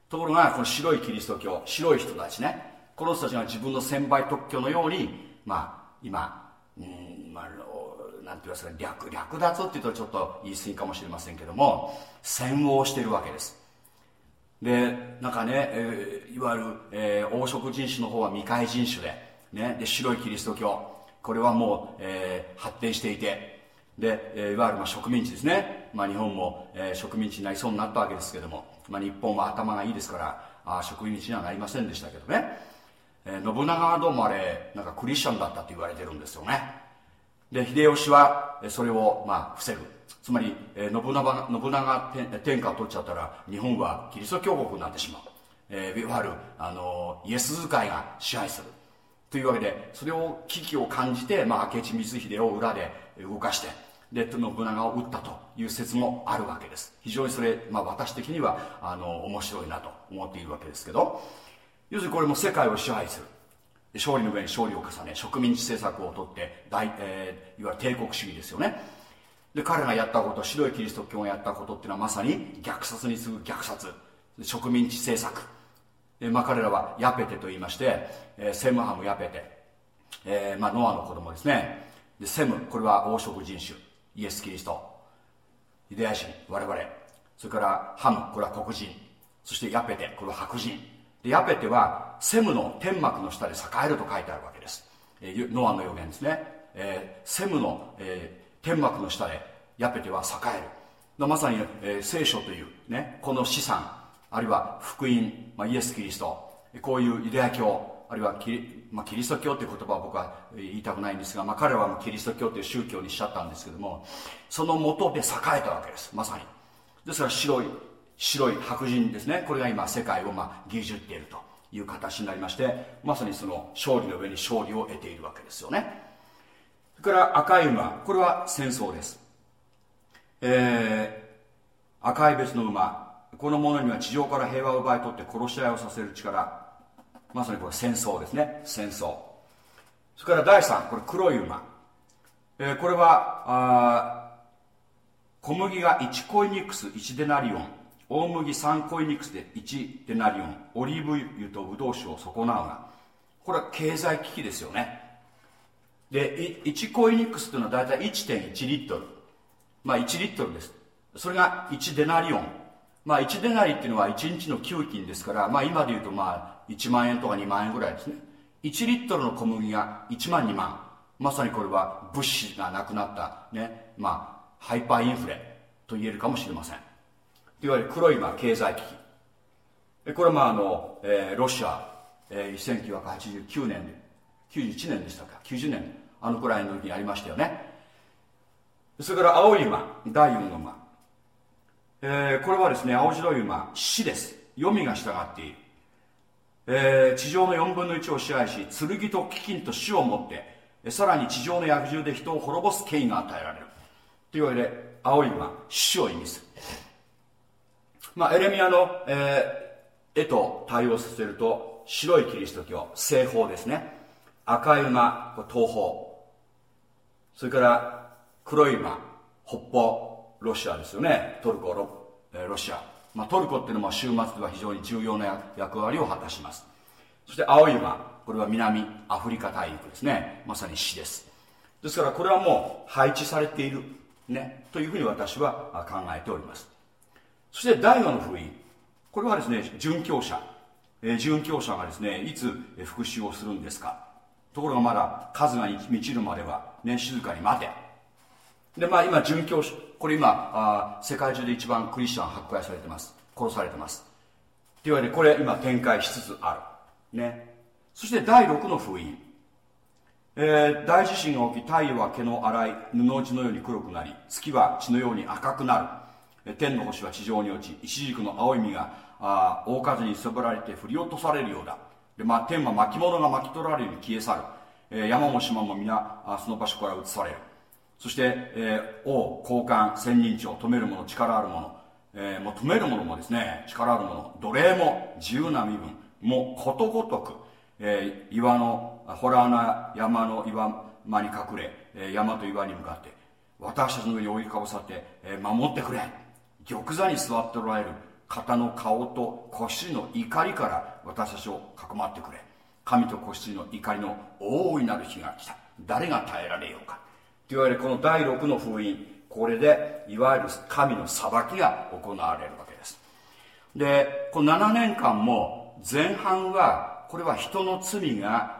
ところがこの白いキリスト教白い人たちね。この人たちが自分の専売特許のようにまあ今うんまあなんて言いますか略略奪っていうとちょっと言い過ぎかもしれませんけども洗脳しているわけです。でなんかね、えーいわゆる、えー黄色人種の方は未開人種で,、ね、で白いキリスト教。これはもう、えー発展していて。で、えーいわゆるまあ植民地ですね、まあ、日本も、えー植民地になりそうになったわけですけども、まあ、日本は頭がいいですからあ植民地にはなりませんでしたけどね、えー信長はどうもあれなんかクリスチャンだったと言われてるんですよね。で秀吉はそれをまあ防ぐつまり、えー信長信長天下を取っちゃったら日本はキリスト教国になってしまう、えいわゆる、あのイエス使いが支配する。というわけでそれを危機を感じて、まあ、明智光秀を裏で動かしてで信長を撃ったという説もあるわけです。非常にそれ、まあ、私的にはあの面白いなと思っているわけですけど。要するにこれも世界を支配する。勝利の上に勝利を重ね植民地政策をとって大、えーいわゆる帝国主義ですよね。で彼がやったこと白いキリスト教がやったことっていうのはまさに虐殺に次ぐ虐殺。植民地政策。で、まあ、彼らはヤペテと言いまして、えーセムハムヤペテ、えーまあ、ノアの子供ですね。でセムこれは黄色人種。イエス・キリスト。ユダヤ人我々。それからハムこれは黒人。そしてヤペテ。これは白人。でヤペテはセムの天幕の下で栄えると書いてあるわけです、えーノアの予言ですね、えーセムの、えー天幕の下でヤペテは栄える。まさに、えー聖書という、ね、この資産あるいは福音、まあ、イエス・キリストこういうユダヤ教あるいはキリ,、まあ、キリスト教という言葉は僕は言いたくないんですが、まあ、彼はキリスト教という宗教にしちゃったんですけどもその元で栄えたわけです。まさに。ですから白い白い白人ですね。これが今世界をまあ牛耳っているという形になりましてまさにその勝利の上に勝利を得ているわけですよね。それから赤い馬これは戦争です。えー赤い別の馬この者には地上から平和を奪い取って殺し合いをさせる力まさにこれ戦争ですね。戦争。それから第3これ黒い馬、えーこれはあ小麦が1コイニクス1デナリオン。大麦3コイニクスで1デナリオン。オリーブ油とブドウ酒を損なうがこれは経済危機ですよね。で1コイニックスというのは大体1.1リットル。まあ1リットルです。それが1デナリオン。まあ1デナリっていうのは1日の給金ですからまあ今で言うとまあ1万円とか2万円ぐらいですね。1リットルの小麦が1万2万まさにこれは物資がなくなったねまあハイパーインフレと言えるかもしれません。いわゆる黒い今経済危機。これはまああの、えーロシア、えー1989年で91年でしたか？90年あのくらいの時にありましたよね。それから青い馬。第4の馬、えーこれはですね青白い馬死です。黄泉が従っている、えー地上の4分の1を支配し剣と飢饉と死をもってさらに地上の薬獣で人を滅ぼす権威が与えられる。というわけで青い馬死を意味する。まあ、エレミアの、えー絵と対応させると白いキリスト教西方ですね。赤い馬これ東方。それから黒い馬北方ロシアですよね。トルコロ,、えーロシア、まあ、トルコっていうのも終末では非常に重要な役割を果たします。そして青い馬これは南アフリカ大陸ですね。まさに死です。ですからこれはもう配置されているねというふうに私は考えております。そして第五の封印。これはですね殉教者、えー殉教者がですねいつ復讐をするんですか。ところがまだ数が満ちるまでは、ね、静かに待て。でまあ今殉教これ今あ世界中で一番クリスチャン迫害されてます。殺されてます。というわけでこれ今展開しつつある。ね。そして第6の封印。えー大地震が起き太陽は毛の粗い布地のように黒くなり月は血のように赤くなる。天の星は地上に落ち一軸の青い実があ大風にそぼられて振り落とされるようだ。で、まあ、天は巻物が巻き取られる消え去る、えー山も島も皆あその場所から移される。そして、えー王高官千人長止める者力ある者、えーもう止める者もですね力ある者。奴隷も自由な身分。もうことごとく、えー岩の洞穴山の岩間に隠れ、えー山と岩に向かって私たちの上に覆いかぶさって、えー守ってくれ。玉座に座っておられる。方の顔と子羊の怒りから私たちをかくまってくれ。神と子羊の怒りの大いなる日が来た。誰が耐えられようか。といわれるこの第6の封印これでいわゆる神の裁きが行われるわけです。でこの7年間も前半はこれは人の罪が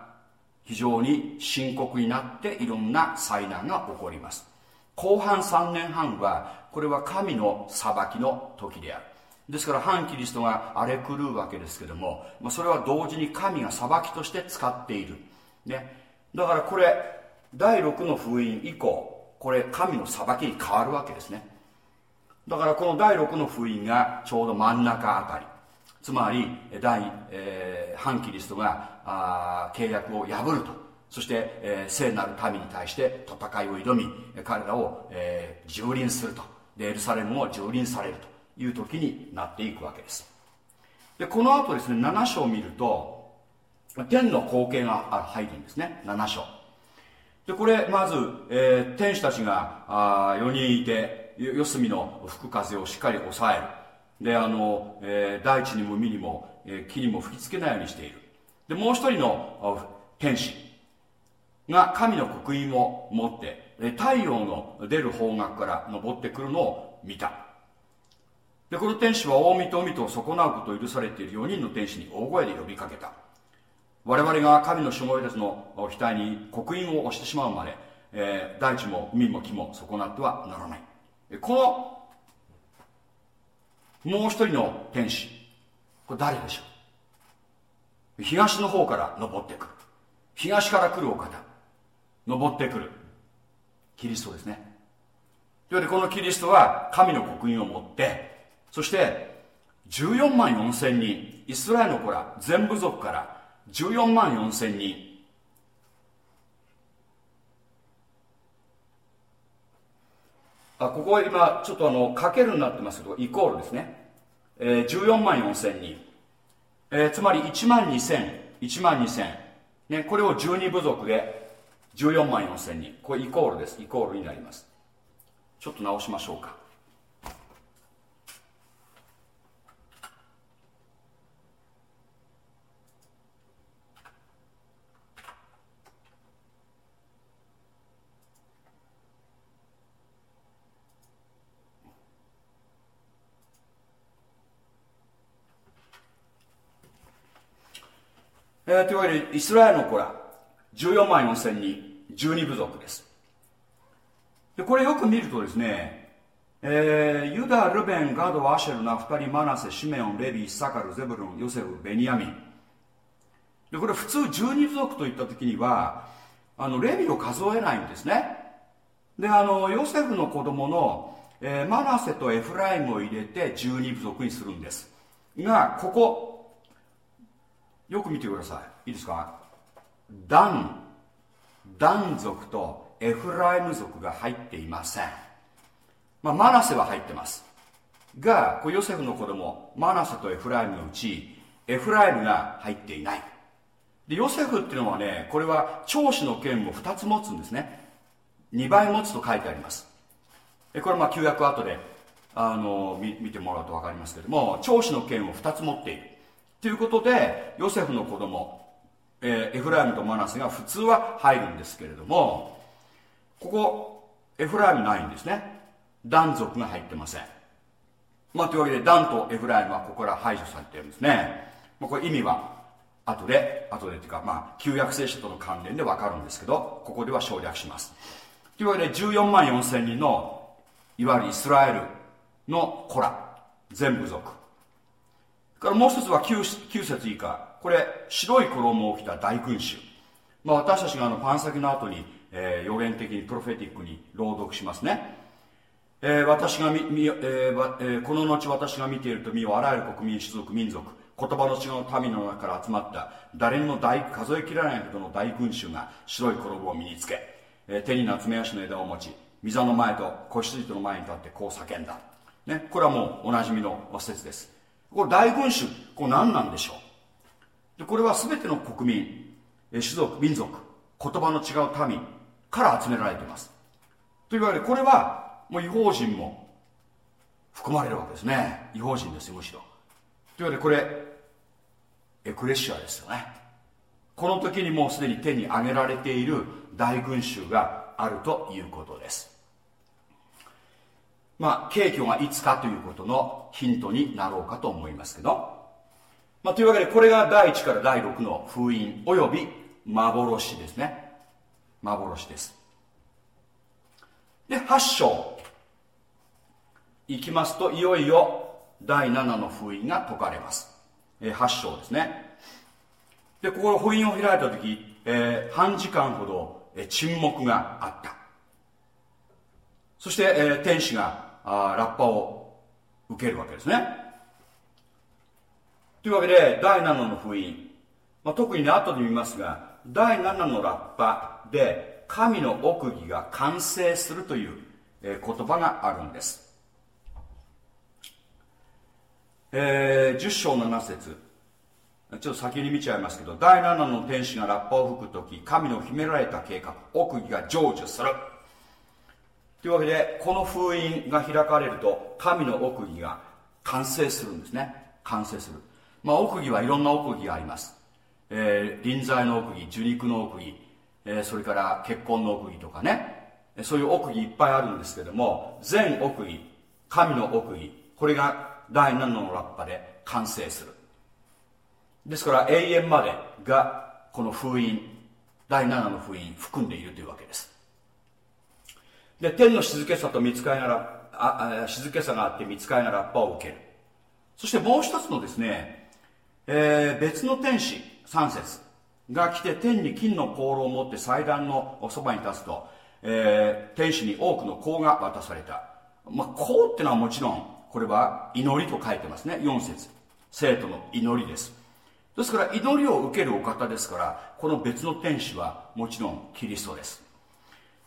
非常に深刻になっていろんな災難が起こります。後半3年半はこれは神の裁きの時である。ですから反キリストが荒れ狂うわけですけども、ま、それは同時に神が裁きとして使っている、ね、だからこれ第6の封印以降これ神の裁きに変わるわけですね。だからこの第6の封印がちょうど真ん中あたり。つまり第、えー、反キリストがあ契約を破ると。そして、えー、聖なる民に対して戦いを挑み彼らを、えー、蹂躙すると。でエルサレムも蹂躙されると。いう時になっていくわけです。でこの後ですね7章を見ると天の光景が入るんですね。7章。でこれまず、えー、天使たちがあ4人いて四隅の吹く風をしっかり抑える。であの、えー、大地にも海にも、えー、木にも吹きつけないようにしている。でもう一人の天使が神の刻印を持って太陽の出る方角から昇ってくるのを見た。でこの天使は大身と海と損なうことを許されている4人の天使に大声で呼びかけた。我々が神の守護列の額に刻印を押してしまうまで、えー、大地も海も木も損なってはならない。このもう一人の天使これ誰でしょう？東の方から登ってくる。東から来るお方登ってくる。キリストですね。というわけでこのキリストは神の刻印を持ってそして14万4千人イスラエルの子ら全部族から14万4千人。あここは今ちょっとあのかけるになってますけどイコールですね、えー、14万4千人、えー、つまり1万2千1万2千。ね、これを12部族で14万4千人。これイコールです。イコールになります。ちょっと直しましょうか。えー、というわけでイスラエルの子ら14万4千人12部族です。でこれよく見るとですね、えー、ユダ、ルベン、ガド、アシェル、ナフタリ、マナセ、シメオン、レビ、イサカル、ゼブルン、ヨセフ、ベニヤミン。でこれ普通12部族といった時にはあのレビを数えないんですね。であのヨセフの子供の、えー、マナセとエフライムを入れて12部族にするんです。がここよく見てください。いいですか？ダンダン族とエフライム族が入っていません、まあ、マナセは入ってます。がこヨセフの子供マナセとエフライムのうちエフライムが入っていない。でヨセフっていうのはねこれは長子の剣を2つ持つんですね。2倍持つと書いてあります。これまあ旧約後であの見てもらうと分かりますけども長子の剣を2つ持っている。ということでヨセフの子供、えー、エフライムとマナスが普通は入るんですけれどもここエフライムないんですね。ダン族が入ってません。まあというわけでダンとエフライムはここから排除されてるんですね、まあ、これ意味は後で後でっていうかまあ旧約聖書との関連でわかるんですけどここでは省略します。というわけで14万4千人のいわゆるイスラエルの子ら全部族。からもう一つは 9, 9節以下。これ白い衣を着た大君主、まあ、私たちがあのパン先の後に、えー、予言的にプロフェティックに朗読しますね、えー、私がみみ、えーえー、この後私が見ていると見よあらゆる国民種族民族言葉の違う民の中から集まった誰にも大数えきれないほどの大群衆が白い衣を身につけ、えー、手に夏目足の枝を持ち溝の前と子羊との前に立ってこう叫んだ、ね、これはもうおなじみの説です。これ大群衆これ何なんでしょう？でこれは全ての国民種族民族言葉の違う民から集められています。というわけでこれはもう違法人も含まれるわけですね。違法人ですよむしろ。というわけでこれエクレシアですよね。この時にもうすでに手に挙げられている大群衆があるということです。まあ、景挙がいつかということのヒントになろうかと思いますけど、まあ、というわけでこれが第1から第6の封印および幻ですね。幻です。で8章。いきますといよいよ第7の封印が解かれます。8章ですね。でここ封印を開いた時、えー半時間ほど、沈黙があった。そして、えー天使があラッパを受けるわけですね。というわけで第7の封印、まあ、特にね後で見ますが第7のラッパで神の奥義が完成するという、えー言葉があるんです。えー10章7節。ちょっと先に見ちゃいますけど第7の天使がラッパを吹く時神の秘められた計画奥義が成就する。というわけでこの封印が開かれると神の奥義が完成するんですね。完成する。まあ奥義はいろんな奥義があります、えー臨在の奥義受肉の奥義、えーそれから結婚の奥義とかね。そういう奥義いっぱいあるんですけども全奥義神の奥義これが第7のラッパで完成する。ですから永遠までがこの封印第7の封印含んでいるというわけです。で天の静けさと見つかいならあ静けさがあって見つかいなラッパを受ける。そしてもう一つのですね、えー別の天使3節が来て天に金の香炉を持って祭壇のそばに立つと、えー天使に多くの香が渡された、まあ、香ってのはもちろんこれは祈りと書いてますね。4節。生徒の祈りです。ですから祈りを受けるお方ですからこの別の天使はもちろんキリストです。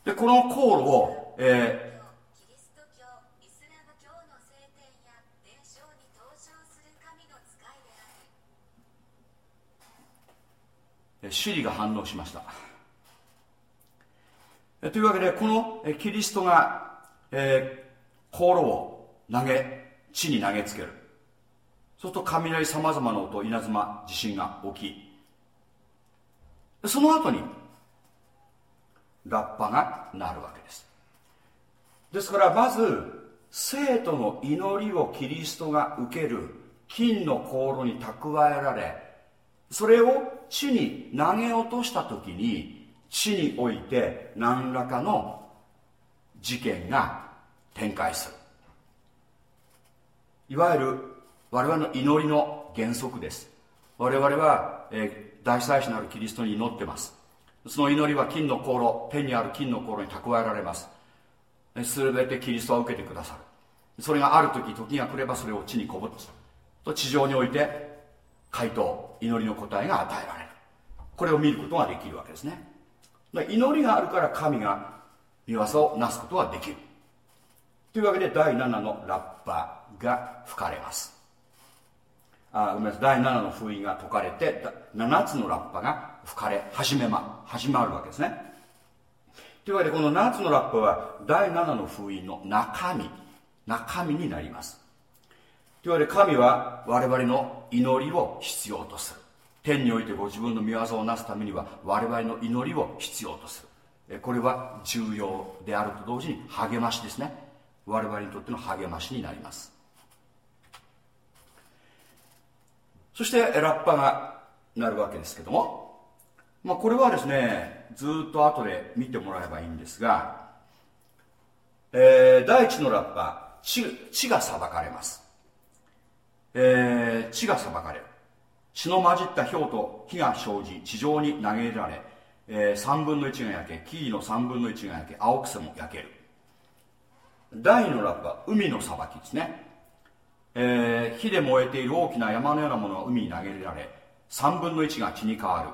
でこの香炉を、えーキリスト教イスラム教の聖典や伝承に登場する神の使いであるえシリが反応しました。えというわけでこのえキリストが、えー香炉を投げ地に投げつける。そうすると雷さまざまな音稲妻地震が起き。その後にラッパが鳴るわけです。ですからまず生徒の祈りをキリストが受ける金の香炉に蓄えられそれを地に投げ落とした時に地において何らかの事件が展開する。いわゆる我々の祈りの原則です。我々は、えー大祭司なるキリストに祈ってます。その祈りは金の香炉天にある金の香炉に蓄えられます。すべてキリストは受けてくださる。それがある時時が来ればそれを地にこぼすと地上において回答祈りの答えが与えられる。これを見ることができるわけですね。祈りがあるから神が見業をなすことができる。というわけで第7のラッパが吹かれます。あごめんなさい。第7の封印が解かれてだ7つのラッパが吹かれ始めます。始まるわけですね。というわけでこの7つのラッパは第7の封印の中身中身になります。というわけで神は我々の祈りを必要とする。天においてご自分の見業をなすためには我々の祈りを必要とする。これは重要であると同時に励ましですね。我々にとっての励ましになります。そしてラッパがなるわけですけども、まあ、これはですねずっと後で見てもらえばいいんですが、えー第一のラッパ地地が裁かれます、えー地が裁かれる。血の混じった氷と火が生じ地上に投げ入れられ、え3分の1が焼け木々の3分の1が焼け青草も焼ける。第二のラッパ海の裁きですね。えー火で燃えている大きな山のようなものが海に投げ入れられ3分の1が血に変わる、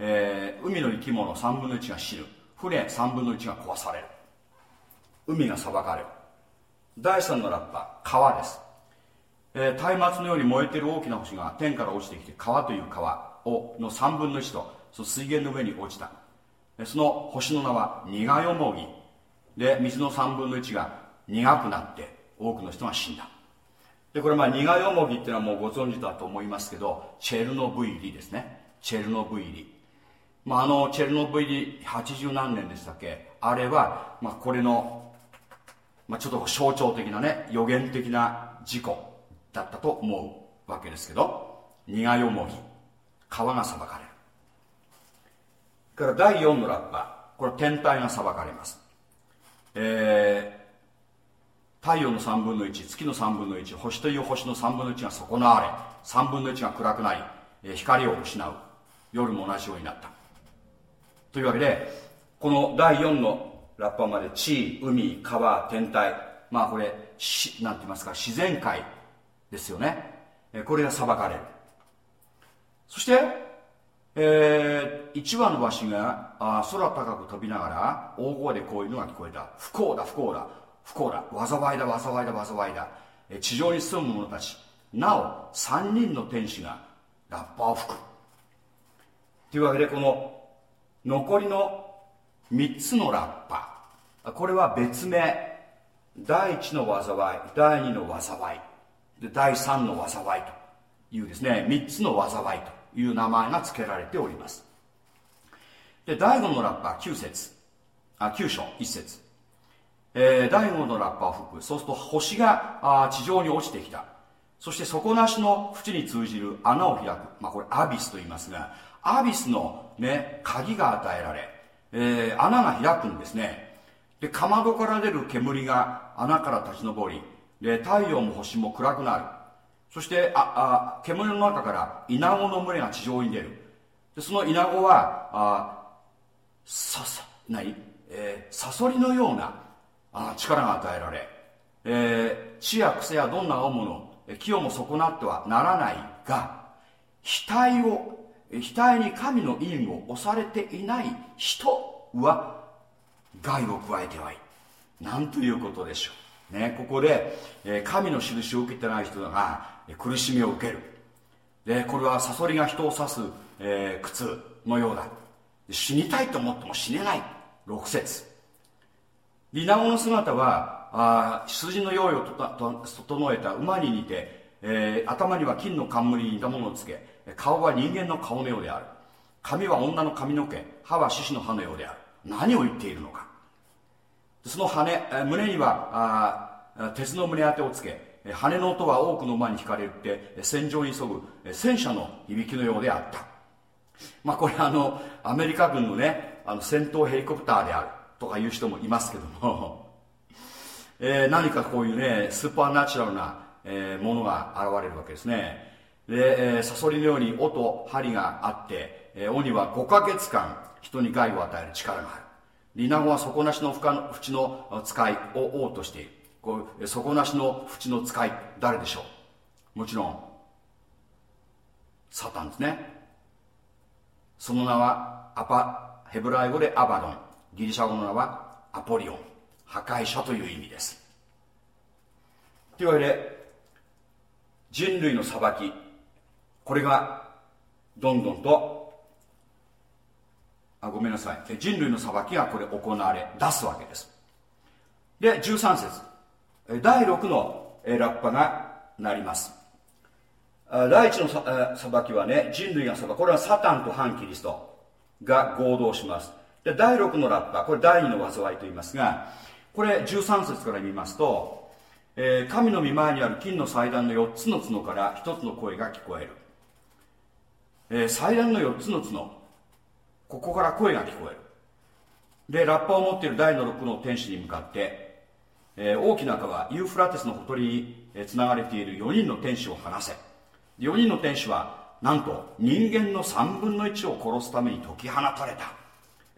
えー海の生き物3分の1が死ぬ。船3分の1が壊される。海が裁かれる。第3のラッパ川です、えー松明のように燃えてる大きな星が天から落ちてきて川という川をの3分の1とその水源の上に落ちた。その星の名は苦よもぎで水の3分の1が苦くなって多くの人が死んだ。でこれまあ苦よもぎっていうのはもうご存知だと思いますけどチェルノブイリですね。チェルノブイリ、まあ、あのチェルノブイリ80何年でしたっけ？あれは、まあ、これのまあ、ちょっと象徴的なね予言的な事故だったと思うわけですけど苦よもぎ川が裁かれる。から第4のラッパこれ天体が裁かれます。えー太陽の3分の1月の3分の1星という星の3分の1が損なわれ3分の1が暗くなり光を失う。夜も同じようになった。というわけでこの第4のラッパーまで地海川天体まあこれしなんて言いますか自然界ですよね。これが裁かれる。そして、えー1羽のワシがあ空高く飛びながら大声でこういうのが聞こえた。不幸だ不幸だ。不幸だ。災いだ災いだ災いだ。地上に住む者たちなお3人の天使がラッパーを吹く。というわけでこの残りの3つのラッパ。これは別名。第1の災い第2の災い。で第3の災いというですね3つの災いという名前が付けられております。で第5のラッパ9節。あ9章1節。えー第5のラッパを吹く。そうすると星が地上に落ちてきた。そして底なしの縁に通じる穴を開く、まあ、これアビスと言いますがアビスの、ね、鍵が与えられ、えー穴が開くんですね。でかまどから出る煙が穴から立ち上りで太陽も星も暗くなる。そしてああ煙の中からイナゴの群れが地上に出る。でそのイナゴはあささ何、えーサソリのようなあ力が与えられ、えー地や草やどんな青物えー木をも損なってはならないが額を額に神の印を押されていない人は害を加えてはいなんということでしょう。ねここで、え神の印を受けてない人が苦しみを受ける。でこれはサソリが人を刺す、えー苦痛のようだ。死にたいと思っても死ねない。6節。イナゴの姿はあ羊の用意を整えた馬に似て、えー頭には金の冠に似たものをつけ顔は人間の顔のようである。髪は女の髪の毛歯は獅子の歯のようである。何を言っているのか。その羽胸にはあ鉄の胸当てをつけ羽の音は多くの馬に引かれてえ戦場に急ぐ戦車の響きのようであった。まあこれあのアメリカ軍のねあの戦闘ヘリコプターであるとかいう人もいますけども、えー何かこういうねスーパーナチュラルな、えーものが現れるわけですね。で、えーサソリのように尾と針があって、えー尾には5ヶ月間人に害を与える力がある。リナゴは底なしの深の縁の使いを王としている。こう底なしの縁の使い誰でしょう？もちろんサタンですね。その名はアパヘブライ語でアバドン。ギリシャ語の名はアポリオン。破壊者という意味です。というわけで人類の裁きこれがどんどんとあごめんなさい。人類の裁きがこれ行われ出すわけです。で13節。第6のラッパがなります。第一の裁きはね人類が裁く。これはサタンと反キリストが合同します。で第6のラッパこれ第2の災いと言いますがこれ13節から見ますと、えー神の御前にある金の祭壇の4つの角から1つの声が聞こえる、えー祭壇の4つの角。ここから声が聞こえる。でラッパを持っている第の6の天使に向かって、えー大きな川ユーフラテスのほとりにえーつながれている4人の天使を放せ。4人の天使はなんと人間の3分の1を殺すために解き放たれた。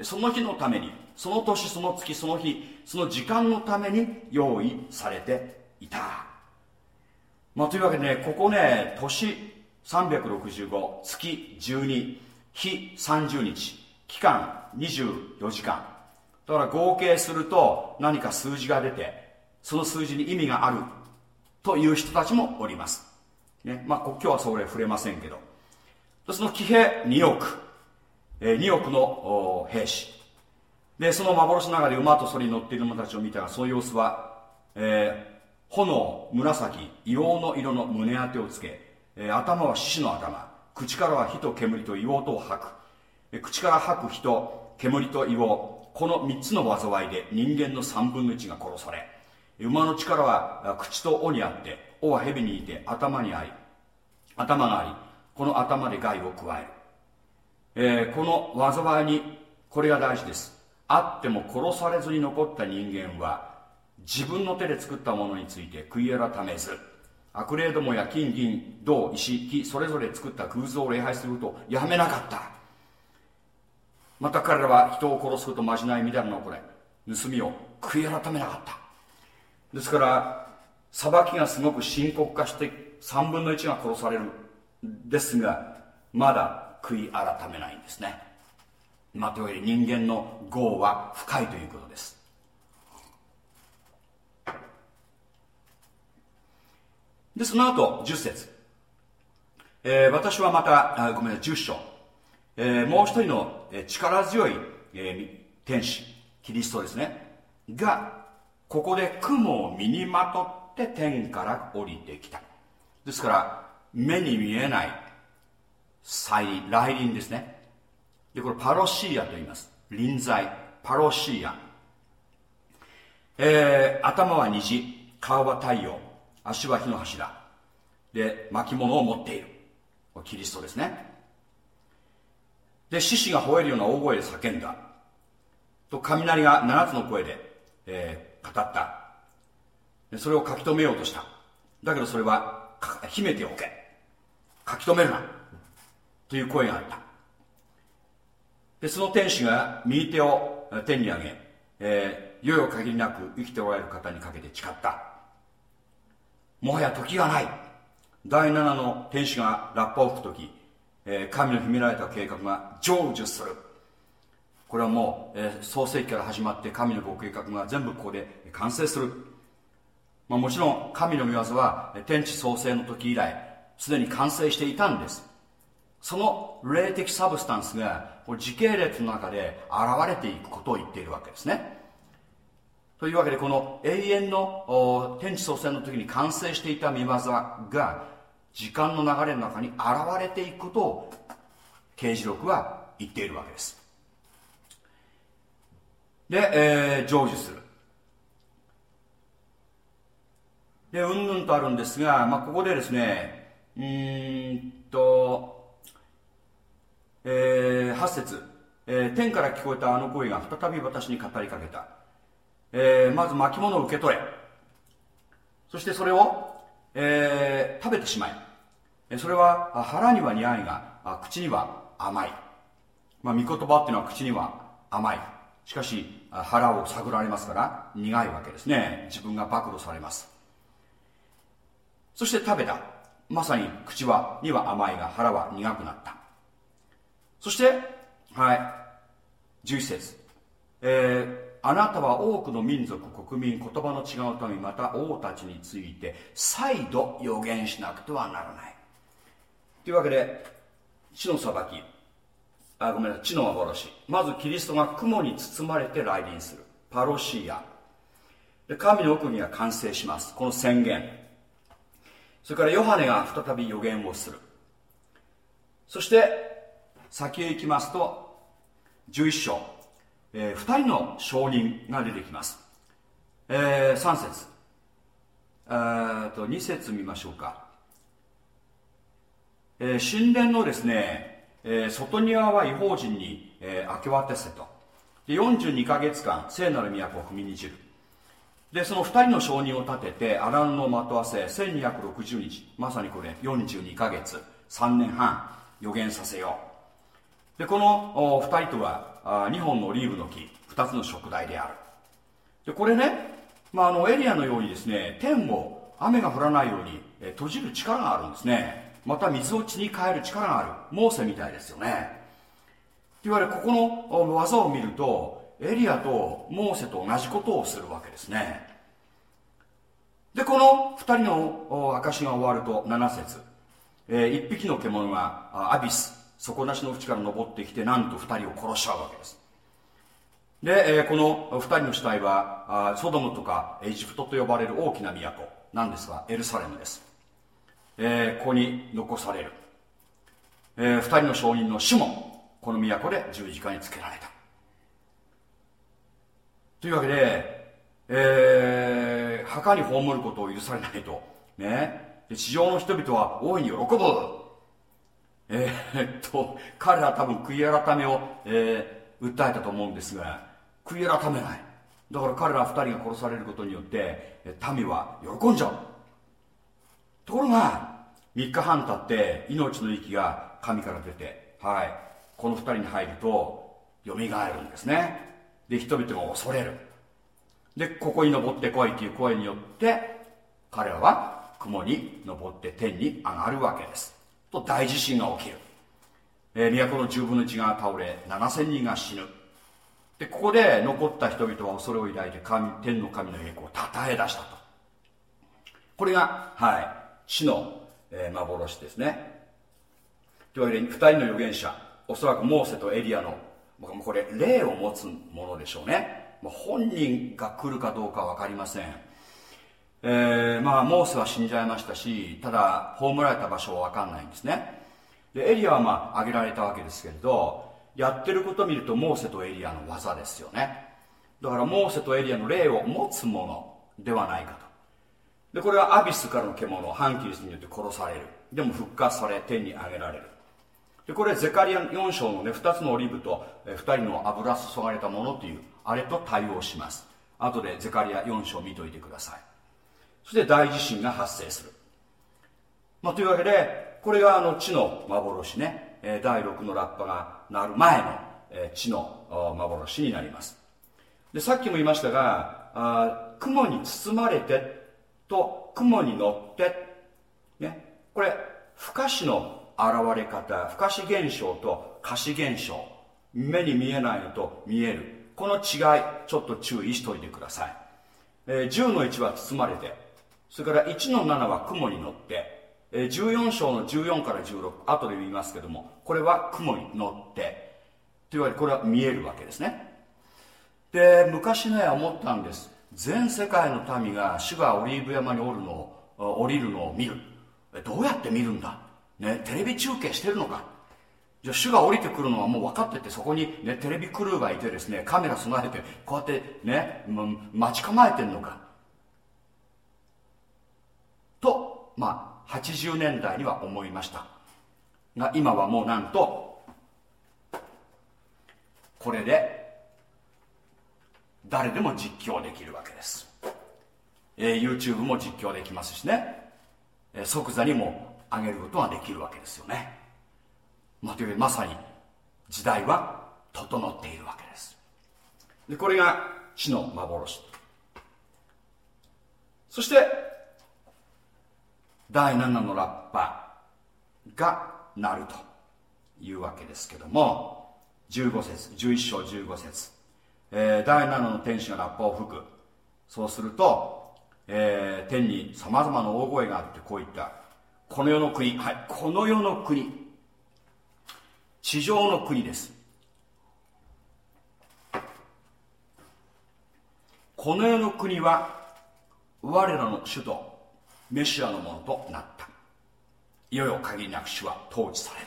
その日のためにその年その月その日その時間のために用意されていた。まあというわけでねここね年365月12日30日期間24時間。だから合計すると何か数字が出てその数字に意味があるという人たちもおります、ねまあ、今日はそれ触れませんけど。その騎兵2億、えー2億の兵士。でその幻の中で馬とそれに乗っている者たちを見たらその様子は、えー炎紫硫黄の色の胸当てをつけ、えー頭は獅子の頭口からは火と煙と硫黄とを吐く。えー口から吐く火と煙と硫黄この3つの災いで人間の3分の1が殺され。馬の力は口と尾にあって尾は蛇にいて頭にあり頭がありこの頭で害を加える。えーこの災いにこれが大事です。あっても殺されずに残った人間は自分の手で作ったものについて悔い改めず。悪霊どもや金銀銅石木それぞれ作った偶像を礼拝するとをやめなかった。また彼らは人を殺すことまじないみたいなのをこれ。盗みを悔い改めなかった。ですから裁きがすごく深刻化して3分の1が殺される。ですがまだ悔い改めないんですね。まあというわけで人間の業は深いということです。でその後10節、えー私はまたあごめんなさい10章、えーもう一人の、えー力強い、えー天使キリストですね。がここで雲を身にまとって天から降りてきた。ですから目に見えない再臨来臨ですね。でこれパロシーアと言います。臨在パロシーア。えー頭は虹顔は太陽。足は火の柱。で巻物を持っている。キリストですね。で獅子が吠えるような大声で叫んだ。と雷が7つの声で、えー語った。でそれを書き留めようとした。だけどそれは秘めておけ。書き留めるな。という声があった。でその天使が右手を天に上げ、えー、いよよ限りなく生きておられる方にかけて誓った。もはや時がない。第7の天使がラッパを吹く時、えー神の秘められた計画が成就する。これはもう、えー創世記から始まって神のご計画が全部ここで完成する、まあ、もちろん神の御業は天地創生の時以来すでに完成していたんです。その霊的サブスタンスが時系列の中で現れていくことを言っているわけですね。というわけでこの永遠の天地創生の時に完成していた見業が時間の流れの中に現れていくことを刑事録は言っているわけです。で、えー成就する。でうんぬんとあるんですが、まあ、ここでですねうーんと、えー、8節、えー天から聞こえたあの声が再び私に語りかけた。えーまず巻物を受け取れ。そしてそれを、えー食べてしまえ。それは腹には苦いが口には甘い。まあ、御言葉っていうのは口には甘い。しかし腹を探られますから苦いわけですね。自分が暴露されます。そして食べた。まさに口はには甘いが腹は苦くなった。そしてはい。11節。えーあなたは多くの民族国民言葉の違う民また王たちについて再度予言しなくてはならない。というわけで地の裁き。あごめんなさい地の幻。まずキリストが雲に包まれて来臨する。パロシア。で神の奥義が完成します。この宣言。それからヨハネが再び予言をする。そして先へ行きますと11章、え2人の証人が出てきます、え3節。えーと2節見ましょうか、えー神殿のですね、えー外庭は違法人に、えー明け渡せと。で42ヶ月間聖なる都を踏みにじる。でその2人の証人を立ててアランの的わせ1260日。まさにこれ42ヶ月。3年半予言させよう。でこの2人とはあ2本のオリーブの木。2つの食材である。でこれね、まあ、あのエリアのようにですね天を雨が降らないようにえ閉じる力があるんですね。また水を血に変える力がある。モーセみたいですよね。と言われここの技を見るとエリアとモーセと同じことをするわけですね。でこの2人のお証が終わると7節、え1匹の獣がアビス。底なしの淵から登ってきてなんと2人を殺しちゃうわけです。で、えーこの2人の死体はあソドムとかエジプトと呼ばれる大きな都なんですがエルサレムです、えーここに残される、え2人の証人の死もこの都で十字架につけられた。というわけで、えー墓に葬ることを許されないとね。地上の人々は大いに喜ぶ。えーっと彼ら多分悔い改めを、えー訴えたと思うんですが悔い改めない。だから彼ら二人が殺されることによって民は喜んじゃう。ところが3日半経って命の息が神から出てはい。この2人に入ると蘇るんですね。で人々が恐れる。でここに登ってこいという声によって彼らは雲に登って天に上がるわけです。と大地震が起きる、えー都の10分の1が倒れ7000人が死ぬでここで残った人々は恐れを抱いて神天の神の栄光をたたえ出したとこれが、はい、死の、えー幻ですね。というわけで、二人の預言者、おそらくモーセとエリアの、僕はもうこれ、霊を持つものでしょうね。ま本人が来るかどうかわかりません。えーまあ、モーセは死んじゃいましたし、ただ、葬られた場所はわかんないんですね。で、エリアはまあ、挙げられたわけですけれど、やってることを見ると、モーセとエリアの技ですよね。だから、モーセとエリアの霊を持つものではないかと。でこれはアビスからの獣反キリスによって殺されるでも復活され天に上げられるでこれゼカリア4章のね2つのオリーブと2人の油注がれたものというあれと対応します後でゼカリア4章見といてくださいそして大地震が発生する、まあ、というわけでこれがあの地の幻ね。第6のラッパが鳴る前の地の幻になります。でさっきも言いましたがあ雲に包まれてと雲に乗って、ね、これ不可視の現れ方不可視現象と可視現象目に見えないのと見える。この違いちょっと注意しといてください、えー10の1は包まれてそれから1の7は雲に乗って、えー14章の14から16後で言いますけどもこれは雲に乗ってというわけでこれは見えるわけですね。で昔ね思ったんです。全世界の民が主がオリーブ山におるのを降りるのを見る。どうやって見るんだ、ね、テレビ中継してるのか。じゃあ主が降りてくるのはもう分かっててそこに、ね、テレビクルーがいてですねカメラ備えてこうやってねま待ち構えてんのか。とまあ80年代には思いました。が今はもうなんとこれで誰でも実況できるわけです、えー YouTube も実況できますしね、えー即座にも上げることができるわけですよね、まあ、というまさに時代は整っているわけです。でこれが地の幻。そして第7のラッパが鳴るというわけですけども15節11章15節。えー第7の天使がラッパを吹く。そうすると、えー天にさまざまな大声があってこういった。この世の国はいこの世の国。地上の国です。この世の国は我らの首都。メシアのものとなった。いよいよ限りなく主は統治される。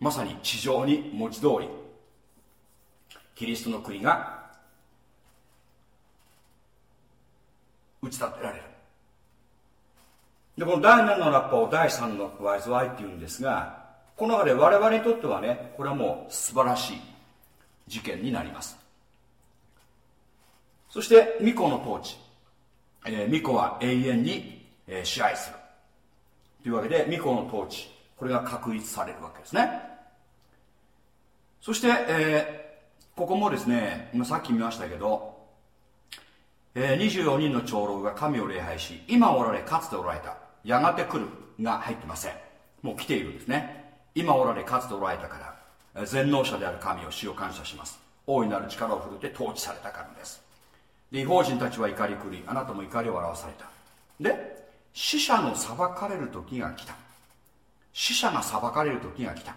まさに地上に文字通りキリストの国が打ち立てられる。でこの第7のラッパを第3のワイズワイっていうんですがこの中で我々にとってはねこれはもう素晴らしい事件になります。そして巫女の統治、えー巫女は永遠に、えー支配する。というわけで巫女の統治これが確立されるわけですね。そして、えーここもですね今さっき見ましたけど、えー24人の長老が神を礼拝し今おられかつておられたやがて来るが入ってません。もう来ているんですね。今おられかつておられたから全能者である神を主を感謝します。大いなる力を振るって統治されたからです。で違法人たちは怒り狂いあなたも怒りを表された。で死者の裁かれる時が来た。死者が裁かれる時が来た。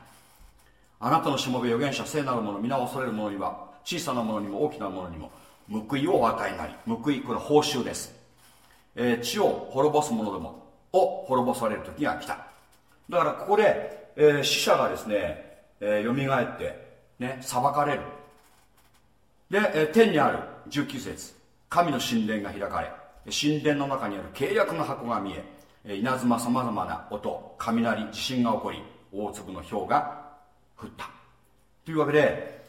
あなたのしもべ預言者聖なる者皆恐れる者には小さな者にも大きな者にも報いをお与えなり報いこれ報酬です、えー地を滅ぼす者でもを滅ぼされる時が来た。だからここで、えー死者がですね、えー、蘇ってね裁かれる。で、えー天にある19節。神の神殿が開かれ神殿の中にある契約の箱が見え稲妻さまざまな音雷地震が起こり大粒の氷が降った。というわけで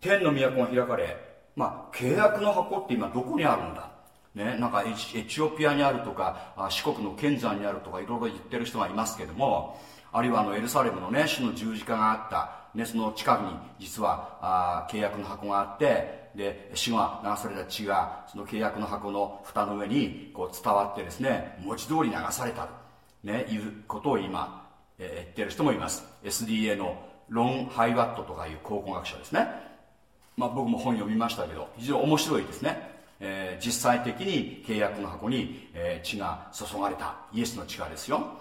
天の都が開かれまあ契約の箱って今どこにあるんだ？ね、なんかエチオピアにあるとか四国の剣山にあるとかいろいろ言ってる人がいますけどもあるいはあのエルサレムのね主の十字架があった、ね、その近くに実はあ契約の箱があってで死が流された血がその契約の箱の蓋の上にこう伝わってですね文字通り流されたと、ね、いうことを今、えー言ってる人もいます。SDA のロン・ハイワットとかいう考古学者ですね。まあ、僕も本読みましたけど非常に面白いですね、えー実際的に契約の箱に、えー血が注がれたイエスの血がですよ。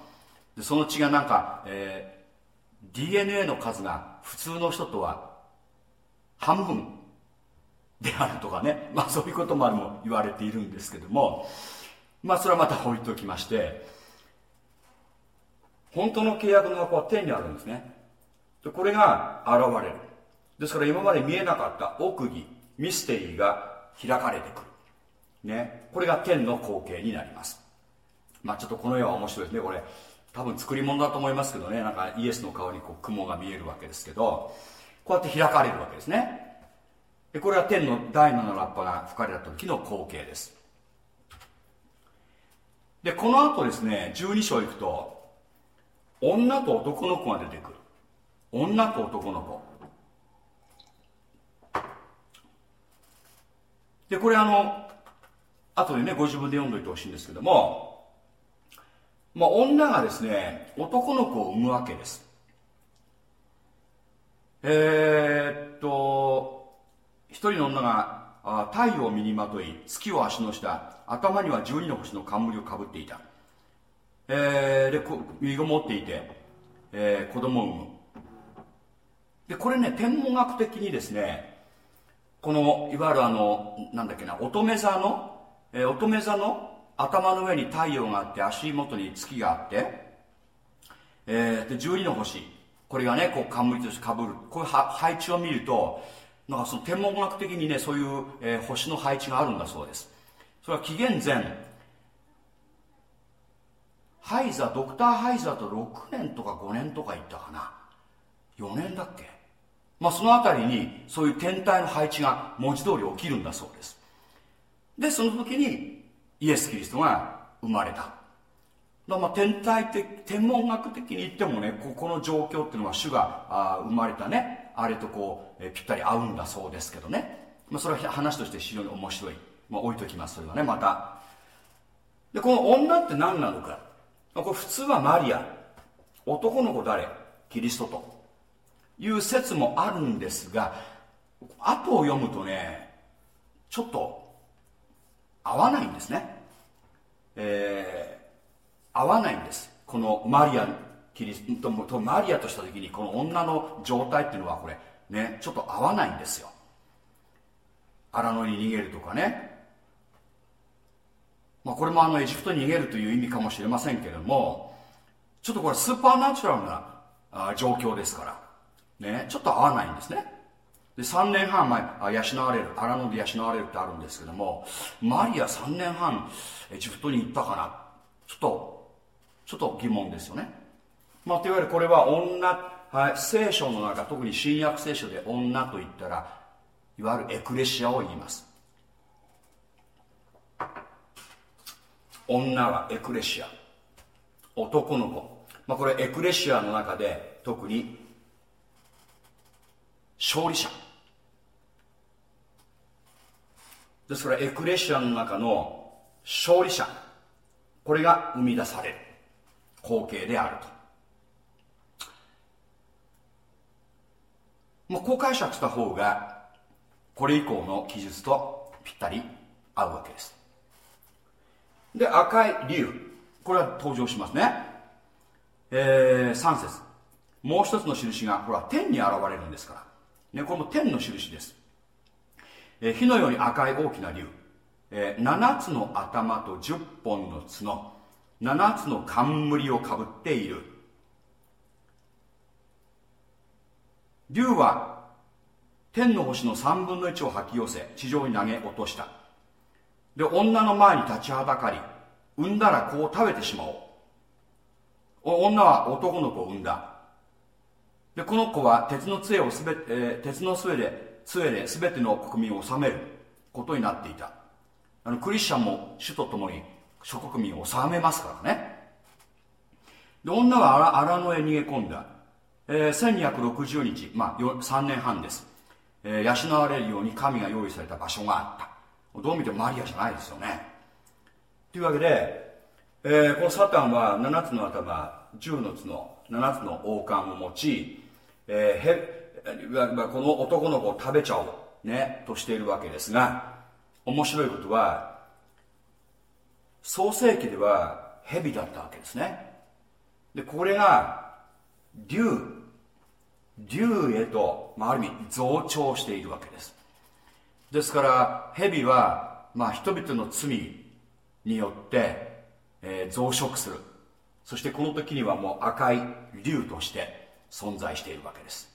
でその血がなんか、えー DNA の数が普通の人とは半分であるとかね、まあ、そういうことまでも言われているんですけども。まあそれはまた置いておきまして。本当の契約の箱は天にあるんですね。でこれが現れる。ですから今まで見えなかった奥義ミステリーが開かれてくる、ね、これが天の光景になります。まあちょっとこの絵は面白いですね。これ多分作り物だと思いますけどね。なんかイエスの顔にこう雲が見えるわけですけど。こうやって開かれるわけですね。これは天の第七のラッパが吹かれた時の光景です。でこの後ですね12章行くと女と男の子が出てくる。女と男の子。でこれあの後でねご自分で読んどいてほしいんですけども、まあ、女がですね男の子を産むわけです。えーっと一人の女が太陽を身にまとい月を足の下頭には十二の星の冠をかぶっていた、えーで身ごもっていて、えー子供を産む。でこれね天文学的にですねこのいわゆるあのなんだっけな乙女座の、えー乙女座の頭の上に太陽があって足元に月があって、えーで12の星。これがねこう冠としてかぶる。こういう配置を見るとなんかその天文学的にねそういう、えー星の配置があるんだそうです。それは紀元前ハイザドクターハイザーと6年とか5年とか言ったかな。4年だっけ。まあそのあたりにそういう天体の配置が文字通り起きるんだそうです。でその時にイエス・キリストが生まれた。だまあ天体的天文学的に言ってもねここの状況っていうのは主があ生まれたね。あれとこう、えぴったり合うんだそうですけどね、まあ、それは話として非常に面白い、まあ、置いときますそれはねまた。でこの女って何なのか。まあこれ普通はマリア。男の子誰？キリストと。いう説もあるんですが後を読むとねちょっと合わないんですね。えー合わないんです。このマリアキリストとマリアとした時にこの女の状態っていうのはこれねちょっと合わないんですよ。荒野に逃げるとかね。まあこれもあのエジプトに逃げるという意味かもしれませんけれどもちょっとこれスーパーナチュラルなあ状況ですから。ねちょっと合わないんですね。で3年半前あ養われる荒野で養われるってあるんですけどもマリア3年半エジプトに行ったかな。ちょっとちょっと疑問ですよね。まあいわゆるこれは女、はい、聖書の中特に新約聖書で女と言ったらいわゆるエクレシアを言います。女はエクレシア。男の子、まあ、これエクレシアの中で特に勝利者。ですからエクレシアの中の勝利者。これが生み出される光景であると。まあ、こう解釈した方がこれ以降の記述とぴったり合うわけです。で赤い竜。これは登場しますね。えー、3節。もう一つの印がほら天に現れるんですから、ね、これも天の印です、えー火のように赤い大きな竜、えー7つの頭と10本の角。7つの冠をかぶっている。竜は天の星の3分の1を吐き寄せ地上に投げ落とした。で女の前に立ちはだかり産んだら子を食べてしまおう。女は男の子を産んだ。でこの子は鉄の杖をすべ、えー鉄の杖で杖で全ての国民を治めることになっていた。あのクリスチャンも主と共に諸国民を治めますからね。で女は荒野へ逃げ込んだ、えー1260日、まあ、3年半です、えー養われるように神が用意された場所があった。どう見てもマリアじゃないですよね。というわけで、えーこのサタンは7つの頭10の角7つの王冠を持ち、えーへこの男の子を食べちゃおう、ね、としているわけですが面白いことは創世記では蛇だったわけですね。でこれが竜。竜へと、まあ、ある意味増長しているわけです。ですから蛇は、まあ、人々の罪によって、えー増殖する。そしてこの時にはもう赤い竜として存在しているわけです。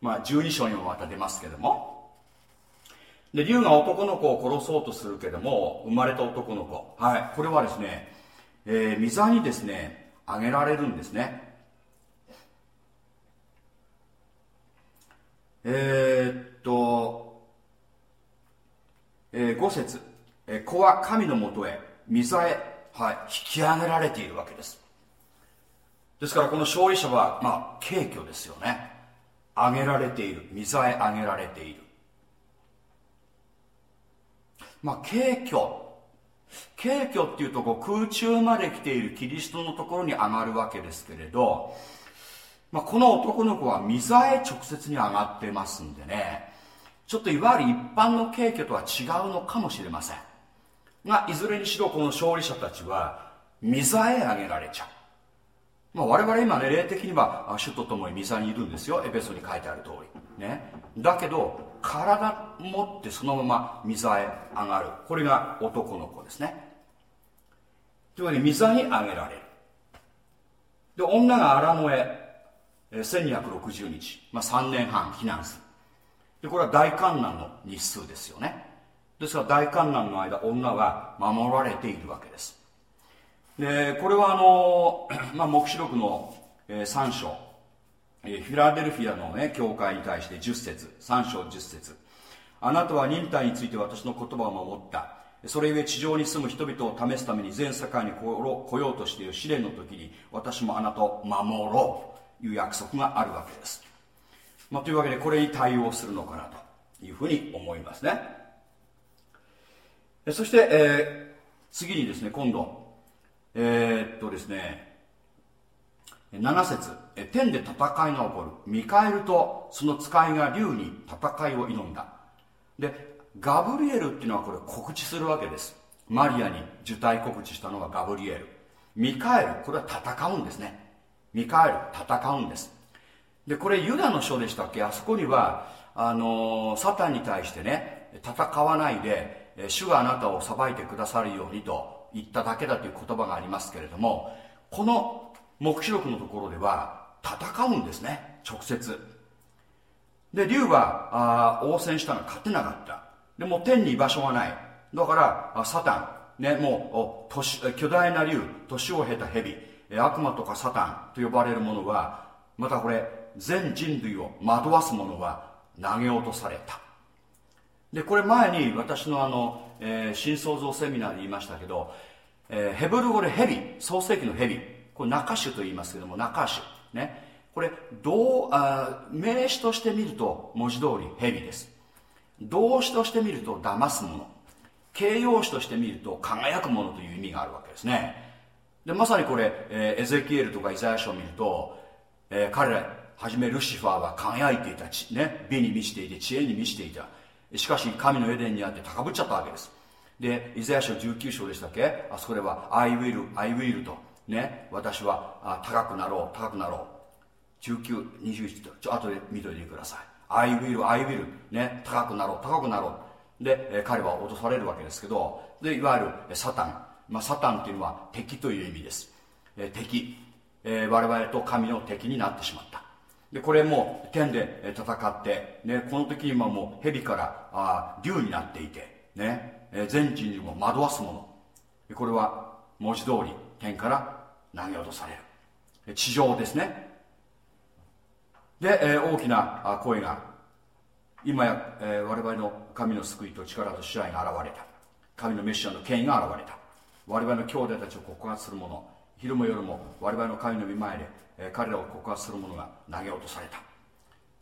まあ12章にもまた出ますけども。で竜が男の子を殺そうとするけども生まれた男の子。はい。これはですね、えー、御座にですねあげられるんですね。えーっと、えー、5節、え子は神のもとへ御座へ、はい、引き上げられているわけです。ですからこの勝利者はまあ軽挙ですよね。上げられている。御座へ上げられている。まあ軽挙軽挙っていうとこう空中まで来ているキリストのところに上がるわけですけれど、まあ、この男の子は御座へ直接に上がってますんでね。ちょっといわゆる一般の軽挙とは違うのかもしれませんがいずれにしろこの勝利者たちは御座へ上げられちゃう。まあ、我々今ね霊的には主と共に御座にいるんですよ。エペソに書いてある通り。ね。だけど体持ってそのまま御座へ上がる。これが男の子ですね。というわけで御座に上げられる。で女が荒野へ1260日、まあ、3年半避難する。でこれは大観難の日数ですよね。ですから大観難の間女は守られているわけです。でこれはあの、まあ、黙示録の、3章、フィラデルフィアの、ね、教会に対して10節。3章10節。あなたは忍耐について私の言葉を守った。それゆえ地上に住む人々を試すために全世界に来ようとしている試練の時に私もあなたを守ろう。いう約束があるわけです、まあ、というわけでこれに対応するのかなというふうに思いますね。そして、えー次にですね今度えーっとですね7節天で戦いが起こる。ミカエルとその使いが竜に戦いを挑んだ。でガブリエルっていうのはこれ告知するわけです。マリアに受胎告知したのがガブリエル。ミカエルこれは戦うんですね。ミカエル戦うんです。でこれユダの書でしたっけ？あそこにはあのサタンに対してね戦わないで主があなたを裁いてくださるようにと言っただけだという言葉がありますけれどもこの黙示録のところでは戦うんですね直接。で竜はあ応戦したが勝てなかった。でも天に居場所がない。だからサタンねもう巨大な竜年を経た蛇悪魔とかサタンと呼ばれるものはまたこれ全人類を惑わすものは投げ落とされた。でこれ前に私のあの、えー新創造セミナーで言いましたけど、えーヘブル語で蛇創世記の蛇これ中種と言いますけども中種ね。これどうあ名詞として見ると文字通り蛇です。動詞として見ると騙すもの。形容詞として見ると輝くものという意味があるわけですね。でまさにこれ、えーエゼキエルとかイザヤ書を見ると、えー彼らはじめルシファーは輝いていたち、ね、美に満ちていて知恵に満ちていた。しかし神のエデンにあって高ぶっちゃったわけです。でイザヤ書19章でしたっけ？あそこでは I will, I will とね私はあ高くなろう高くなろう。1921とちょ後で見といてください。I will, I will ね高くなろう高くなろう。で、えー彼は脅されるわけですけどでいわゆるサタン、まあ、サタンっていうのは敵という意味です、え敵、え我々と神の敵になってしまった。でこれも天で戦って、ね、この時にはもう蛇からあ竜になっていてねえ全人にも惑わすもの。これは文字通り天から投げ落とされる。地上ですね。で、え大きな声が今や、え我々の神の救いと力と支配が現れた。神のメシアの権威が現れた。我々の兄弟たちを告発する者昼も夜も我々の神の御前で、えー彼らを告発する者が投げ落とされた、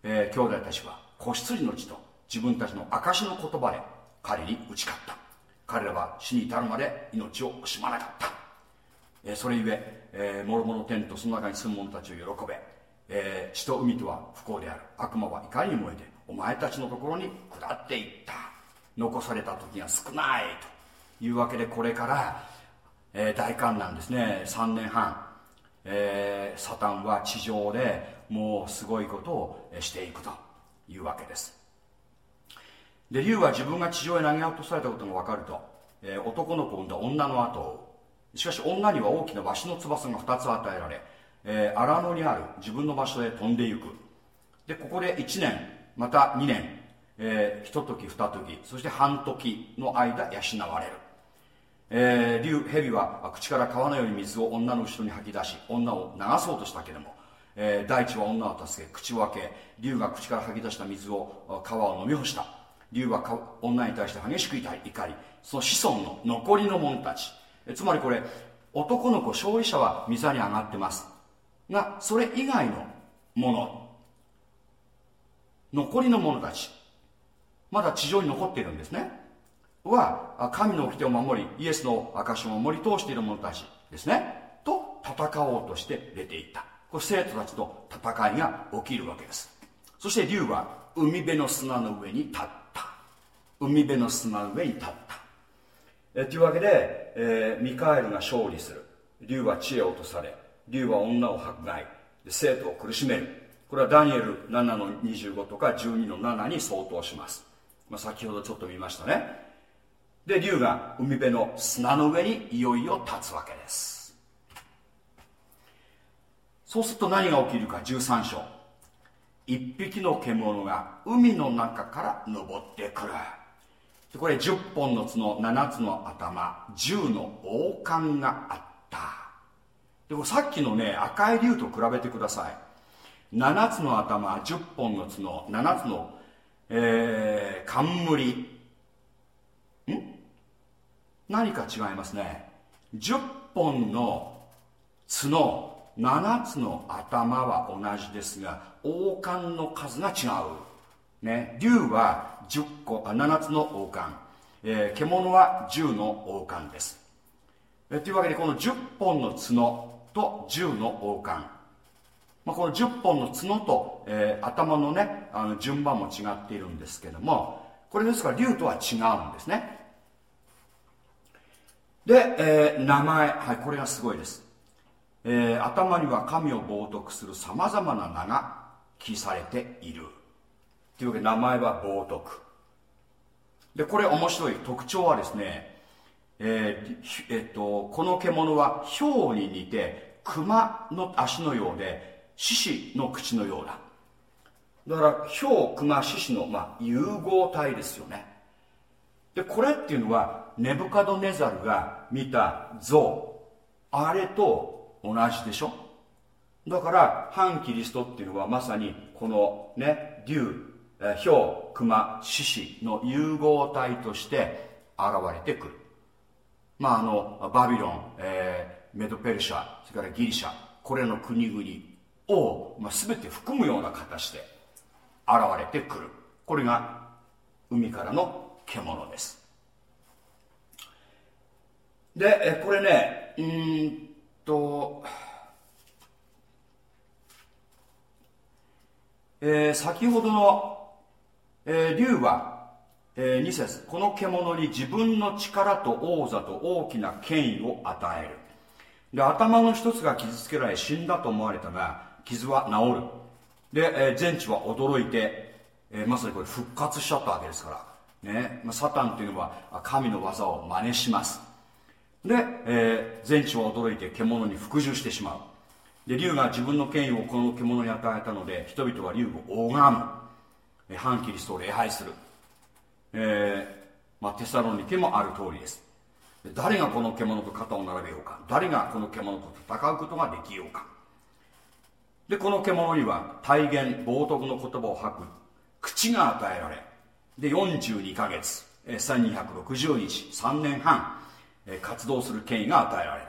えー兄弟たちは子羊の血と自分たちの証の言葉で彼に打ち勝った。彼らは死に至るまで命を惜しまなかった。えーそれゆええー諸々の天とその中に住む者たちを喜べ、えー地と海とは不幸である。悪魔は怒りに燃えてお前たちのところに下っていった。残された時が少ないと。いうわけでこれから、えー大観難ですね。3年半、えーサタンは地上でもうすごいことをしていくと。いうわけです。で竜は自分が地上へ投げ落とされたことが分かると、えー男の子を産んだ。女の後を。しかし女には大きなワシの翼が2つ与えられ、えー荒野にある。自分の場所へ飛んでいく。でここで1年また2年、えー、一時二時そして半時の間養われる。えー、竜蛇は口から川のように水を女の後ろに吐き出し女を流そうとしたけれども、えー大地は女を助け口を開け竜が口から吐き出した水を川を飲み干した。竜は女に対して激しく怒り怒りその子孫の残りの者たち。えつまりこれ男の子勝利者は水に上がってます。がそれ以外のもの残りの者たちまだ地上に残っているんですね。は神の掟を守りイエスの証を守り通している者たちですね。と戦おうとして出ていった。これ生徒たちと戦いが起きるわけです。そして竜は海辺の砂の上に立った。海辺の砂の上に立った。えというわけで、えーミカエルが勝利する。竜は知恵を落とされ竜は女を迫害。生徒を苦しめる。これはダニエル7の25とか12の7に相当します、まあ、先ほどちょっと見ましたね。で竜が海辺の砂の上にいよいよ立つわけです。そうすると何が起きるか13章。一匹の獣が海の中から登ってくる。でこれ10本の角7つの頭10の王冠があった。でこれさっきのね赤い竜と比べてください。7つの頭10本の角7つの、えー、冠何か違いますね。10本の角7つの頭は同じですが王冠の数が違う、ね、竜は10個あ7つの王冠、えー獣は10の王冠です。えというわけでこの10本の角と10の王冠、まあ、この10本の角と、えー頭のねあの順番も違っているんですけどもこれですから竜とは違うんですね。で、えー名前、はい、これがすごいです、えー頭には神を冒涜するさまざまな名が記されている。というわけで名前は冒涜。でこれ面白い。特徴はですね、えーえっとこの獣は豹に似て熊の足のようで獅子の口のようだ。だから豹熊獅子の、まあ、融合体ですよね。でこれっていうのはネブカドネザルが見た像。あれと同じでしょ？だから反キリストっていうのはまさにこのね竜えー豹熊獅子の融合体として現れてくる。まああのバビロン、えーメドペルシャそれからギリシャこれの国々を、まあ、全て含むような形で現れてくる。これが海からの獣です。でこれねうんと、えー先ほどの、えー竜は、え2節この獣に自分の力と王座と大きな権威を与える。で頭の一つが傷つけられ死んだと思われたが傷は治る。で、えー全地は驚いて、えーまさにこれ復活しちゃったわけですから、ねまあ、サタンというのは神の技を真似します。で、えー全地は驚いて獣に服従してしまう。で竜が自分の権威をこの獣に与えたので人々は竜を拝む。反キリストを礼拝する、えーまあ、テサロニケもある通りです。で誰がこの獣と肩を並べようか。誰がこの獣と戦うことができようか。でこの獣には大言冒涜の言葉を吐く。口が与えられ。で42ヶ月。1260日。3年半。活動する権威が与えられる。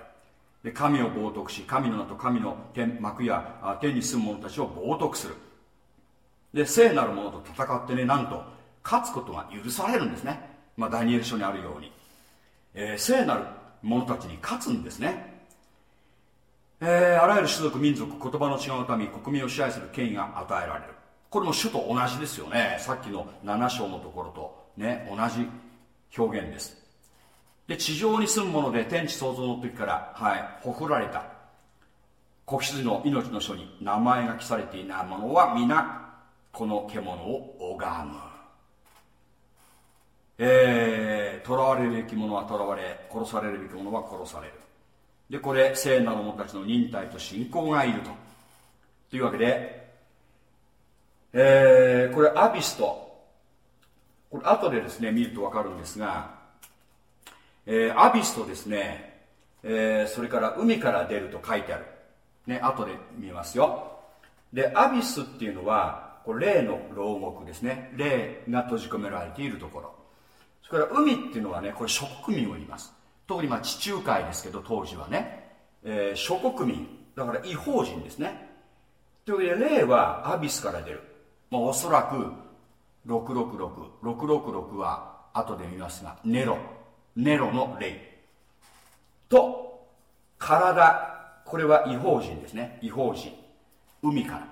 で神を冒涜し神の名と神の天幕や天に住む者たちを冒涜する。で聖なる者と戦ってねなんと勝つことが許されるんですね、まあ、ダニエル書にあるように、えー聖なる者たちに勝つんですね。えーあらゆる種族民族言葉の違う民国民を支配する権威が与えられる。これも主と同じですよね。さっきの7章のところとね同じ表現です。で地上に住む者で天地創造の時からはいほふられた。子羊の命の書に名前が記されていない者は皆この獣を拝む。えー、囚われるべき者は囚われ殺されるべき者は殺される。でこれ聖なる者たちの忍耐と信仰がいると。というわけで、えー、これアビスとこれ後でですね見ると分かるんですが、えーアビスとですね、えーそれから海から出ると書いてある。ね後で見ますよ。でアビスっていうのはこれ霊の牢獄ですね。霊が閉じ込められているところ。それから海っていうのはねこれ諸国民を言います。特にまあ地中海ですけど当時はね、えー諸国民。だから違法人ですね。というわけで霊はアビスから出る、まあ、おそらく666666は後で見ますがネロ。ネロの霊。と体。これは違法人ですね。違法人。海から。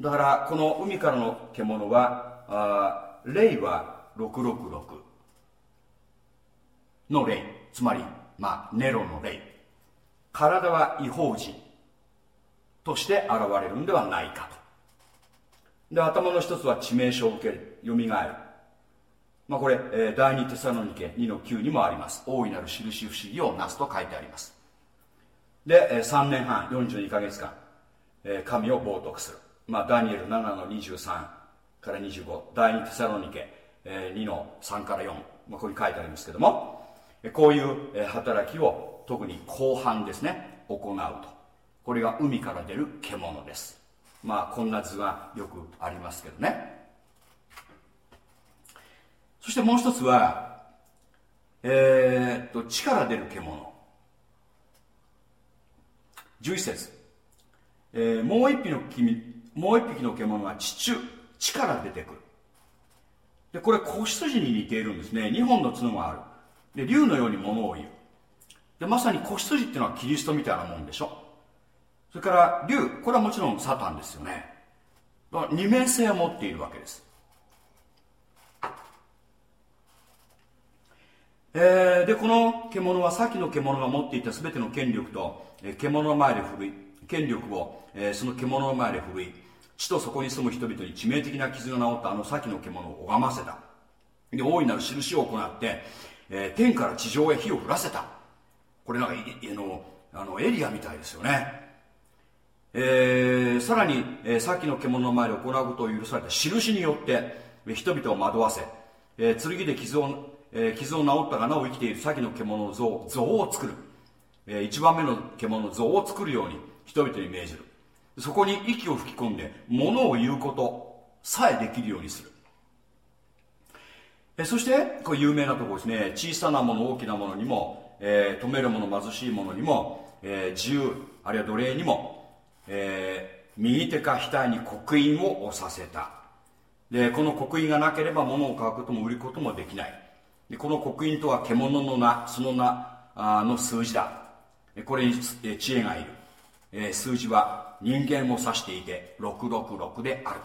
だからこの海からの獣はあ霊は666の霊。つまり、まあ、ネロの霊。体は違法人。として現れるんではないかと。で頭の一つは致命傷を受ける。よみがえる。まあこれ、えー第二テサロニケ2の9にもあります。大いなる印不思議をなすと書いてあります。で、えー3年半42ヶ月間、えー神を冒涜する、まあ、ダニエル7の23から25第2テサロニケ、えー2の3から4、まあ、ここに書いてありますけどもえこういうえ働きを特に後半ですね行うと。これが海から出る獣です。まあこんな図がよくありますけどね。そしてもう一つはえーっと地から出る獣。11節、えーもう一匹の君もう一匹の獣は地中地から出てくる。でこれ子羊に似ているんですね。2本の角がある。で竜のように物を言う。でまさに子羊っていうのはキリストみたいなもんでしょ。それから竜。これはもちろんサタンですよね。だから二面性を持っているわけです。えーでこの獣は先の獣が持っていた全ての権力と、えー獣の前で振るい権力を、えーその獣の前で振るい地とそこに住む人々に致命的な傷が治ったあの先の獣を拝ませた。で大いなる印を行って、えー天から地上へ火を降らせた。これなんかいのあのエリアみたいですよね。えーさらに、えーさっきの獣の前で行うことを許された印によって人々を惑わせ、えー剣で傷を、えー傷を治ったがなお生きている。先の獣の像像を作る、えー一番目の獣の像を作るように人々に命じる。そこに息を吹き込んで物を言うことさえできるようにする。えーそしてこれ有名なところですね。小さなもの大きなものにも、えー止めるもの貧しいものにも、えー自由あるいは奴隷にも、えー右手か額に刻印を押させた。でこの刻印がなければ物を買うことも売ることもできない。でこの刻印とは獣の名その名あの数字だ。これに知恵がいる、え数字は人間を指していて666である。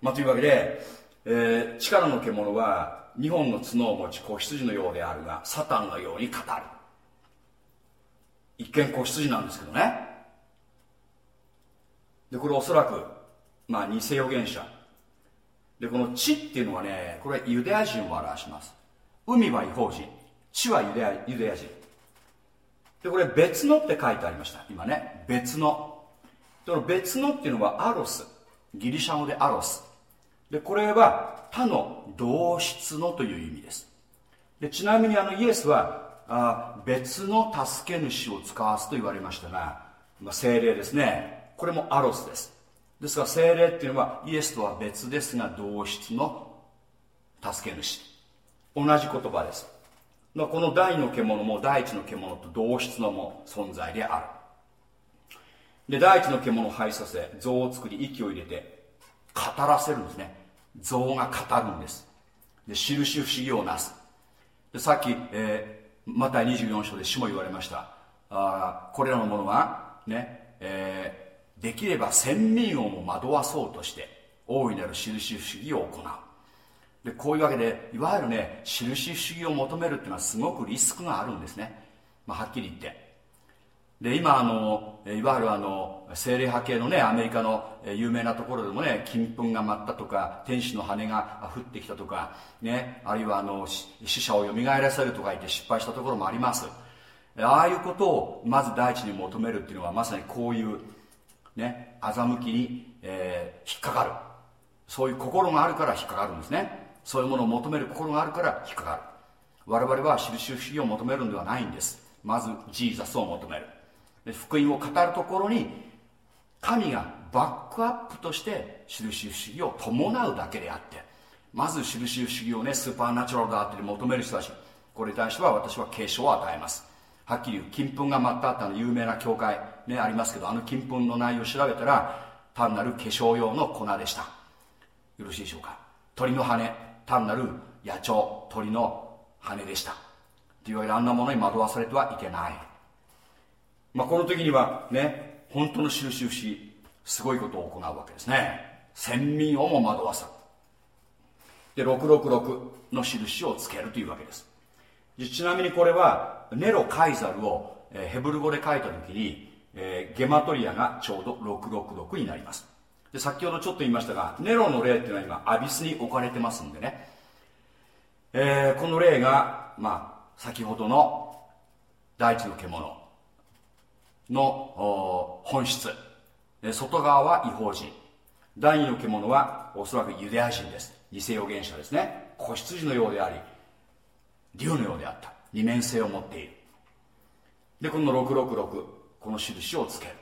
まあ、というわけで、えー力の獣は2本の角を持ち子羊のようであるがサタンのように語る。一見子羊なんですけどね。でこれおそらく、まあ、偽預言者。でこの地っていうのはねこれユダヤ人を表します。海は違法人。地はユダヤユダヤ人。でこれ別のって書いてありました。今ね。別の。での別のっていうのはアロス。ギリシャ語でアロス。でこれは他の同質のという意味です。でちなみにあのイエスはあ別の助け主を使わすと言われましたが、まあ、精霊ですね。これもアロスです。ですから精霊っていうのはイエスとは別ですが同質の助け主。同じ言葉です。この第の獣も第一の獣と同質のも存在である。で第一の獣を排させ像を作り息を入れて語らせるんですね。像が語るんです。で印不思議をなす。でさっき、えーマタイ24章で主も言われました。あこれらのものはね、えーできれば千民をも惑わそうとして大いなる印不思議を行う。でこういうわけでいわゆるね印不思議を求めるっていうのはすごくリスクがあるんですね、まあ、はっきり言って。で今あのいわゆるあの精霊派系のねアメリカの有名なところでもね金粉が舞ったとか天使の羽が降ってきたとかねあるいはあのし死者を蘇らせるとか言って失敗したところもあります。ああいうことをまず第一に求めるっていうのはまさにこういうね欺きに、えー引っかかる。そういう心があるから引っかかるんですね。そういうものを求める心があるから引っかかる。我々は印不思議を求めるんではないんです。まずジーザスを求める。福音を語るところに神がバックアップとして印不思議を伴うだけであってまず印不思議をねスーパーナチュラルだって求める人たちこれに対しては私は警鐘を与えます。はっきり言う。金粉が舞ったってあの有名な教会。ねありますけどあの金粉の内容を調べたら単なる化粧用の粉でした。よろしいでしょうか？鳥の羽単なる野鳥鳥の羽でした。といわけであんなものに惑わされてはいけない。まあ、この時にはね本当の印不思議すごいことを行うわけですね。先民をも惑わさるで666の印をつけるというわけです。ちなみにこれはネロ・カイザルを、ヘブル語で書いた時に、えーゲマトリアがちょうど666になります。で先ほどちょっと言いましたがネロの例っていうのは今アビスに置かれてますんでね、えーこの例が、まあ、先ほどの第一の獣の本質。で外側は違法人。第二の獣はおそらくユダヤ人です。偽預言者ですね。子羊のようであり竜のようであった。二面性を持っている。でこの666この印をつける。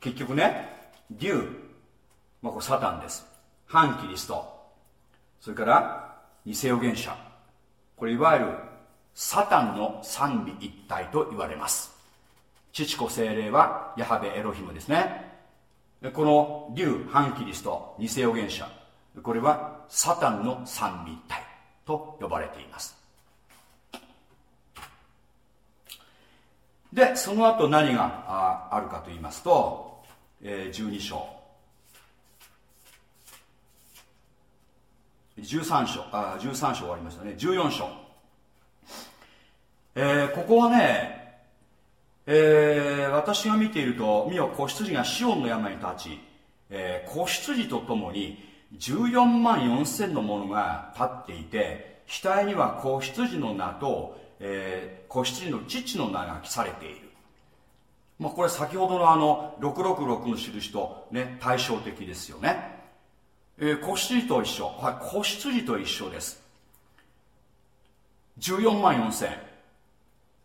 結局ね竜、まあ、これサタンです。反キリスト。それから偽預言者。これいわゆるサタンの三位一体と言われます。父子精霊はヤハベエロヒムですね。でこの竜反キリスト偽預言者。これはサタンの三位一体と呼ばれています。でその後何があるかと言いますと、えー12章。13章あ13章終わりましたね。14章。えーここはねえー私が見ていると見よ子羊がシオンの山に立ち、えー子羊とともに14万4千の者が立っていて額には子羊の名と、えー子羊の父の名が記されている。まあ、これ先ほどのあの666の印とね対照的ですよね、えー子羊と一緒。はい子羊と一緒です。14万4千。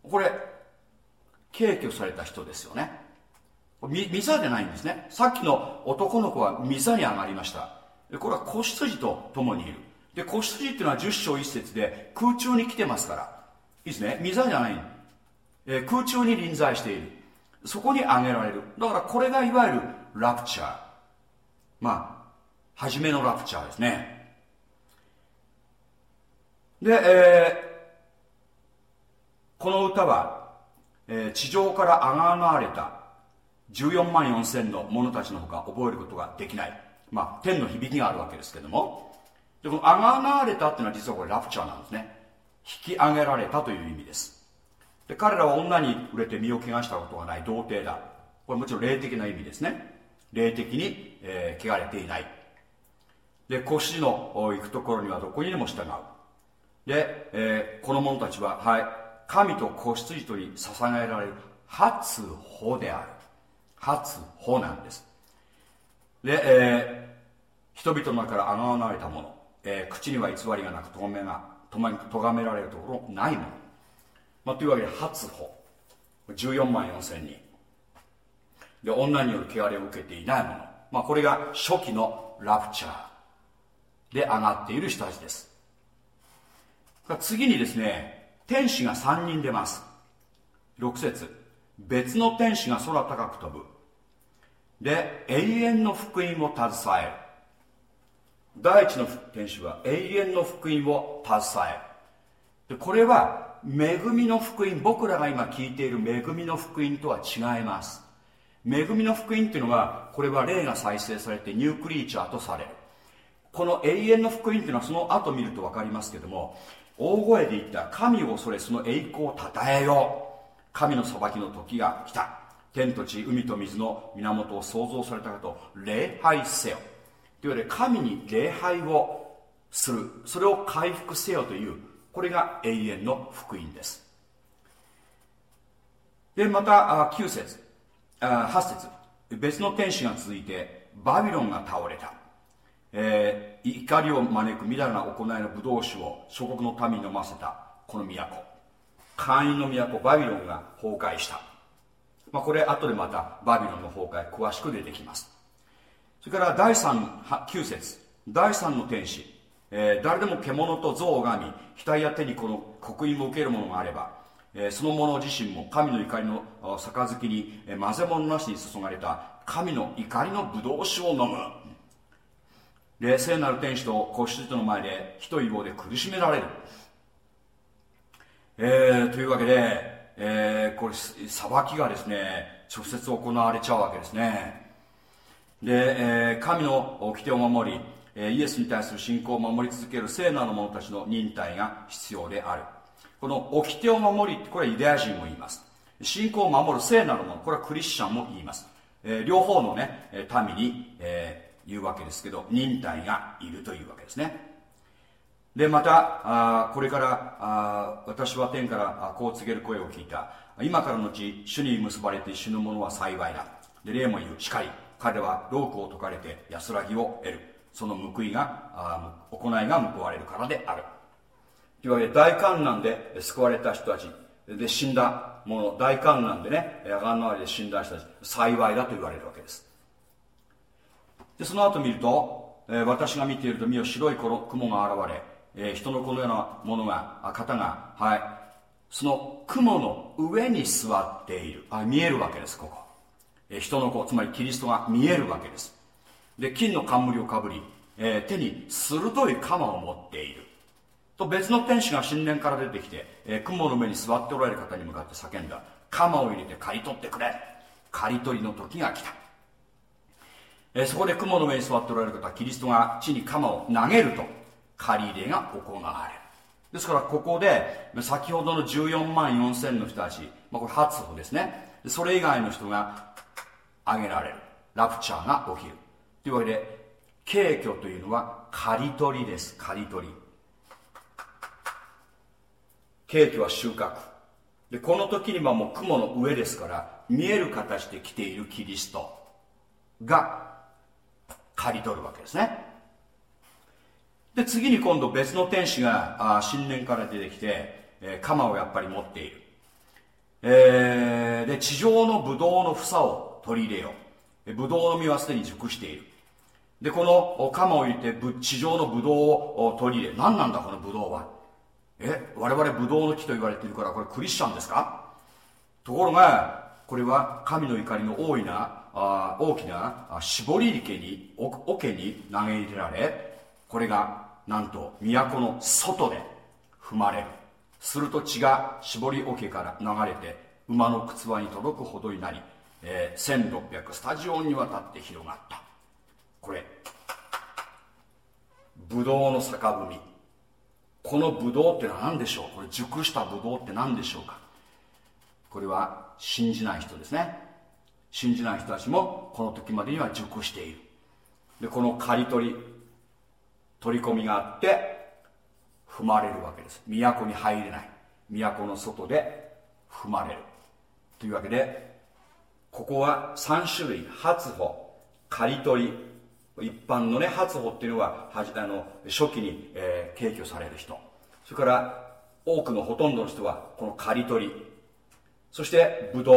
これ敬挙された人ですよね。み御座じゃないんですね。さっきの男の子は御座に上がりました。これは子羊と共にいる。で子羊っていうのは10章1節で空中に来てますから。いいですね。御座じゃない、えー空中に臨在している。そこに上げられる。だからこれがいわゆるラプチャーまあ初めのラプチャーですね。で、えーこの歌は、えー地上から上がられた14万4千の者たちのほか覚えることができない、まあ、天の響きがあるわけですけども。でこの上がられたっていうのは実はこれラプチャーなんですね。引き上げられたという意味です。で彼らは女に触れて身を汚したことがない童貞だ。これもちろん霊的な意味ですね。霊的に、えー汚れていない。で子羊の行くところにはどこにでも従う。で、えーこの者たちは、はい、神と子羊とに捧げられる初歩である。初歩なんです。で、えー人々の中からあがわれたもの、えー口には偽りがなくとがめがとまとがめられるところないもの、まあ、というわけで初歩。14万4千人。で女による汚れを受けていないもの、まあ、これが初期のラプチャーで上がっている人たちです。次にですね天使が3人出ます。6節。別の天使が空高く飛ぶ。で永遠の福音を携える。第一の天使は永遠の福音を携えでこれは恵みの福音僕らが今聞いている恵みの福音とは違います。恵みの福音っていうのはこれは霊が再生されてニュークリーチャーとされる。この永遠の福音っていうのはその後見ると分かりますけども大声で言った神を恐れその栄光を称えよう。神の裁きの時が来た。天と地海と水の源を創造されたこと礼拝せよ。というわけで神に礼拝をする。それを回復せよというこれが永遠の福音です。でまた9節8節。別の天使が続いてバビロンが倒れた、えー怒りを招くみだらな行いの武道酒を諸国の民に飲ませたこの都。会員の都バビロンが崩壊した、まあ、これ後でまたバビロンの崩壊詳しく出てきます。それから第3 9節。第3の天使、えー誰でも獣と象を拝み額や手にこの刻印を受けるものがあれば、えーその者自身も神の怒りの杯に、えー混ぜ物なしに注がれた神の怒りのブドウ酒を飲む。で聖なる天使と子羊との前で火と棒で苦しめられる、えーというわけで、えーこれ裁きがですね直接行われちゃうわけですね。で、えー神の掟を守り、えイエスに対する信仰を守り続ける聖なる者たちの忍耐が必要である。この掟を守りってこれはユダヤ人も言います。信仰を守る聖なる者これはクリスチャンも言います、え両方のね民に、え言うわけですけど忍耐がいるというわけですね。でまたあこれからあ私は天からこう告げる声を聞いた。今からのうち主に結ばれて死ぬ者は幸いだ。で霊も言う。しかり。彼はロークを解かれて安らぎを得る。その報いが行いが報われるからである。というわけで大観難で救われた人たち。で死んだ者大観難でねアガンのありで死んだ人たち。幸いだと言われるわけです。でその後見ると、え私が見ていると見よ白い雲が現れ、え人の子のようなものが方がはい。その雲の上に座っている。あ見えるわけですここ、人の子つまりキリストが見えるわけです。で金の冠をかぶり、えー手に鋭い鎌を持っている。と別の天使が神殿から出てきて、えー雲の上に座っておられる方に向かって叫んだ。鎌を入れて刈り取ってくれ。刈り取りの時が来た。えーそこで雲の上に座っておられる方キリストが地に鎌を投げると借り入れが行われる。ですからここで先ほどの14万4千の人たち、まあ、これ初歩ですね。それ以外の人が挙げられる。ラプチャーが起きる。というわけで軽挙というのは刈り取りです。刈り取り。軽挙は収穫。でこの時にはもう雲の上ですから見える形で来ているキリストが刈り取るわけですね。で次に今度別の天使があ神殿から出てきて、えー鎌をやっぱり持っている、えーで地上のブドウの房を取り入れようブドウの実はすでに熟している。でこの鎌を入れて地上のブドウを取り入れ何なんだこのブドウは？え我々ブドウの木と言われているからこれクリスチャンですか？ところがこれは神の怒りの大いなあ大きな絞り池に桶に投げ入れられこれがなんと都の外で踏まれる。すると血が絞り桶から流れて馬の靴輪に届くほどになり、え1600スタジオにわたって広がった。これブドウの酒踏み。このブドウって何でしょう？これ熟したブドウって何でしょうか？これは信じない人ですね。信じない人たちもこの時までには熟している。でこの刈り取り取り込みがあって踏まれるわけです。都に入れない。都の外で踏まれる。というわけでここは3種類初歩刈り取り。一般のね初歩っていうのははあの初期に、えー、敬挙される人。それから多くのほとんどの人はこの刈り取り。そしてブド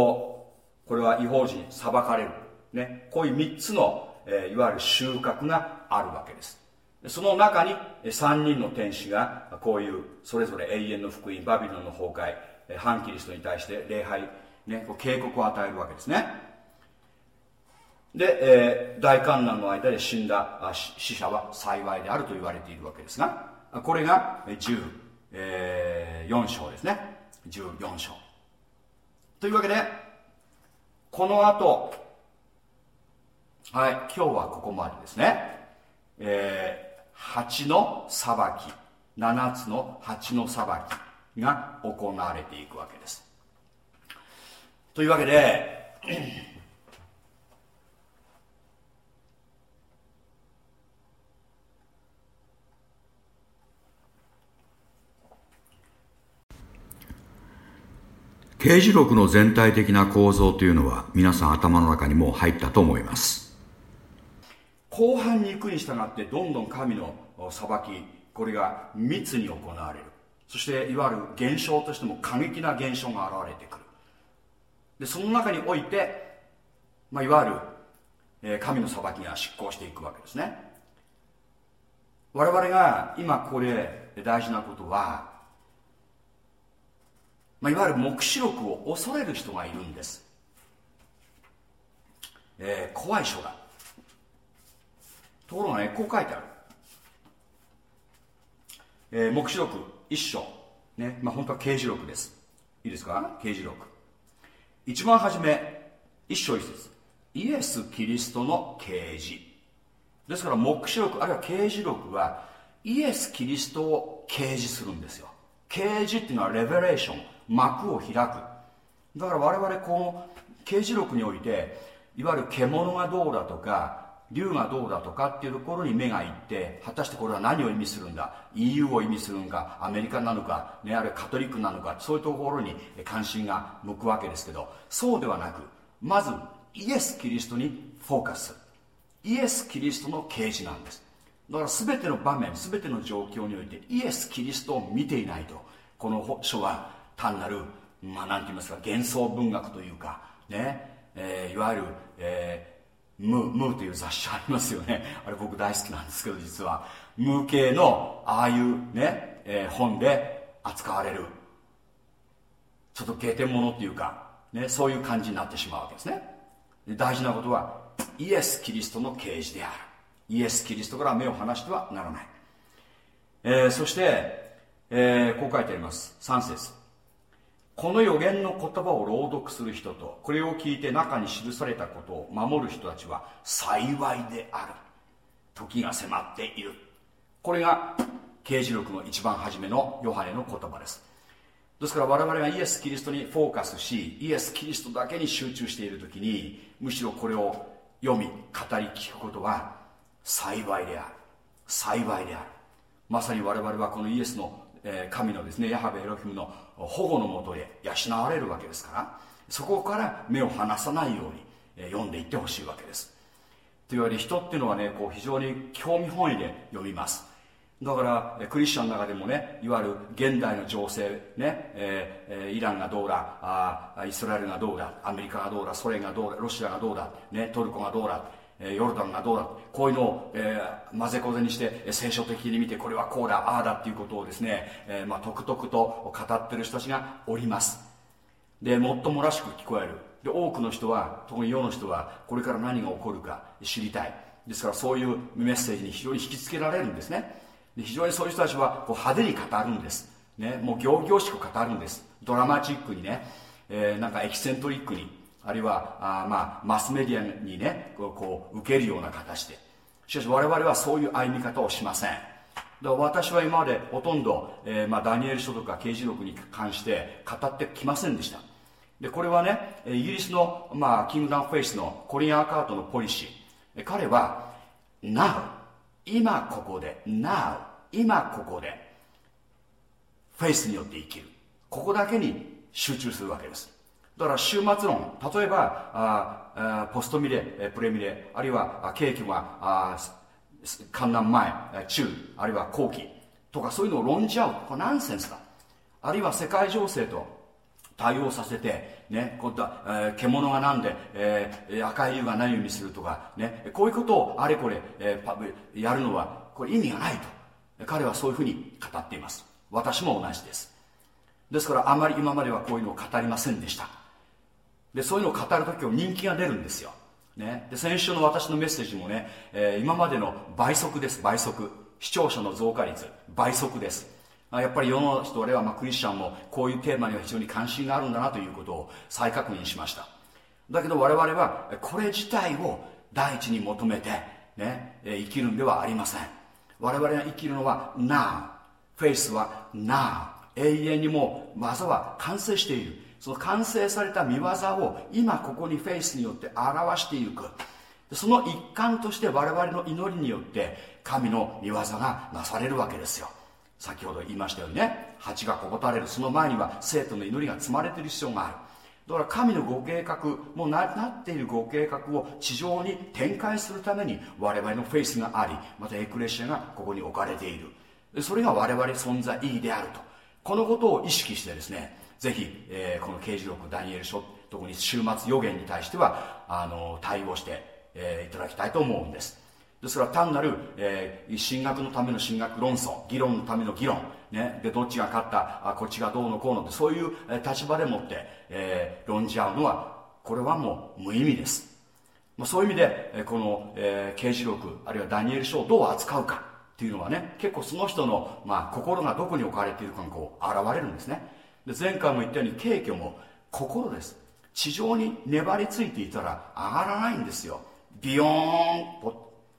ウこれは違法人裁かれる、ね、こういう3つの、えーいわゆる収穫があるわけです。その中に3人の天使がこういうそれぞれ永遠の福音バビロンの崩壊えー反キリストに対して礼拝、ね、こう警告を与えるわけですね。で、えー大観難の間で死んだあ死者は幸いであると言われているわけですがこれが10、えー章ですね。14章。というわけでこの後はい今日はここまでですね。えー、蜂の裁き7つの蜂の裁きが行われていくわけです。というわけで刑事録の全体的な構造というのは皆さん頭の中にもう入ったと思います。後半に行くに従ってどんどん神の裁きこれが密に行われる。そしていわゆる現象としても過激な現象が現れてくるでその中において、まあ、いわゆる、えー神の裁きが執行していくわけですね。我々が今ここで大事なことは、まあ、いわゆる黙示録を恐れる人がいるんです、えー怖い書だところがねこう書いてある、えー黙示録一章。ねまあ本当は刑事録です。いいですか？刑事録。一番初め一章一節。イエス・キリストの啓示。ですから黙示録あるいは啓示録はイエス・キリストを啓示するんですよ。啓示っていうのはレベレーション幕を開く。だから我々この刑事録においていわゆる獣がどうだとか竜がどうだとかっていうところに目がいって果たしてこれは何を意味するんだ？EU を意味するのか？アメリカなのか、ね、あるいはカトリックなのか？そういうところに関心が向くわけですけどそうではなくまずイエス・キリストにフォーカス。イエス・キリストの啓示なんです。だから全ての場面全ての状況においてイエス・キリストを見ていないとこの書は単なるまあ何て言いますか幻想文学というかね、えーいわゆる、えームームーという雑誌ありますよね。あれ僕大好きなんですけど実は。ムー系のああいうね、えー本で扱われる。ちょっと経典物っていうか、ね、そういう感じになってしまうわけですね。で大事なことはイエス・キリストの啓示である。イエス・キリストから目を離してはならない、えーそして、えーこう書いてあります。3節。この予言の言葉を朗読する人とこれを聞いて中に記されたことを守る人たちは幸いである。時が迫っている。これが刑事録の一番初めのヨハネの言葉です。ですから我々がイエス・キリストにフォーカスしイエス・キリストだけに集中している時にむしろこれを読み語り聞くことは幸いである。幸いである。まさに我々はこのイエスの、え神のですねヤハベエロヒムの保護のもとで養われるわけですからそこから目を離さないように、え読んでいってほしいわけです。というわけで人っていうのはねこう非常に興味本位で読みます。だからクリスチャンの中でもねいわゆる現代の情勢ね、えーイランがどうだあイスラエルがどうだアメリカがどうだソ連がどうだロシアがどうだ、ね、トルコがどうだヨルダンがどうだこういうのを、えー混ぜこぜにしてえー聖書的に見てこれはこうだああだっていうことをですね、えーまあ、とくとくと語ってる人たちがおります。でもっともらしく聞こえる。で多くの人は特に世の人はこれから何が起こるか知りたい。ですからそういうメッセージに非常に引きつけられるんですね。で非常にそういう人たちはこう派手に語るんです、ね、もう仰々しく語るんです。ドラマチックにね、えーなんかエキセントリックに。あるいはあまあマスメディアにねこうこう受けるような形で。しかし我々はそういう歩み方をしません。だ私は今までほとんど、えーまあ、ダニエル書とか刑事録に関して語ってきませんでした。でこれはねイギリスの、まあ、キングダムフェイスのコリン・アーカートのポリシー。彼は Now 今ここで Now 今ここでフェイスによって生きる。ここだけに集中するわけです。だから終末論例えばああポストミレプレミレあるいはあ景気があ観覧前中あるいは後期とかそういうのを論じ合うこれナンセンスだ。あるいは世界情勢と対応させて、ね、今度は、えー獣がなんで、えー赤い竜が何を意味するとか、ね、こういうことをあれこれ、えーやるのはこれ意味がないと。彼はそういうふうに語っています。私も同じです。ですからあまり今まではこういうのを語りませんでした。でそういうのを語るときは人気が出るんですよ、ね、で先週の私のメッセージもね、えー今までの倍速です。倍速。視聴者の増加率。倍速です。やっぱり世の人俺はまあクリスチャンもこういうテーマには非常に関心があるんだなということを再確認しました。だけど我々はこれ自体を第一に求めて、ね、生きるんではありません。我々が生きるのは Now フェイスは Now 永遠にもう業は完成している。その完成された御業を今ここにフェイスによって表していく。その一環として我々の祈りによって神の御業がなされるわけですよ。先ほど言いましたようにね蜂がここたれる。その前には聖徒の祈りが積まれている必要がある。だから神のご計画もうなっているご計画を地上に展開するために我々のフェイスがありまたエクレシアがここに置かれている。それが我々存在意義であると。このことを意識してですねぜひ、えーこの刑事録ダニエル書特に終末予言に対してはあの対応して、えーいただきたいと思うんです。でそれは単なる、えー進学のための進学論争議論のための議論、ね、でどっちが勝ったあこっちがどうのこうのってそういう、立場でもって、えー論じ合うのはこれはもう無意味です。まあ、そういう意味でこの、えー刑事録あるいはダニエル書をどう扱うかっていうのはね結構その人の、まあ、心がどこに置かれているかがこう現れるんですね。で前回も言ったように軽挙も心です。地上に粘りついていたら上がらないんですよ。ビヨーンポッ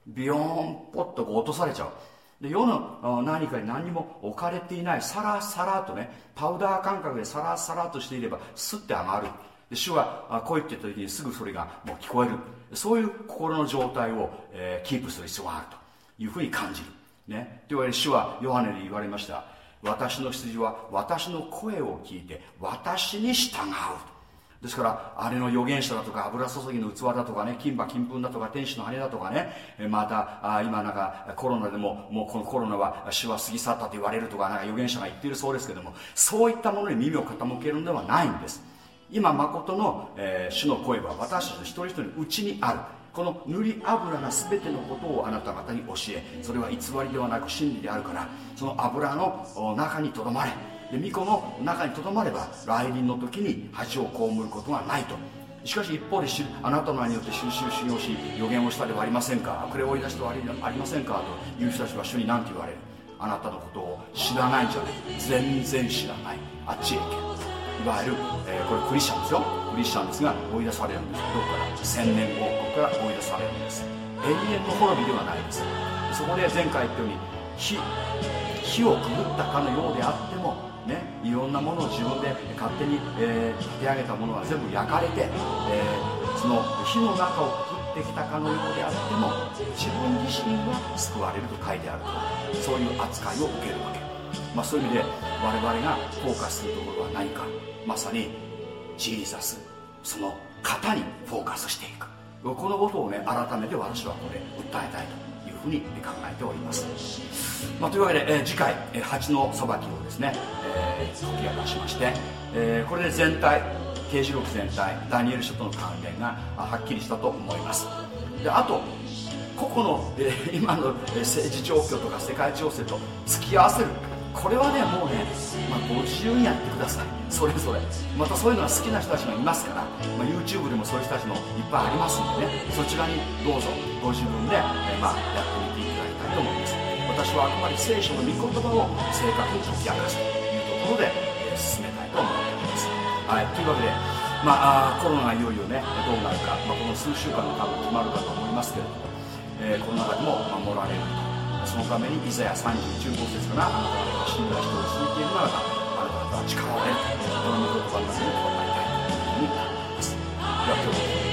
ビヨーンポッとこう落とされちゃう。で世の何かに何も置かれていないサラサラとねパウダー感覚でサラサラとしていればスッて上がる。で主はあ来いって言った時にすぐそれがもう聞こえる。そういう心の状態を、えーキープする必要があるというふうに感じる。ね。というわけで主はヨハネに言われました。私の羊は私の声を聞いて私に従うですからあれの預言者だとか油注ぎの器だとかね金馬金粉だとか天使の羽だとかねまたあ今なんかコロナでももうこのコロナは主は過ぎ去ったと言われるとかなんか預言者が言っているそうですけどもそういったものに耳を傾けるのではないんです。今誠の、えー主の声は私たち一人一人のうちにある。この塗り油が全てのことをあなた方に教えそれは偽りではなく真理であるからその油の中にとどまれで巫女の中にとどまれば来臨の時に恥を被ることがないと。しかし一方であなたの名によって収集修行し予言をしたではありませんか。悪霊を追い出してはありませんか。という人たちは主に何て言われる。あなたのことを知らないんじゃない。全然知らない。あっちへ行け。わゆる、えーこれクリスチャンですよ。クリスチャンですが追い出されるんです。どこから？千年王国から追い出されるんです。永遠の滅びではないです。そこで前回言ったように火火をくぐったかのようであってもねいろんなものを自分で勝手に、えー立て上げたものは全部焼かれて、えーその火の中をくぐってきたかのようであっても自分自身は救われると書いてあるとそういう扱いを受けるわけ。まあ、そういう意味で我々がフォーカスするところは何か。まさにジーザスその方にフォーカスしていく。このことをね改めて私はこれ訴えたいというふうに考えております、まあ、というわけで、えー次回、えー蜂の裁きをですね、えー解き明かしまして、えーこれで全体刑事録全体ダニエル書との関連がはっきりしたと思います。であと個々の、えー今の政治状況とか世界情勢と付き合わせるこれはねもうね、まあ、ご自由にやってください。それぞれ。またそういうのが好きな人たちがいますから、まあ、YouTube でもそういう人たちのいっぱいありますんでね。そちらにどうぞご自分で、えまあ、やってみていただきたいと思います。私はあくまで聖書の御言葉を正確に解き明かすというところで、え進めたいと思っております。はい。というわけでまあ、コロナがいよいよねどうなるか、まあ、この数週間で多分決まるかと思いますけれども、えーこの中でも守られると。そのためにイザヤ315節からあなた方が信頼して続いているならばあなた方は力を得るこの御言葉の中にとどまりたいというふうに思います。では今日